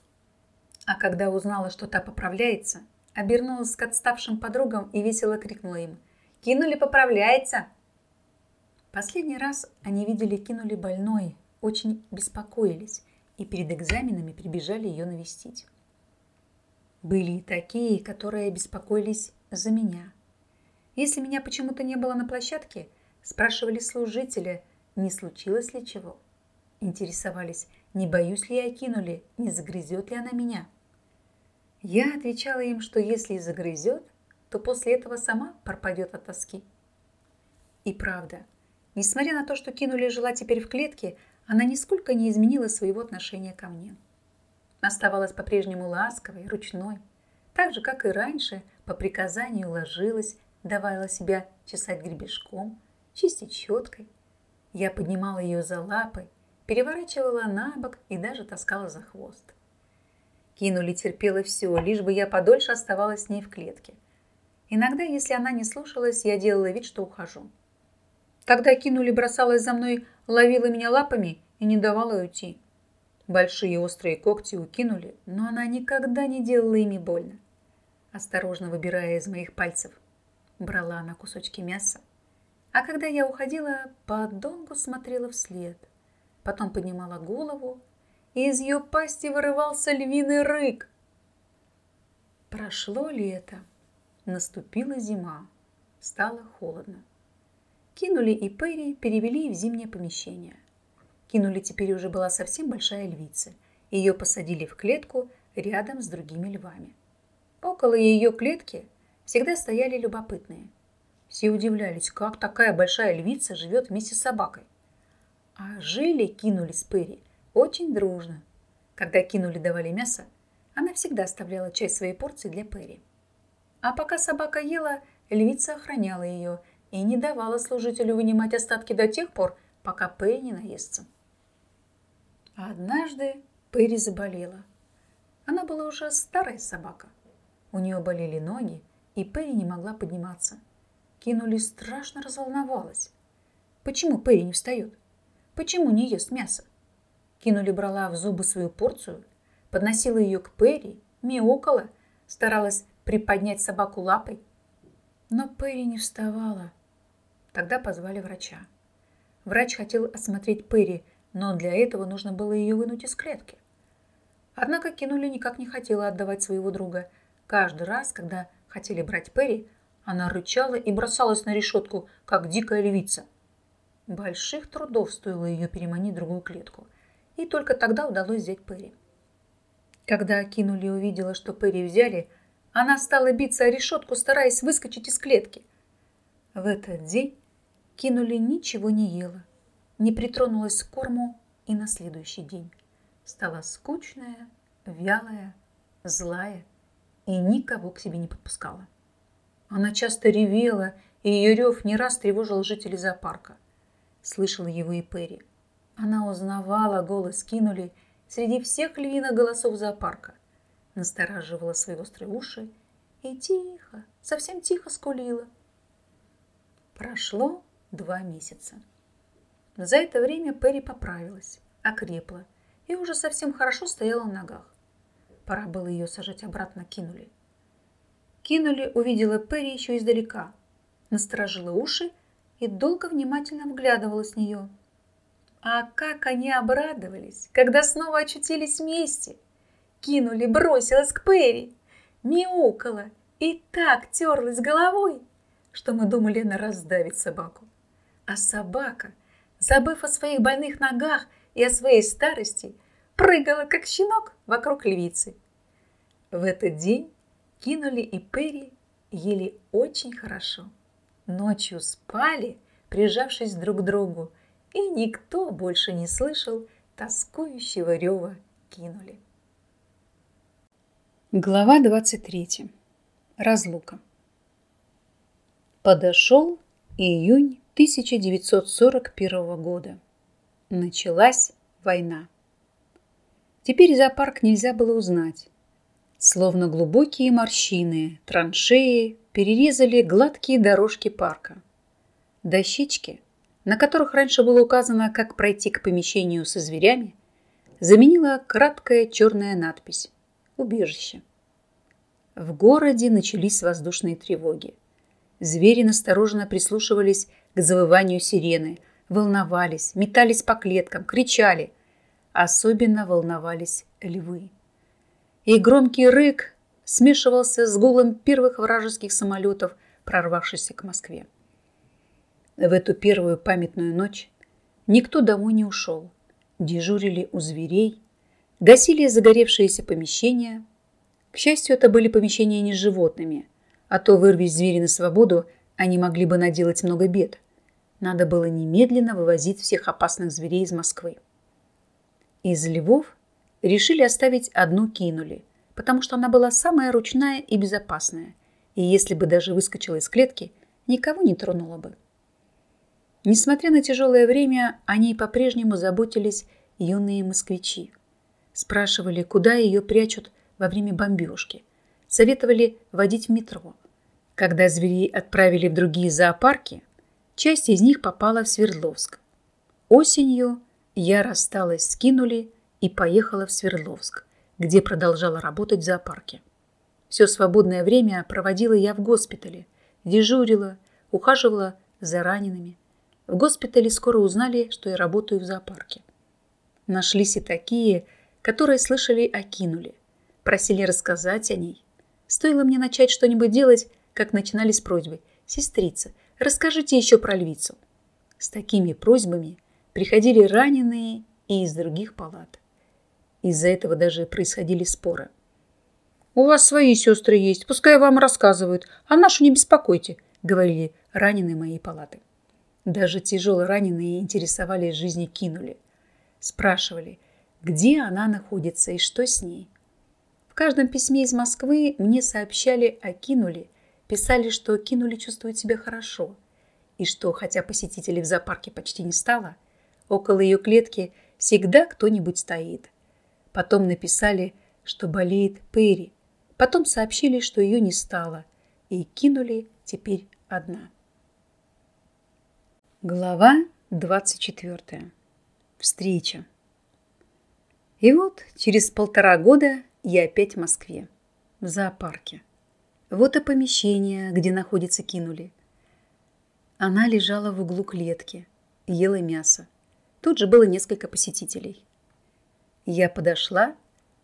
А когда узнала, что та поправляется, обернулась к отставшим подругам и весело крикнула им, «Кинули поправляется!» Последний раз они видели Кинули больной, очень беспокоились и перед экзаменами прибежали ее навестить. Были и такие, которые беспокоились за меня. Если меня почему-то не было на площадке, спрашивали служителя, не случилось ли чего. Интересовались, не боюсь ли я кинули, не загрызет ли она меня. Я отвечала им, что если и загрызет, то после этого сама пропадет от тоски. И правда, несмотря на то, что кинули жила теперь в клетке, она нисколько не изменила своего отношения ко мне. Оставалась по-прежнему ласковой, ручной, так же, как и раньше, по приказанию ложилась, давала себя чесать гребешком, чистить щеткой. Я поднимала ее за лапы, переворачивала на бок и даже таскала за хвост. Кинули терпела все, лишь бы я подольше оставалась с ней в клетке. Иногда, если она не слушалась, я делала вид, что ухожу. Тогда кинули, бросалась за мной, ловила меня лапами и не давала уйти. Большие острые когти укинули, но она никогда не делала ими больно. Осторожно выбирая из моих пальцев, брала она кусочки мяса. А когда я уходила, подолгу смотрела вслед – потом поднимала голову, и из ее пасти вырывался львиный рык. Прошло лето, наступила зима, стало холодно. Кинули и Перри перевели в зимнее помещение. Кинули теперь уже была совсем большая львица. Ее посадили в клетку рядом с другими львами. Около ее клетки всегда стояли любопытные. Все удивлялись, как такая большая львица живет вместе с собакой. А жили кинули с Перри очень дружно. Когда кинули давали мясо, она всегда оставляла часть своей порции для Перри. А пока собака ела, львица охраняла ее и не давала служителю вынимать остатки до тех пор, пока Перри не наестся. А однажды Перри заболела. Она была уже старая собака. У нее болели ноги, и Перри не могла подниматься. Кинули страшно разволновалась. Почему Перри не встает? Почему не ест мясо? Кинули брала в зубы свою порцию, подносила ее к Перри, мяукала, старалась приподнять собаку лапой. Но Перри не вставала. Тогда позвали врача. Врач хотел осмотреть Перри, но для этого нужно было ее вынуть из клетки. Однако Кинули никак не хотела отдавать своего друга. Каждый раз, когда хотели брать Перри, она рычала и бросалась на решетку, как дикая львица. Больших трудов стоило ее переманить в другую клетку. И только тогда удалось взять Перри. Когда кинули и увидела, что Перри взяли, она стала биться о решетку, стараясь выскочить из клетки. В этот день кинули ничего не ела, не притронулась к корму и на следующий день. Стала скучная, вялая, злая и никого к себе не подпускала. Она часто ревела, и ее рев не раз тревожил жителей зоопарка слышала его и Перри. Она узнавала голос Кинули среди всех львиных голосов зоопарка, настораживала свои острые уши и тихо, совсем тихо скулила. Прошло два месяца. За это время Перри поправилась, окрепла и уже совсем хорошо стояла на ногах. Пора было ее сажать обратно Кинули. Кинули увидела Перри еще издалека, насторожила уши и долго внимательно вглядывалась в нее. А как они обрадовались, когда снова очутились вместе. Кинули, бросилась к Перри, мяукала и так терлась головой, что мы думали, она раздавит собаку. А собака, забыв о своих больных ногах и о своей старости, прыгала, как щенок, вокруг львицы. В этот день Кинули и Перри ели очень хорошо. Ночью спали, прижавшись друг к другу, и никто больше не слышал тоскующего рева Кинули. Глава 23. Разлука. Подошел июнь 1941 года. Началась война. Теперь зоопарк нельзя было узнать. Словно глубокие морщины, траншеи перерезали гладкие дорожки парка. Дощечки, на которых раньше было указано, как пройти к помещению со зверями, заменила краткая черная надпись «Убежище». В городе начались воздушные тревоги. Звери настороженно прислушивались к завыванию сирены, волновались, метались по клеткам, кричали. Особенно волновались львы. И громкий рык смешивался с гулом первых вражеских самолетов, прорвавшихся к Москве. В эту первую памятную ночь никто домой не ушел. Дежурили у зверей, гасили загоревшиеся помещения. К счастью, это были помещения не с животными – а то, вырвись звери на свободу, они могли бы наделать много бед. Надо было немедленно вывозить всех опасных зверей из Москвы. Из львов решили оставить одну кинули, потому что она была самая ручная и безопасная, и если бы даже выскочила из клетки, никого не тронула бы. Несмотря на тяжелое время, о ней по-прежнему заботились юные москвичи. Спрашивали, куда ее прячут во время бомбежки. Советовали водить в метро. Когда зверей отправили в другие зоопарки, часть из них попала в Свердловск. Осенью я рассталась с Кинули и поехала в Свердловск, где продолжала работать в зоопарке. Все свободное время проводила я в госпитале, дежурила, ухаживала за ранеными. В госпитале скоро узнали, что я работаю в зоопарке. Нашлись и такие, которые слышали о Кинуле, просили рассказать о ней. Стоило мне начать что-нибудь делать, как начинались просьбы. «Сестрица, расскажите еще про львицу». С такими просьбами приходили раненые и из других палат. Из-за этого даже происходили споры. «У вас свои сестры есть, пускай вам рассказывают, а нашу не беспокойте», говорили раненые моей палаты. Даже тяжело раненые интересовались жизнью кинули. Спрашивали, где она находится и что с ней. В каждом письме из Москвы мне сообщали о кинули Писали, что кинули чувствует себя хорошо, и что, хотя посетителей в зоопарке почти не стало, около ее клетки всегда кто-нибудь стоит. Потом написали, что болеет Перри. Потом сообщили, что ее не стало, и кинули теперь одна. Глава 24. Встреча. И вот через полтора года я опять в Москве, в зоопарке. Вот и помещение, где находится кинули. Она лежала в углу клетки, ела мясо. Тут же было несколько посетителей. Я подошла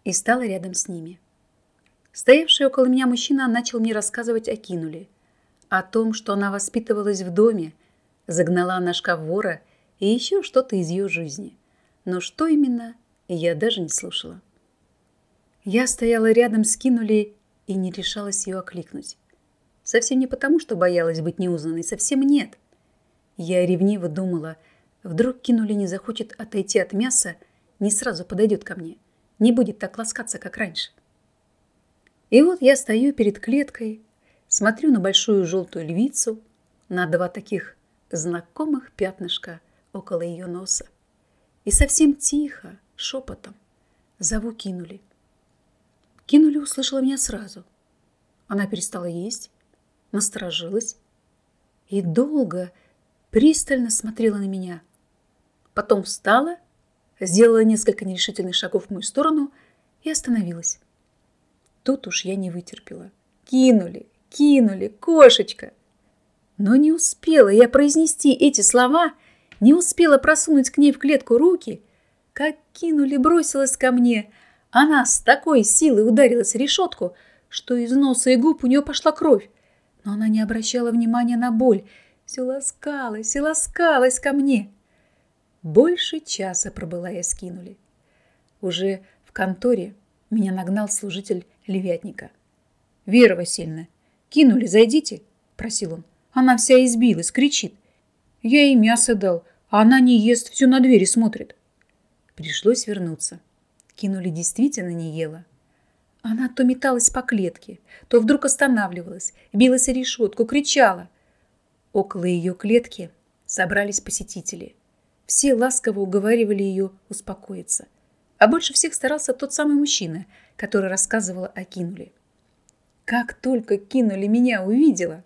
и стала рядом с ними. Стоявший около меня мужчина начал мне рассказывать о кинуле, о том, что она воспитывалась в доме, загнала на шкаф вора и еще что-то из ее жизни. Но что именно, я даже не слушала. Я стояла рядом с кинули и не решалась ее окликнуть. Совсем не потому, что боялась быть неузнанной, совсем нет. Я ревниво думала, вдруг кинули не захочет отойти от мяса, не сразу подойдет ко мне, не будет так ласкаться, как раньше. И вот я стою перед клеткой, смотрю на большую желтую львицу, на два таких знакомых пятнышка около ее носа. И совсем тихо, шепотом, зову кинули. Кинули услышала меня сразу. Она перестала есть, насторожилась и долго, пристально смотрела на меня. Потом встала, сделала несколько нерешительных шагов в мою сторону и остановилась. Тут уж я не вытерпела. Кинули, кинули, кошечка. Но не успела я произнести эти слова, не успела просунуть к ней в клетку руки, как кинули бросилась ко мне, она с такой силой ударилась в решетку, что из носа и губ у нее пошла кровь. Но она не обращала внимания на боль. Все ласкалась и ласкалась ко мне. Больше часа пробыла я скинули. Уже в конторе меня нагнал служитель левятника. «Вера Васильевна, кинули, зайдите», – просил он. «Она вся избилась, кричит. Я ей мясо дал, а она не ест, все на двери смотрит». Пришлось вернуться. Кинули действительно не ела. Она то металась по клетке, то вдруг останавливалась, билась о решетку, кричала. Около ее клетки собрались посетители. Все ласково уговаривали ее успокоиться. А больше всех старался тот самый мужчина, который рассказывал о Кинуле. Как только Кинули меня увидела,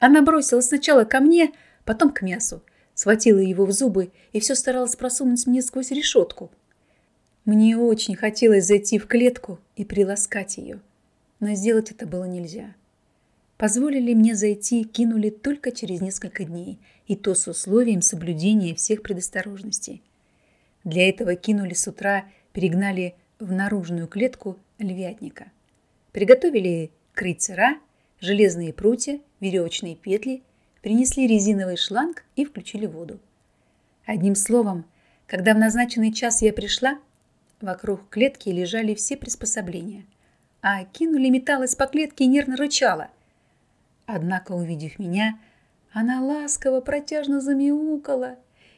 она бросилась сначала ко мне, потом к мясу, схватила его в зубы и все старалась просунуть мне сквозь решетку. Мне очень хотелось зайти в клетку и приласкать ее, но сделать это было нельзя. Позволили мне зайти, кинули только через несколько дней, и то с условием соблюдения всех предосторожностей. Для этого кинули с утра, перегнали в наружную клетку львятника. Приготовили крейцера, железные прутья, веревочные петли, принесли резиновый шланг и включили воду. Одним словом, когда в назначенный час я пришла, Вокруг клетки лежали все приспособления, а кинули металась по клетке и нервно рычала. Однако, увидев меня, она ласково протяжно замяукала,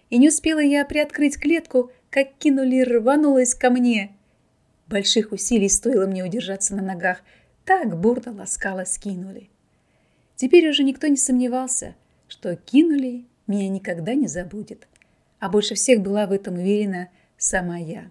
и не успела я приоткрыть клетку, как кинули рванулась ко мне. Больших усилий стоило мне удержаться на ногах, так бурно ласкала скинули. Теперь уже никто не сомневался, что кинули меня никогда не забудет. А больше всех была в этом уверена сама я.